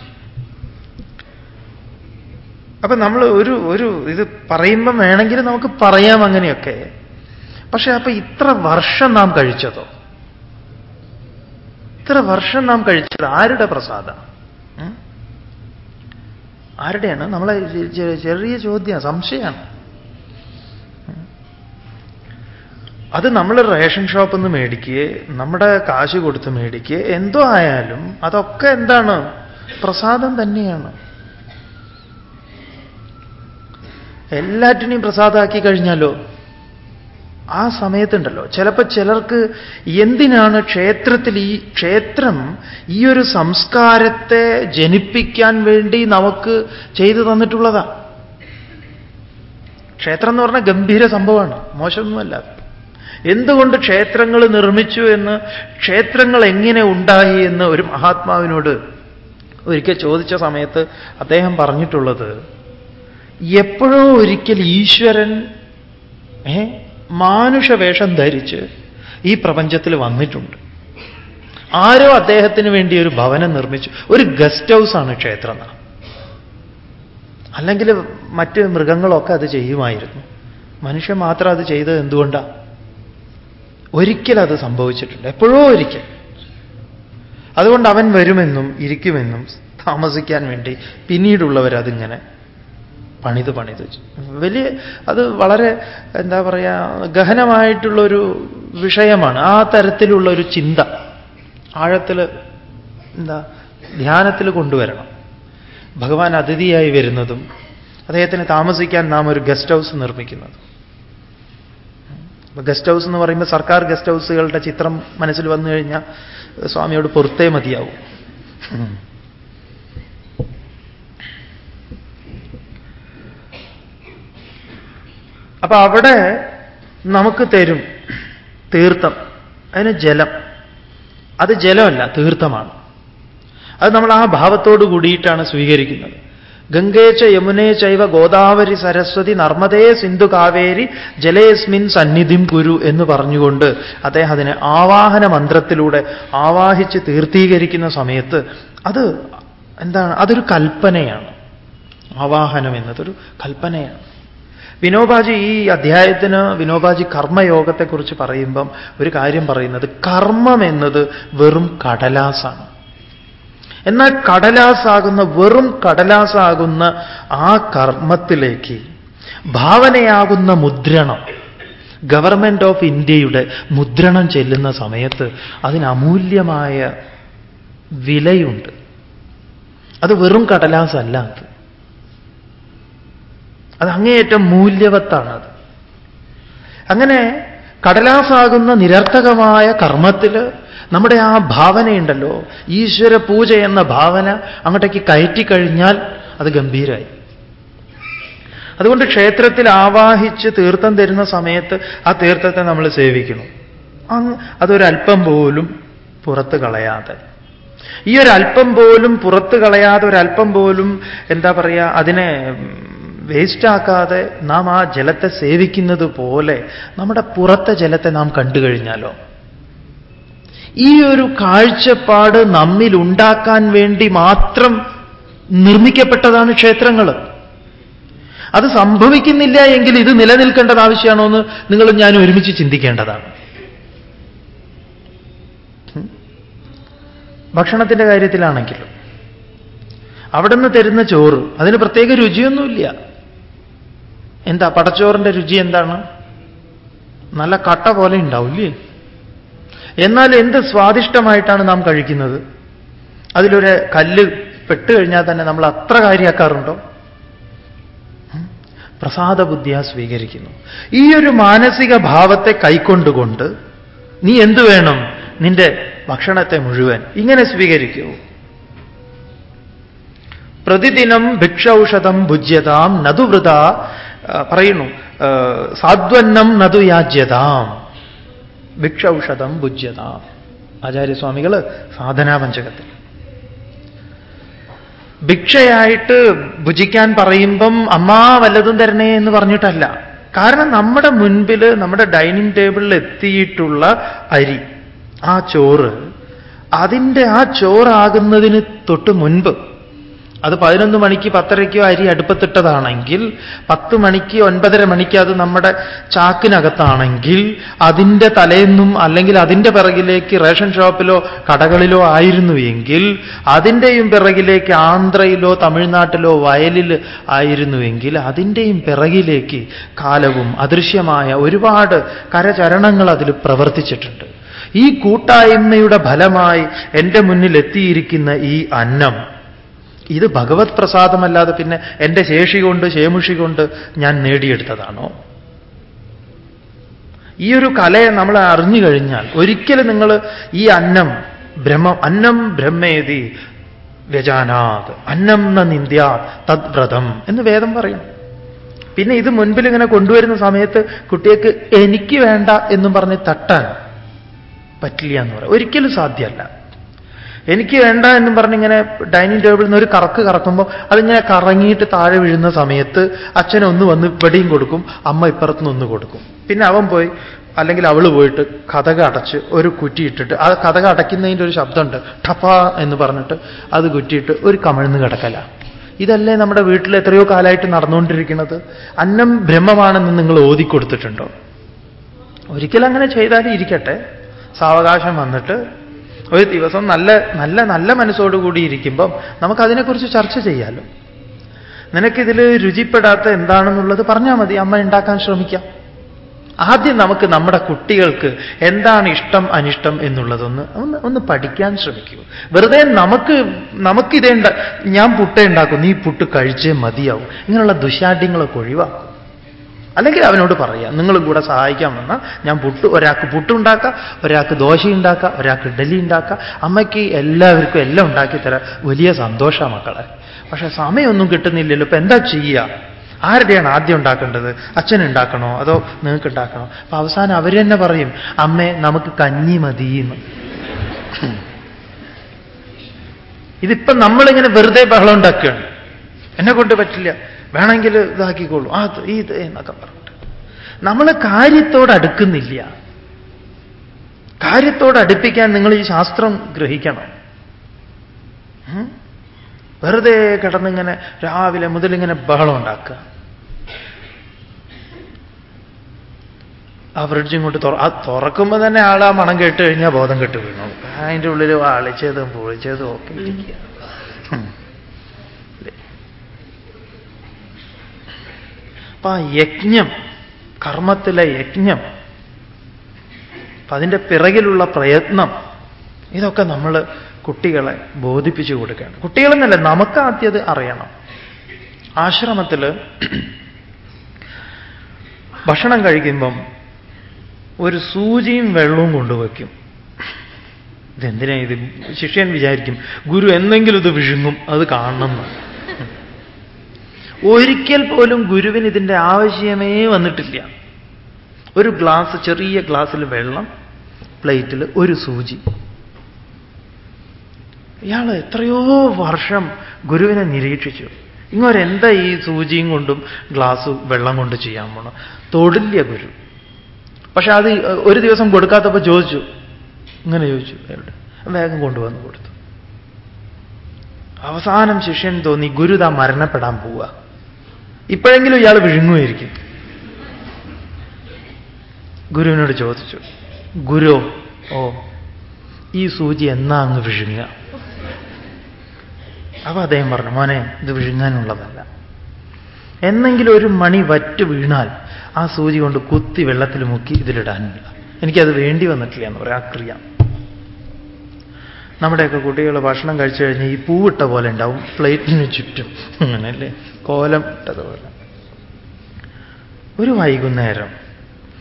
അപ്പൊ നമ്മൾ ഒരു ഒരു ഇത് പറയുമ്പം വേണമെങ്കിൽ നമുക്ക് പറയാം അങ്ങനെയൊക്കെ. പക്ഷെ അപ്പൊ ഇത്ര വർഷം നാം കഴിച്ചതോ? ഇത്ര വർഷം നാം കഴിച്ചത് ആരുടെ പ്രസാദ? ആരുടെയാണ്? നമ്മളെ ചെറിയ ചോദ്യം സംശയമാണ്. അത് നമ്മൾ റേഷൻ ഷോപ്പിൽ നിന്ന് മേടിക്കുകയെ നമ്മുടെ കാശ് കൊടുത്ത് മേടിക്കുകയെ എന്തോ ആയാലും അതൊക്കെ എന്താണ്? പ്രസാദം തന്നെയാണ്. എല്ലാറ്റിനെയും പ്രസാദമാക്കി കഴിഞ്ഞാലോ? ആ സമയത്തുണ്ടല്ലോ. ചിലപ്പോൾ ചിലർക്ക് എന്തിനാണ് ക്ഷേത്രത്തിൽ ഈ ക്ഷേത്രം ഈ ഒരു സംസ്കാരത്തെ ജനിപ്പിക്കാൻ വേണ്ടി നമുക്ക് ചെയ്തു തന്നിട്ടുള്ളതാ? ക്ഷേത്രം എന്ന് പറഞ്ഞാൽ ഗംഭീര സംഭവമാണ്. മോശമൊന്നുമല്ല എന്തുകൊണ്ട് ക്ഷേത്രങ്ങൾ നിർമ്മിച്ചു എന്ന് ക്ഷേത്രങ്ങൾ എങ്ങനെ ഉണ്ടായി എന്ന് ഒരു മഹാത്മാവിനോട് ഒരിക്കൽ ചോദിച്ച സമയത്ത് അദ്ദേഹം പറഞ്ഞിട്ടുള്ളത് എപ്പോഴോ ഒരിക്കൽ ഈശ്വരൻ ഏ മാനുഷവേഷം ധരിച്ച് ഈ പ്രപഞ്ചത്തിൽ വന്നിട്ടുണ്ട്. ആരോ അദ്ദേഹത്തിന് വേണ്ടി ഒരു ഭവനം നിർമ്മിച്ചു. ഒരു ഗസ്റ്റ് ഹൗസാണ് ക്ഷേത്രം അല്ലെങ്കിൽ മറ്റ് മൃഗങ്ങളൊക്കെ അത് ചെയ്യുമായിരുന്നു. മനുഷ്യൻ മാത്രം അത് ചെയ്തത് ഒരിക്കൽ അത് സംഭവിച്ചിട്ടുണ്ട് എപ്പോഴോ ഒരിക്കൽ. അതുകൊണ്ട് അവൻ വരുമെന്നും ഇരിക്കുമെന്നും താമസിക്കാൻ വേണ്ടി പിന്നീടുള്ളവർ അതിങ്ങനെ പണിത് പണിത് വലിയ അത് വളരെ എന്താ പറയുക ഗഹനമായിട്ടുള്ളൊരു വിഷയമാണ്. ആ തരത്തിലുള്ള ഒരു ചിന്ത ആഴത്തിൽ എന്താ ധ്യാനത്തിൽ കൊണ്ടുവരണം. ഭഗവാൻ അതിഥിയായി വരുന്നതും അദ്ദേഹത്തിന് താമസിക്കാൻ നാം ഒരു ഗസ്റ്റ് ഹൗസ് നിർമ്മിക്കുന്നതും. ഗസ്റ്റ് ഹൗസ് എന്ന് പറയുമ്പോൾ സർക്കാർ ഗസ്റ്റ് ഹൗസുകളുടെ ചിത്രം മനസ്സിൽ വന്നു കഴിഞ്ഞാൽ സ്വാമിയോട് പുറത്തേ മതിയാവും. അപ്പൊ അവിടെ നമുക്ക് തരും തീർത്ഥം. അതിന് ജലം. അത് ജലമല്ല തീർത്ഥമാണ്. അത് നമ്മൾ ആ ഭാവത്തോട് കൂടിയിട്ടാണ് സ്വീകരിക്കുന്നത്. ഗംഗേച്ച യമുനേ ചൈവ ഗോദാവരി സരസ്വതി നർമ്മദേ സിന്ധു കാവേരി ജലേസ്മിൻ സന്നിധിം കുരു എന്ന് പറഞ്ഞുകൊണ്ട് അദ്ദേഹം അതിനെ ആവാഹന മന്ത്രത്തിലൂടെ ആവാഹിച്ച് തീർത്ഥീകരിക്കുന്ന സമയത്ത് അത് എന്താണ്? അതൊരു കൽപ്പനയാണ്. ആവാഹനം എന്നതൊരു കൽപ്പനയാണ്. വിനോബാജി ഈ അധ്യായത്തിന് വിനോബാജി കർമ്മയോഗത്തെക്കുറിച്ച് പറയുമ്പം ഒരു കാര്യം പറയുന്നത് കർമ്മം എന്നത് വെറും കടലാസാണ്. എന്നാൽ കടലാസാകുന്ന വെറും കടലാസാകുന്ന ആ കർമ്മത്തിലേക്ക് ഭാവനയാകുന്ന മുദ്രണം ഗവൺമെന്റ് ഓഫ് ഇന്ത്യയുടെ മുദ്രണം ചെല്ലുന്ന സമയത്ത് അതിന് അമൂല്യമായ വിലയുണ്ട്. അത് വെറും കടലാസല്ല അത്. അത് അങ്ങേയറ്റം മൂല്യവത്താണ് അത് അങ്ങനെ കടലാസാകുന്ന നിരർത്ഥകമായ കർമ്മത്തിൽ നമ്മുടെ ആ ഭാവനയുണ്ടല്ലോ. ഈശ്വര പൂജ എന്ന ഭാവന അങ്ങോട്ടേക്ക് കയറ്റിക്കഴിഞ്ഞാൽ അത് ഗംഭീരായി. അതുകൊണ്ട് ക്ഷേത്രത്തിൽ ആവാഹിച്ച് തീർത്ഥം തരുന്ന സമയത്ത് ആ തീർത്ഥത്തെ നമ്മൾ സേവിക്കണം. അതൊരല്പം പോലും പുറത്ത് കളയാതെ. ഈ ഒരു അല്പം പോലും പുറത്ത് കളയാതെ ഒരല്പം പോലും എന്താ പറയുക അതിനെ വേസ്റ്റാക്കാതെ നാം ആ ജലത്തെ സേവിക്കുന്നത് പോലെ നമ്മുടെ പുറത്തെ ജലത്തെ നാം കണ്ടു കഴിഞ്ഞാലോ? ഈ ഒരു കാഴ്ചപ്പാട് നമ്മിൽ ഉണ്ടാക്കാൻ വേണ്ടി മാത്രം നിർമ്മിക്കപ്പെട്ടതാണ് ക്ഷേത്രങ്ങൾ. അത് സംഭവിക്കുന്നില്ല എങ്കിൽ ഇത് നിലനിൽക്കേണ്ടത് ആവശ്യമാണോ എന്ന് നിങ്ങളും ഞാൻ ഒരുമിച്ച് ചിന്തിക്കേണ്ടതാണ്. ഭക്ഷണത്തിന്റെ കാര്യത്തിലാണെങ്കിലും അവിടുന്ന് തരുന്ന ചോറ് അതിന് പ്രത്യേക രുചിയൊന്നുമില്ല. എന്താ പടച്ചോറിന്റെ രുചി എന്താണ്? നല്ല കട്ട പോലെ ഉണ്ടാവില്ലേ? എന്നാൽ എന്ത് സ്വാദിഷ്ടമായിട്ടാണ് നാം കഴിക്കുന്നത്? അതിലൊരു കല്ല് പെട്ട് കഴിഞ്ഞാൽ തന്നെ നമ്മൾ അത്ര കാര്യമാക്കാറുണ്ടോ പ്രസാദ ബുദ്ധിയ സ്വീകരിക്കുന്നു. ഈ ഒരു മാനസിക ഭാവത്തെ കൈക്കൊണ്ടുകൊണ്ട് നീ എന്തു വേണം? നിന്റെ ഭക്ഷണത്തെ മുഴുവൻ ഇങ്ങനെ സ്വീകരിക്കൂ. പ്രതിദിനം ഭിക്ഷൌഷധം ഭുജ്യതാം നതുവൃത പറയുന്നു സാധ്വന്നം നതു യാജ്യതാം ഭിക്ഷൌഷധം ഭുജ്യതാം. ആചാര്യസ്വാമികൾ സാധനാപഞ്ചകത്തിൽ ഭിക്ഷയായിട്ട് ഭുജിക്കാൻ പറയുമ്പം അമ്മാ വല്ലതും തരണേ എന്ന് പറഞ്ഞിട്ടല്ല. കാരണം നമ്മുടെ മുൻപിൽ നമ്മുടെ ഡൈനിങ് ടേബിളിൽ എത്തിയിട്ടുള്ള അരി ആ ചോറ് അതിന്റെ ആ ചോറാകുന്നതിന് തൊട്ട് മുൻപ് അത് പതിനൊന്ന് മണിക്ക് പത്തരയ്ക്കോ അരി അടുപ്പത്തിട്ടതാണെങ്കിൽ പത്ത് മണിക്ക് ഒൻപതര മണിക്ക് അത് നമ്മുടെ ചാക്കിനകത്താണെങ്കിൽ അതിന്റെ തലേന്നും അല്ലെങ്കിൽ അതിന്റെ പിറകിലേക്ക് റേഷൻ ഷോപ്പിലോ കടകളിലോ ആയിരുന്നു എങ്കിൽ അതിന്റെയും പിറകിലേക്ക് ആന്ധ്രയിലോ തമിഴ്നാട്ടിലോ വയലിൽ ആയിരുന്നുവെങ്കിൽ അതിന്റെയും പിറകിലേക്ക് കാലവും അദൃശ്യമായ ഒരുപാട് കരചരണങ്ങൾ അതിൽ പ്രവർത്തിച്ചിട്ടുണ്ട്. ഈ കൂട്ടായ്മയുടെ ഫലമായി എന്റെ മുന്നിൽ എത്തിയിരിക്കുന്ന ഈ അന്നം ഇത് ഭഗവത് പ്രസാദമല്ലാതെ പിന്നെ എന്റെ ശേഷി കൊണ്ട് ശേമുഷി കൊണ്ട് ഞാൻ നേടിയെടുത്തതാണോ? ഈ ഒരു കലയെ നമ്മൾ അറിഞ്ഞു കഴിഞ്ഞാൽ ഒരിക്കലും നിങ്ങൾ ഈ അന്നം ബ്രഹ്മ അന്നം ബ്രഹ്മേതി വ്യജാനാത് അന്നം ന നിന്ദ്യ തദ്വ്രതം എന്ന് വേദം പറയും. പിന്നെ ഇത് മുൻപിൽ ഇങ്ങനെ കൊണ്ടുവരുന്ന സമയത്ത് കുട്ടികൾക്ക് എനിക്ക് വേണ്ട എന്നും പറഞ്ഞ് തട്ടാൻ പറ്റില്ല എന്ന് പറയാം. ഒരിക്കലും സാധ്യമല്ല. എനിക്ക് വേണ്ട എന്നും പറഞ്ഞിങ്ങനെ ഡൈനിങ് ടേബിളിൽ നിന്ന് ഒരു കറക്ക് കറക്കുമ്പോൾ അതിങ്ങനെ കറങ്ങിയിട്ട് താഴെ വീഴുന്ന സമയത്ത് അച്ഛൻ ഒന്ന് വന്ന് വെടിയും കൊടുക്കും അമ്മ ഇപ്പുറത്ത് ഒന്ന് കൊടുക്കും. പിന്നെ അവൻ പോയി അല്ലെങ്കിൽ അവൾ പോയിട്ട് കഥക അടച്ച് ഒരു കുറ്റിയിട്ടിട്ട് ആ കഥക അടയ്ക്കുന്നതിന്റെ ഒരു ശബ്ദമുണ്ട് ടപ്പ എന്ന് പറഞ്ഞിട്ട് അത് കുറ്റിയിട്ട് ഒരു കമിഴ്ന്ന് കിടക്കല. ഇതല്ലേ നമ്മുടെ വീട്ടിൽ എത്രയോ കാലമായിട്ട് നടന്നുകൊണ്ടിരിക്കുന്നത്. അന്നം ബ്രഹ്മമാണെന്ന് നിങ്ങൾ ഓതിക്കൊടുത്തിട്ടുണ്ടോ? ഒരിക്കലും അങ്ങനെ ചെയ്താലും ഇരിക്കട്ടെ. സാവകാശം വന്നിട്ട് ഒരു ദിവസം നല്ല നല്ല നല്ല മനസ്സോടുകൂടി ഇരിക്കുമ്പം നമുക്കതിനെക്കുറിച്ച് ചർച്ച ചെയ്യാലോ? നിനക്കിതിൽ രുചിപ്പെടാത്ത എന്താണെന്നുള്ളത് പറഞ്ഞാൽ മതി. അമ്മ ഉണ്ടാക്കാൻ ശ്രമിക്കാം. ആദ്യം നമുക്ക് നമ്മുടെ കുട്ടികൾക്ക് എന്താണ് ഇഷ്ടം അനിഷ്ടം എന്നുള്ളതൊന്ന് ഒന്ന് ഒന്ന് പഠിക്കാൻ ശ്രമിക്കൂ. വെറുതെ നമുക്ക് നമുക്കിതേ ഞാൻ പുട്ടേ ഉണ്ടാക്കും നീ പുട്ട് കഴിച്ചേ മതിയാവും. ഇങ്ങനെയുള്ള ദുശാഠ്യങ്ങളൊക്കെ ഒഴിവാക്കും. അല്ലെങ്കിൽ അവനോട് പറയാം നിങ്ങളും കൂടെ സഹായിക്കാൻ വന്നാൽ ഞാൻ പുട്ട് ഒരാൾക്ക് പുട്ടുണ്ടാക്കാം ഒരാൾക്ക് ദോശ ഉണ്ടാക്കാം ഒരാൾക്ക് ഇഡലി ഉണ്ടാക്കാം അമ്മയ്ക്ക് എല്ലാവർക്കും എല്ലാം ഉണ്ടാക്കി തരാം വലിയ സന്തോഷമാണ് മക്കളെ. പക്ഷെ സമയമൊന്നും കിട്ടുന്നില്ലല്ലോ ഇപ്പൊ എന്താ ചെയ്യുക ആരുടെയാണ് ആദ്യം ഉണ്ടാക്കേണ്ടത്? അച്ഛൻ ഉണ്ടാക്കണോ അതോ നിങ്ങൾക്ക് ഉണ്ടാക്കണോ? അപ്പൊ അവസാനം അവർ തന്നെ പറയും അമ്മേ നമുക്ക് കഞ്ഞി മതിയെന്ന്. ഇതിപ്പം നമ്മളിങ്ങനെ വെറുതെ ബഹളം ഉണ്ടാക്കുകയാണ്. എന്നെ കൊണ്ട് പറ്റില്ല. വേണമെങ്കിൽ ഇതാക്കിക്കോളൂ. ആ ഇത് എന്നൊക്കെ പറഞ്ഞിട്ട്. നമ്മൾ കാര്യത്തോട് അടുക്കുന്നില്ല. അടുപ്പിക്കാൻ നിങ്ങൾ ഈ ശാസ്ത്രം ഗ്രഹിക്കണം. വെറുതെ കിടന്നിങ്ങനെ രാവിലെ മുതലിങ്ങനെ ബഹളം ഉണ്ടാക്കുക. ആ ഫ്രിഡ്ജ് ഇങ്ങോട്ട് തുറ ആ തുറക്കുമ്പോൾ തന്നെ ആൾ ആ മണം കേട്ട് കഴിഞ്ഞാൽ ബോധം കെട്ട് വീണു അതിന്റെ ഉള്ളിൽ വാളിച്ചതും പൊളിച്ചതും ഒക്കെ ഇരിക്കുക. അപ്പൊ ആ യജ്ഞം കർമ്മത്തിലെ യജ്ഞം അപ്പൊ അതിന്റെ പിറകിലുള്ള പ്രയത്നം ഇതൊക്കെ നമ്മൾ കുട്ടികളെ ബോധിപ്പിച്ചു കൊടുക്കുകയാണ്. കുട്ടികളെന്നല്ല നമുക്ക് ആദ്യത് അറിയണം. ആശ്രമത്തിൽ ഭക്ഷണം കഴിക്കുമ്പം ഒരു സൂചിയും വെള്ളവും കൊണ്ടുവയ്ക്കും. ഇതെന്തിനാ ഇത്? ശിഷ്യൻ വിചാരിക്കും ഗുരു എന്തെങ്കിലും ഇത് വിഴുങ്ങും അത് കാണണം ഒരിക്കൽ പോലും ഗുരുവിന് ഇതിന്റെ ആവശ്യമേ വന്നിട്ടില്ല. ഒരു ഗ്ലാസ് ചെറിയ ഗ്ലാസ്സിൽ വെള്ളം പ്ലേറ്റിൽ ഒരു സൂചി. ഇയാൾ എത്രയോ വർഷം ഗുരുവിനെ നിരീക്ഷിച്ചു. ഇങ്ങോരെന്താ ഈ സൂചിയും കൊണ്ടും ഗ്ലാസ് വെള്ളം കൊണ്ട് ചെയ്യാൻ പോണം? തൊടില്ല ഗുരു. പക്ഷെ അത് ഒരു ദിവസം കൊടുക്കാത്തപ്പോൾ ചോദിച്ചു. ഇങ്ങനെ ചോദിച്ചു എവിടെ? വേഗം കൊണ്ടുവന്ന് കൊടുത്തു. അവസാനം ശിഷ്യൻ തോന്നി ഗുരുതാ മരണപ്പെടാൻ പോവുക ഇപ്പോഴെങ്കിലും ഇയാൾ വിഴുങ്ങുമായിരിക്കും. ഗുരുവിനോട് ചോദിച്ചു ഗുരു ഓ ഈ സൂചി എന്നാ അങ്ങ് വിഴുങ്ങുക? അപ്പൊ അദ്ദേഹം പറഞ്ഞു മോനെ ഇത് വിഴുങ്ങാനുള്ളതല്ല. എന്നെങ്കിലും ഒരു മണി വറ്റ് വീണാൽ ആ സൂചി കൊണ്ട് കുത്തി വെള്ളത്തിൽ മുക്കി ഇതിലിടാനില്ല. എനിക്കത് വേണ്ടി വന്നിട്ടില്ല എന്ന് പറയാം ആ ക്രിയ. നമ്മുടെയൊക്കെ കുട്ടികൾ ഭക്ഷണം കഴിച്ചു കഴിഞ്ഞാൽ ഈ പൂവിട്ട പോലെ ഉണ്ടാവും പ്ലേറ്റിന് ചുറ്റും. അങ്ങനെയല്ലേ? കോലം ഇട്ടതുപോലെ. ഒരു വൈകുന്നേരം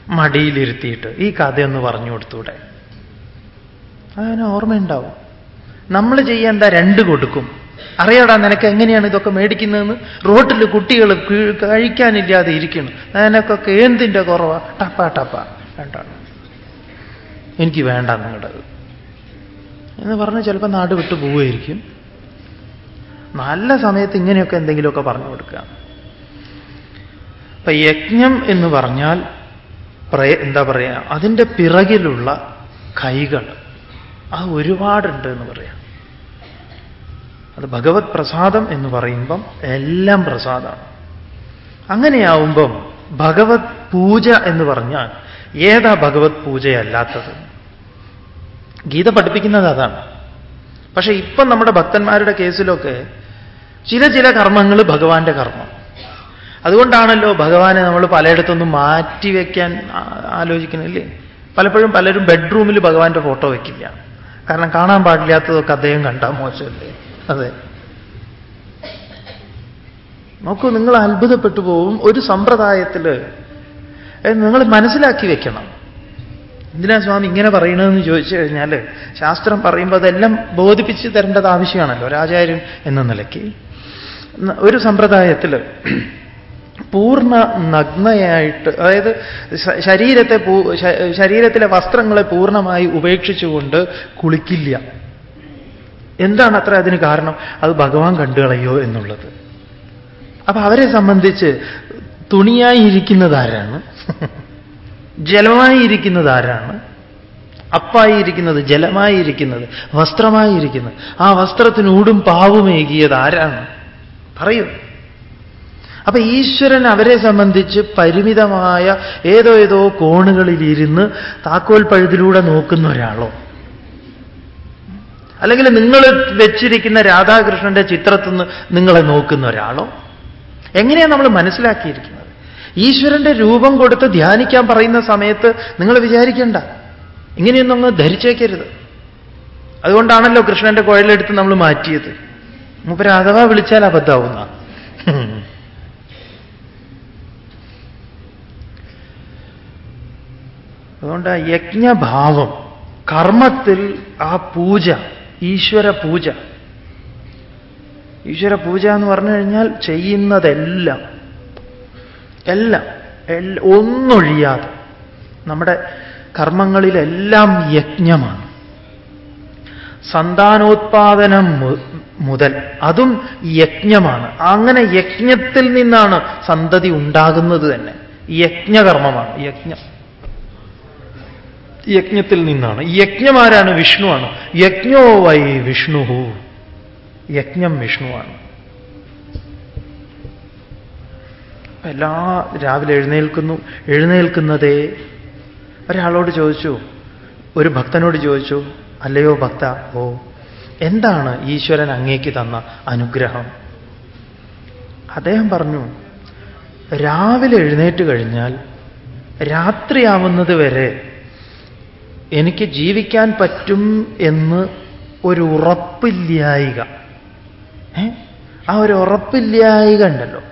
മടിയിലിരുത്തിയിട്ട് ഈ കഥയൊന്ന് പറഞ്ഞു കൊടുത്തൂടെ? അതിന് ഓർമ്മയുണ്ടാവും. നമ്മൾ എന്താ രണ്ട് കൊടുക്കും. അറിയാടാ നിനക്ക് എങ്ങനെയാണ് ഇതൊക്കെ മേടിക്കുന്നതെന്ന്? റോട്ടിൽ കുട്ടികൾ കഴിക്കാനില്ലാതെ ഇരിക്കണം നിനക്കൊക്കെ എന്തിന്റെ കുറവാ? ടപ്പ ടപ്പ. വേണ്ടാണ് എനിക്ക് വേണ്ട നിങ്ങളുടെ എന്ന് പറഞ്ഞ് ചിലപ്പോൾ നാട് വിട്ടു പോവുമായിരിക്കും. നല്ല സമയത്ത് ഇങ്ങനെയൊക്കെ എന്തെങ്കിലുമൊക്കെ പറഞ്ഞു കൊടുക്കുക. അപ്പൊ യജ്ഞം എന്ന് പറഞ്ഞാൽ എന്താ പറയുക അതിന്റെ പിറകിലുള്ള കൈകൾ അത് ഒരുപാടുണ്ട് എന്ന് പറയാം. അത് ഭഗവത് പ്രസാദം എന്ന് പറയുമ്പം എല്ലാം പ്രസാദമാണ്. അങ്ങനെയാവുമ്പം ഭഗവത് പൂജ എന്ന് പറഞ്ഞാൽ ഏതാ ഭഗവത് പൂജയല്ലാത്തത്? ഗീത പഠിപ്പിക്കുന്നത് അതാണ്. പക്ഷേ ഇപ്പം നമ്മുടെ ഭക്തന്മാരുടെ കേസിലൊക്കെ ചില ചില കർമ്മങ്ങൾ ഭഗവാന്റെ കർമ്മം. അതുകൊണ്ടാണല്ലോ ഭഗവാനെ നമ്മൾ പലയിടത്തൊന്നും മാറ്റിവെക്കാൻ ആലോചിക്കുന്നില്ലേ? പലപ്പോഴും പലരും ബെഡ്റൂമിൽ ഭഗവാന്റെ ഫോട്ടോ വയ്ക്കില്ല കാരണം കാണാൻ പാടില്ലാത്തതൊക്കെ അദ്ദേഹം കണ്ടാൽ മോശമല്ലേ? അതെ. നോക്കൂ നിങ്ങൾ അത്ഭുതപ്പെട്ടു പോവും. ഒരു സമ്പ്രദായത്തിൽ നിങ്ങൾ മനസ്സിലാക്കി വെക്കണം. എന്തിനാ സ്വാമി ഇങ്ങനെ പറയണതെന്ന് ചോദിച്ചു കഴിഞ്ഞാൽ ശാസ്ത്രം പറയുമ്പോൾ അതെല്ലാം ബോധിപ്പിച്ച് തരേണ്ടത് ആവശ്യമാണല്ലോ. ഒരാചാര്യൻ എന്ന നിലയ്ക്ക്. ഒരു സമ്പ്രദായത്തിൽ പൂർണ നഗ്നയായിട്ട് അതായത് ശരീരത്തെ ശരീരത്തിലെ വസ്ത്രങ്ങളെ പൂർണമായി ഉപേക്ഷിച്ചുകൊണ്ട് കുളിക്കില്ല. എന്താണ് അത്ര അതിന് കാരണം? അത് ഭഗവാൻ കണ്ടുകളയോ എന്നുള്ളത്. അപ്പൊ അവരെ സംബന്ധിച്ച് തുണിയായി ഇരിക്കുന്നത് ആരാണ് ജലമായി ഇരിക്കുന്നത് ആരാണ് അപ്പായി ഇരിക്കുന്നത് ജലമായി ഇരിക്കുന്നത് വസ്ത്രമായി ഇരിക്കുന്നത് ആ വസ്ത്രത്തിനൂടും പാവുമേകിയത് ആരാണ് പറയൂ അപ്പൊ ഈശ്വരൻ അവരെ സംബന്ധിച്ച് പരിമിതമായ ഏതോ ഏതോ കോണുകളിലിരുന്ന് താക്കോൽ പഴുതിലൂടെ നോക്കുന്ന ഒരാളോ? അല്ലെങ്കിൽ നിങ്ങൾ വെച്ചിരിക്കുന്ന രാധാകൃഷ്ണന്റെ ചിത്രത്തിൽ നിന്ന് നിങ്ങളെ നോക്കുന്ന ഒരാളോ? എങ്ങനെയാണ് നമ്മൾ മനസ്സിലാക്കിയിരിക്കുന്നത്? ഈശ്വരന്റെ രൂപം കൊടുത്ത് ധ്യാനിക്കാൻ പറയുന്ന സമയത്ത് നിങ്ങൾ വിചാരിക്കേണ്ട. ഇങ്ങനെയൊന്നും അങ്ങ് ധരിച്ചേക്കരുത്. അതുകൊണ്ടാണല്ലോ കൃഷ്ണന്റെ കുഴലെടുത്ത് നമ്മൾ മാറ്റിയത്. മൂപ്പര് അഥവാ വിളിച്ചാൽ അബദ്ധാവുന്ന അതുകൊണ്ട് യജ്ഞഭാവം കർമ്മത്തിൽ ആ പൂജ ഈശ്വര പൂജ ഈശ്വര പൂജ എന്ന് പറഞ്ഞു കഴിഞ്ഞാൽ ചെയ്യുന്നതെല്ലാം. എല്ലാം. ഒന്നൊഴിയാതെ. നമ്മുടെ കർമ്മങ്ങളിലെല്ലാം യജ്ഞമാണ്. സന്താനോത്പാദനം മുതൽ അതും യജ്ഞമാണ്. അങ്ങനെ യജ്ഞത്തിൽ നിന്നാണ് സന്തതി ഉണ്ടാകുന്നത് തന്നെ. യജ്ഞകർമ്മമാണ്. യജ്ഞം. യജ്ഞത്തിൽ നിന്നാണ്. യജ്ഞമാരാണ് വിഷ്ണുവാണ്. യജ്ഞോ വൈ വിഷ്ണുഹു യജ്ഞം വിഷ്ണുവാണ്. എല്ലാ രാവിലെ എഴുന്നേൽക്കുന്നു. എഴുന്നേൽക്കുന്നതേ ഒരാളോട് ചോദിച്ചു. ഒരു ഭക്തനോട് ചോദിച്ചു. അല്ലയോ ഭക്ത? ഓ എന്താണ് ഈശ്വരൻ അങ്ങേക്ക് തന്ന അനുഗ്രഹം? അദ്ദേഹം പറഞ്ഞു രാവിലെ എഴുന്നേറ്റ് കഴിഞ്ഞാൽ രാത്രിയാവുന്നത് വരെ എനിക്ക് ജീവിക്കാൻ പറ്റും എന്ന് ഒരു ഉറപ്പില്ലായിക. ആ ഒരു ഉറപ്പില്ലായിക ഉണ്ടല്ലോ.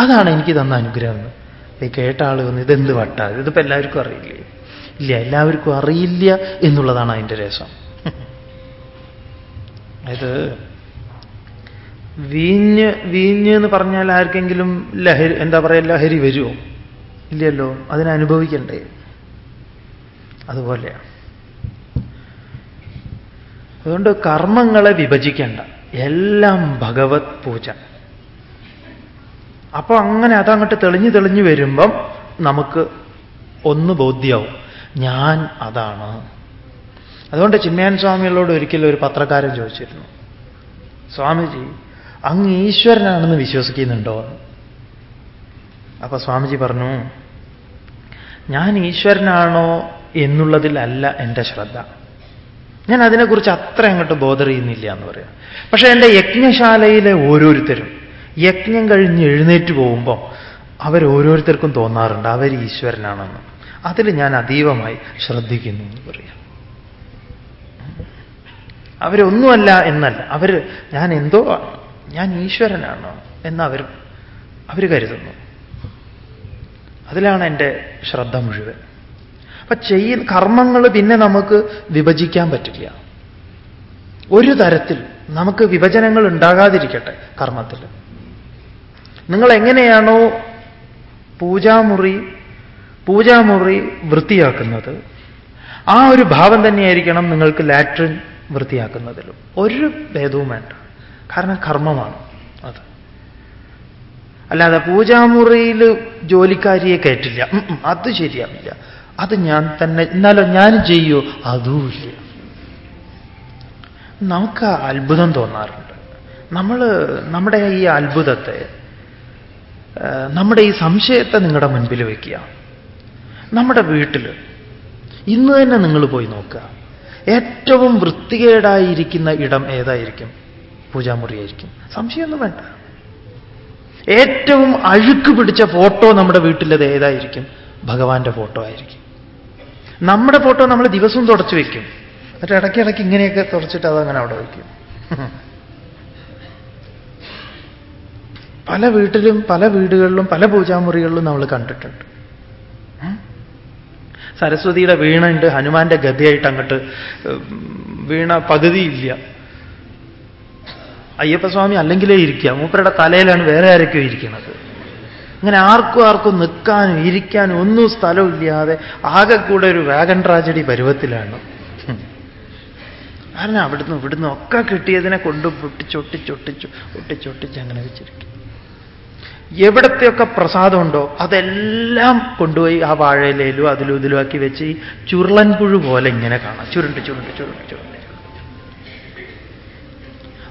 അതാണ് എനിക്ക് തന്ന അനുഗ്രഹം. ഈ കേട്ട ആൾ വന്ന് ഇതെന്ത് വട്ടാ? ഇതിപ്പോ എല്ലാവർക്കും അറിയില്ലേ? ഇല്ല എല്ലാവർക്കും അറിയില്ല എന്നുള്ളതാണ് അതിന്റെ രസം. ഇത് വീഞ്ഞ് വീഞ്ഞ് എന്ന് പറഞ്ഞാൽ ആർക്കെങ്കിലും ലഹരി എന്താ പറയുക ലഹരി വരുമോ ഇല്ലല്ലോ. അതിനനുഭവിക്കണ്ടേ അതുപോലെയാണ് അതുകൊണ്ട് കർമ്മങ്ങളെ വിഭജിക്കേണ്ട. എല്ലാം ഭഗവത് പൂജ. അപ്പൊ അങ്ങനെ അതങ്ങോട്ട് തെളിഞ്ഞു തെളിഞ്ഞു വരുമ്പം നമുക്ക് ഒന്ന് ബോധ്യാവും. ഞാൻ അതാണ്. അതുകൊണ്ട് ചിന്മയാൻ സ്വാമികളോട് ഒരിക്കലും ഒരു പത്രക്കാരൻ ചോദിച്ചിരുന്നു സ്വാമിജി അങ്ങ് ഈശ്വരനാണെന്ന് വിശ്വസിക്കുന്നുണ്ടോ? അപ്പൊ സ്വാമിജി പറഞ്ഞു ഞാൻ ഈശ്വരനാണോ എന്നുള്ളതിലല്ല എന്റെ ശ്രദ്ധ. ഞാൻ അതിനെക്കുറിച്ച് അത്ര അങ്ങോട്ട് ബോധറിയുന്നില്ല എന്ന് പറയാം. പക്ഷേ എന്റെ യജ്ഞശാലയിലെ ഓരോരുത്തരും യജ്ഞം കഴിഞ്ഞ് എഴുന്നേറ്റ് പോകുമ്പോൾ അവർ ഓരോരുത്തർക്കും തോന്നാറുണ്ട് അവർ ഈശ്വരനാണെന്ന്. അതിൽ ഞാൻ അതീവമായി ശ്രദ്ധിക്കുന്നു എന്ന് പറയാം. അവരൊന്നുമല്ല എന്നല്ല. അവർ ഞാൻ എന്തോ ഞാൻ ഈശ്വരനാണ് എന്നവർ അവർ കരുതുന്നു. അതിലാണ് എന്റെ ശ്രദ്ധ മുഴുവൻ. അപ്പൊ ചെയ്യ കർമ്മങ്ങൾ പിന്നെ നമുക്ക് വിഭജിക്കാൻ പറ്റില്ല. ഒരു തരത്തിൽ നമുക്ക് വിഭജനങ്ങൾ ഉണ്ടാകാതിരിക്കട്ടെ കർമ്മത്തിൽ. നിങ്ങൾ എങ്ങനെയാണോ പൂജാമുറി പൂജാമുറി വൃത്തിയാക്കുന്നത് ആ ഒരു ഭാവം തന്നെയായിരിക്കണം നിങ്ങൾക്ക് ലാട്രിൻ വൃത്തിയാക്കുന്നതിലും. ഒരു ഭേദവും വേണ്ട. കാരണം കർമ്മമാണ് അത്. അല്ലാതെ പൂജാമുറിയിൽ ജോലിക്കാരിയെ കയറ്റില്ല അത് ശരിയാവില്ല. അത് ഞാൻ തന്നെ എന്നാലോ ഞാൻ ചെയ്യൂ അതുമില്ല. നമുക്ക് അത്ഭുതം തോന്നാറുണ്ട്. നമ്മൾ നമ്മുടെ ഈ അത്ഭുതത്തെ നമ്മുടെ ഈ സംശയത്തെ നിങ്ങളുടെ മുൻപിൽ വയ്ക്കുക നമ്മുടെ വീട്ടിൽ ഇന്ന് തന്നെ നിങ്ങൾ പോയി നോക്കുക. ഏറ്റവും വൃത്തികേടായിരിക്കുന്ന ഇടം ഏതായിരിക്കും? പൂജാമുറിയായിരിക്കും. സംശയമൊന്നും വേണ്ട. ഏറ്റവും അഴുക്ക് പിടിച്ച ഫോട്ടോ നമ്മുടെ വീട്ടിലത് ഏതായിരിക്കും? ഭഗവാന്റെ ഫോട്ടോ ആയിരിക്കും. നമ്മുടെ ഫോട്ടോ നമ്മൾ ദിവസവും തുടച്ചു വെക്കും. എന്നിട്ട് ഇടയ്ക്ക് ഇങ്ങനെയൊക്കെ തുടച്ചിട്ട് അതങ്ങനെ അവിടെ വയ്ക്കും പല വീട്ടിലും പല വീടുകളിലും പല പൂജാമുറികളിലും നമ്മൾ കണ്ടിട്ടുണ്ട്. സരസ്വതിയുടെ വീണ ഉണ്ട് ഹനുമാന്റെ ഗതിയായിട്ട് അങ്ങോട്ട് വീണ പകുതിയില്ല. അയ്യപ്പസ്വാമി അല്ലെങ്കിലേ ഇരിക്കുക. മൂപ്പരുടെ തലയിലാണ് വേറെ ആരൊക്കെയോ ഇരിക്കുന്നത്. അങ്ങനെ ആർക്കും ആർക്കും നിൽക്കാനും ഇരിക്കാനും ഒന്നും സ്ഥലമില്ലാതെ ആകെ കൂടെ ഒരു വാഗൺ ട്രാജഡി പരുവത്തിലാണ്. കാരണം അവിടുന്ന് ഇവിടുന്ന് ഒക്കെ കിട്ടിയതിനെ കൊണ്ട് പൊട്ടിച്ചൊട്ടിച്ചൊട്ടിച്ചു ഒട്ടിച്ചൊട്ടിച്ച് അങ്ങനെ വെച്ചിരിക്കും എവിടത്തെയൊക്കെ പ്രസാദമുണ്ടോ അതെല്ലാം കൊണ്ടുപോയി ആ വാഴയിലും അതിലും ഇതിലും ആക്കി വെച്ച് ഈ ചുരുളൻ പുഴു പോലെ ഇങ്ങനെ കാണാം. ചുരുണ്ട് ചുരുണ്ട് ചുരുണ്ട് ചുരുണ്ട്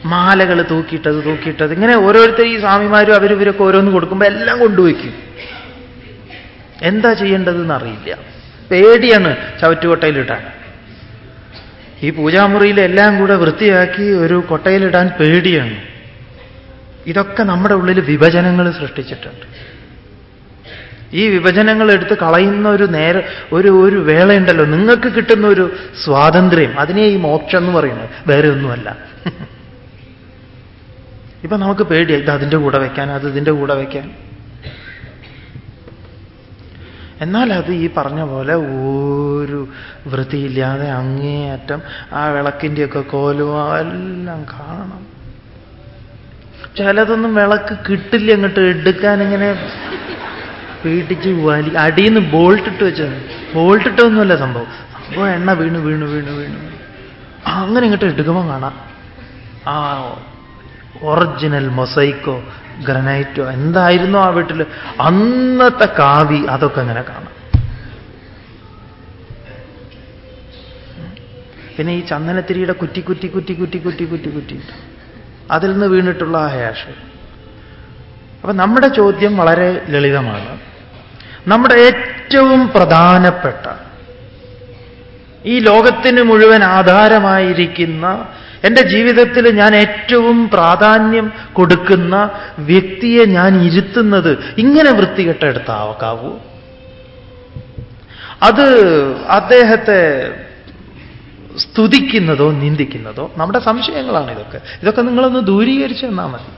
മാലകൾ തൂക്കിയിട്ടത് തൂക്കിയിട്ടത്. ഇങ്ങനെ ഓരോരുത്തർ ഈ സ്വാമിമാരും അവരിവരൊക്കെ ഓരോന്ന് കൊടുക്കുമ്പോൾ എല്ലാം കൊണ്ടുവയ്ക്കും എന്താ ചെയ്യേണ്ടതെന്ന് അറിയില്ല. പേടിയാണ് ചവറ്റുകൊട്ടയിലിടാൻ. ഈ പൂജാമുറിയിൽ എല്ലാം കൂടെ വൃത്തിയാക്കി ഒരു കൊട്ടയിലിടാൻ പേടിയാണ്. ഇതൊക്കെ നമ്മുടെ ഉള്ളിൽ വിഭജനങ്ങൾ സൃഷ്ടിച്ചിട്ടുണ്ട്. ഈ വിഭജനങ്ങൾ എടുത്ത് കളയുന്ന ഒരു നേര ഒരു ഒരു വേളയുണ്ടല്ലോ. നിങ്ങൾക്ക് കിട്ടുന്ന ഒരു സ്വാതന്ത്ര്യം. അതിനെ ഈ മോക്ഷം എന്ന് പറയുന്നത്. വേറെ ഒന്നുമല്ല. ഇപ്പൊ നമുക്ക് പേടി ഇത് അതിന്റെ കൂടെ വയ്ക്കാൻ അത് ഇതിന്റെ കൂടെ വയ്ക്കാൻ എന്നാൽ അത് ഈ പറഞ്ഞ പോലെ ഒരു വൃത്തിയില്ലാതെ അങ്ങേയറ്റം ആ വിളക്കിന്റെയൊക്കെ കോലുവ എല്ലാം കാണണം. ചിലതൊന്നും വിളക്ക് കിട്ടില്ല അങ്ങോട്ട് എടുക്കാൻ ഇങ്ങനെ പീട്ടിച്ച് വലി അടിയിൽ നിന്ന് ബോൾട്ട് ഇട്ട് വെച്ചത് ബോൾട്ട് ഇട്ടൊന്നുമല്ല സംഭവം. സംഭവം എണ്ണ വീണു വീണു വീണു വീണ്. അങ്ങനെ ഇങ്ങോട്ട് എടുക്കുമ്പോൾ കാണാം. ആ ഒറിജിനൽ മൊസൈക്കോ ഗ്രനൈറ്റോ എന്തായിരുന്നു ആ വീട്ടിൽ അന്നത്തെ കാവി അതൊക്കെ അങ്ങനെ കാണാം. പിന്നെ ഈ ചന്ദനത്തിരിയുടെ കുറ്റി കുറ്റി കുറ്റി കുറ്റി കുറ്റി കുറ്റി കുറ്റി. അതിൽ നിന്ന് വീണിട്ടുള്ള ആ അപ്പൊ നമ്മുടെ ചോദ്യം വളരെ ലളിതമാണ്. നമ്മുടെ ഏറ്റവും പ്രധാനപ്പെട്ട ഈ ലോകത്തിന് മുഴുവൻ ആധാരമായിരിക്കുന്ന എന്റെ ജീവിതത്തിൽ ഞാൻ ഏറ്റവും പ്രാധാന്യം കൊടുക്കുന്ന വ്യക്തിയെ ഞാൻ ഇരുത്തുന്നത് ഇങ്ങനെ വൃത്തികെട്ടെടുത്താവൂ അത് അദ്ദേഹത്തെ സ്തുതിക്കുന്നതോ നിന്ദിക്കുന്നതോ നമ്മുടെ സംശയങ്ങളാണ് ഇതൊക്കെ. ഇതൊക്കെ നിങ്ങളൊന്ന് ദൂരീകരിച്ച് തന്നാൽ മതി.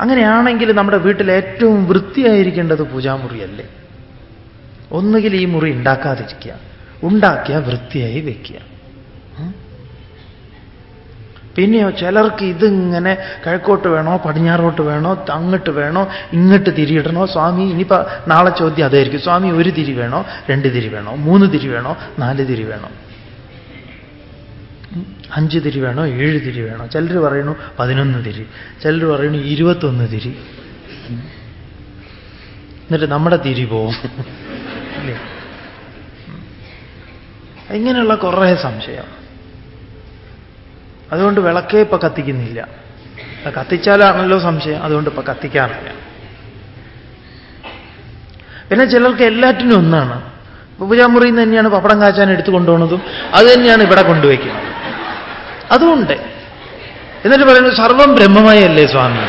അങ്ങനെയാണെങ്കിൽ നമ്മുടെ വീട്ടിൽ ഏറ്റവും വൃത്തിയായിരിക്കേണ്ടത് പൂജാമുറിയല്ലേ? ഒന്നുകിൽ ഈ മുറി ഉണ്ടാക്കാതിരിക്കുക. ഉണ്ടാക്കിയ വൃത്തിയായി വെക്കുക. ഉം. പിന്നെയോ ചിലർക്ക് ഇതിങ്ങനെ കിഴക്കോട്ട് വേണോ പടിഞ്ഞാറോട്ട് വേണോ അങ്ങോട്ട് വേണോ ഇങ്ങോട്ട് തിരിയിടണോ സ്വാമി ഇനിയിപ്പോ നാളെ ചോദ്യം അതായിരിക്കും. സ്വാമി ഒരു തിരി വേണോ? രണ്ട് തിരി വേണോ? മൂന്ന് തിരി വേണോ? നാല് തിരി വേണോ? അഞ്ച് തിരി വേണോ? ഏഴ് തിരി വേണോ? ചിലർ പറയുന്നു പതിനൊന്ന് തിരി. ചിലർ പറയുന്നു ഇരുപത്തൊന്ന് തിരി. എന്നിട്ട് നമ്മുടെ തിരി പോവും. ഇങ്ങനെയുള്ള കുറേ സംശയം. അതുകൊണ്ട് വിളക്കേ ഇപ്പൊ കത്തിക്കുന്നില്ല. കത്തിച്ചാലാണല്ലോ സംശയം അതുകൊണ്ട് ഇപ്പൊ കത്തിക്കാറില്ല. പിന്നെ ചിലർക്ക് എല്ലാറ്റിനും ഒന്നാണ്. പൂജാമുറിയിൽ നിന്ന് തന്നെയാണ് പപ്പടം കാച്ചാൻ എടുത്തു കൊണ്ടുപോകുന്നതും അത് തന്നെയാണ് ഇവിടെ കൊണ്ടുവയ്ക്കുന്നത്. അതുകൊണ്ട് എന്നിട്ട് പറയുന്നത് സർവം ബ്രഹ്മമായല്ലേ സ്വാമി?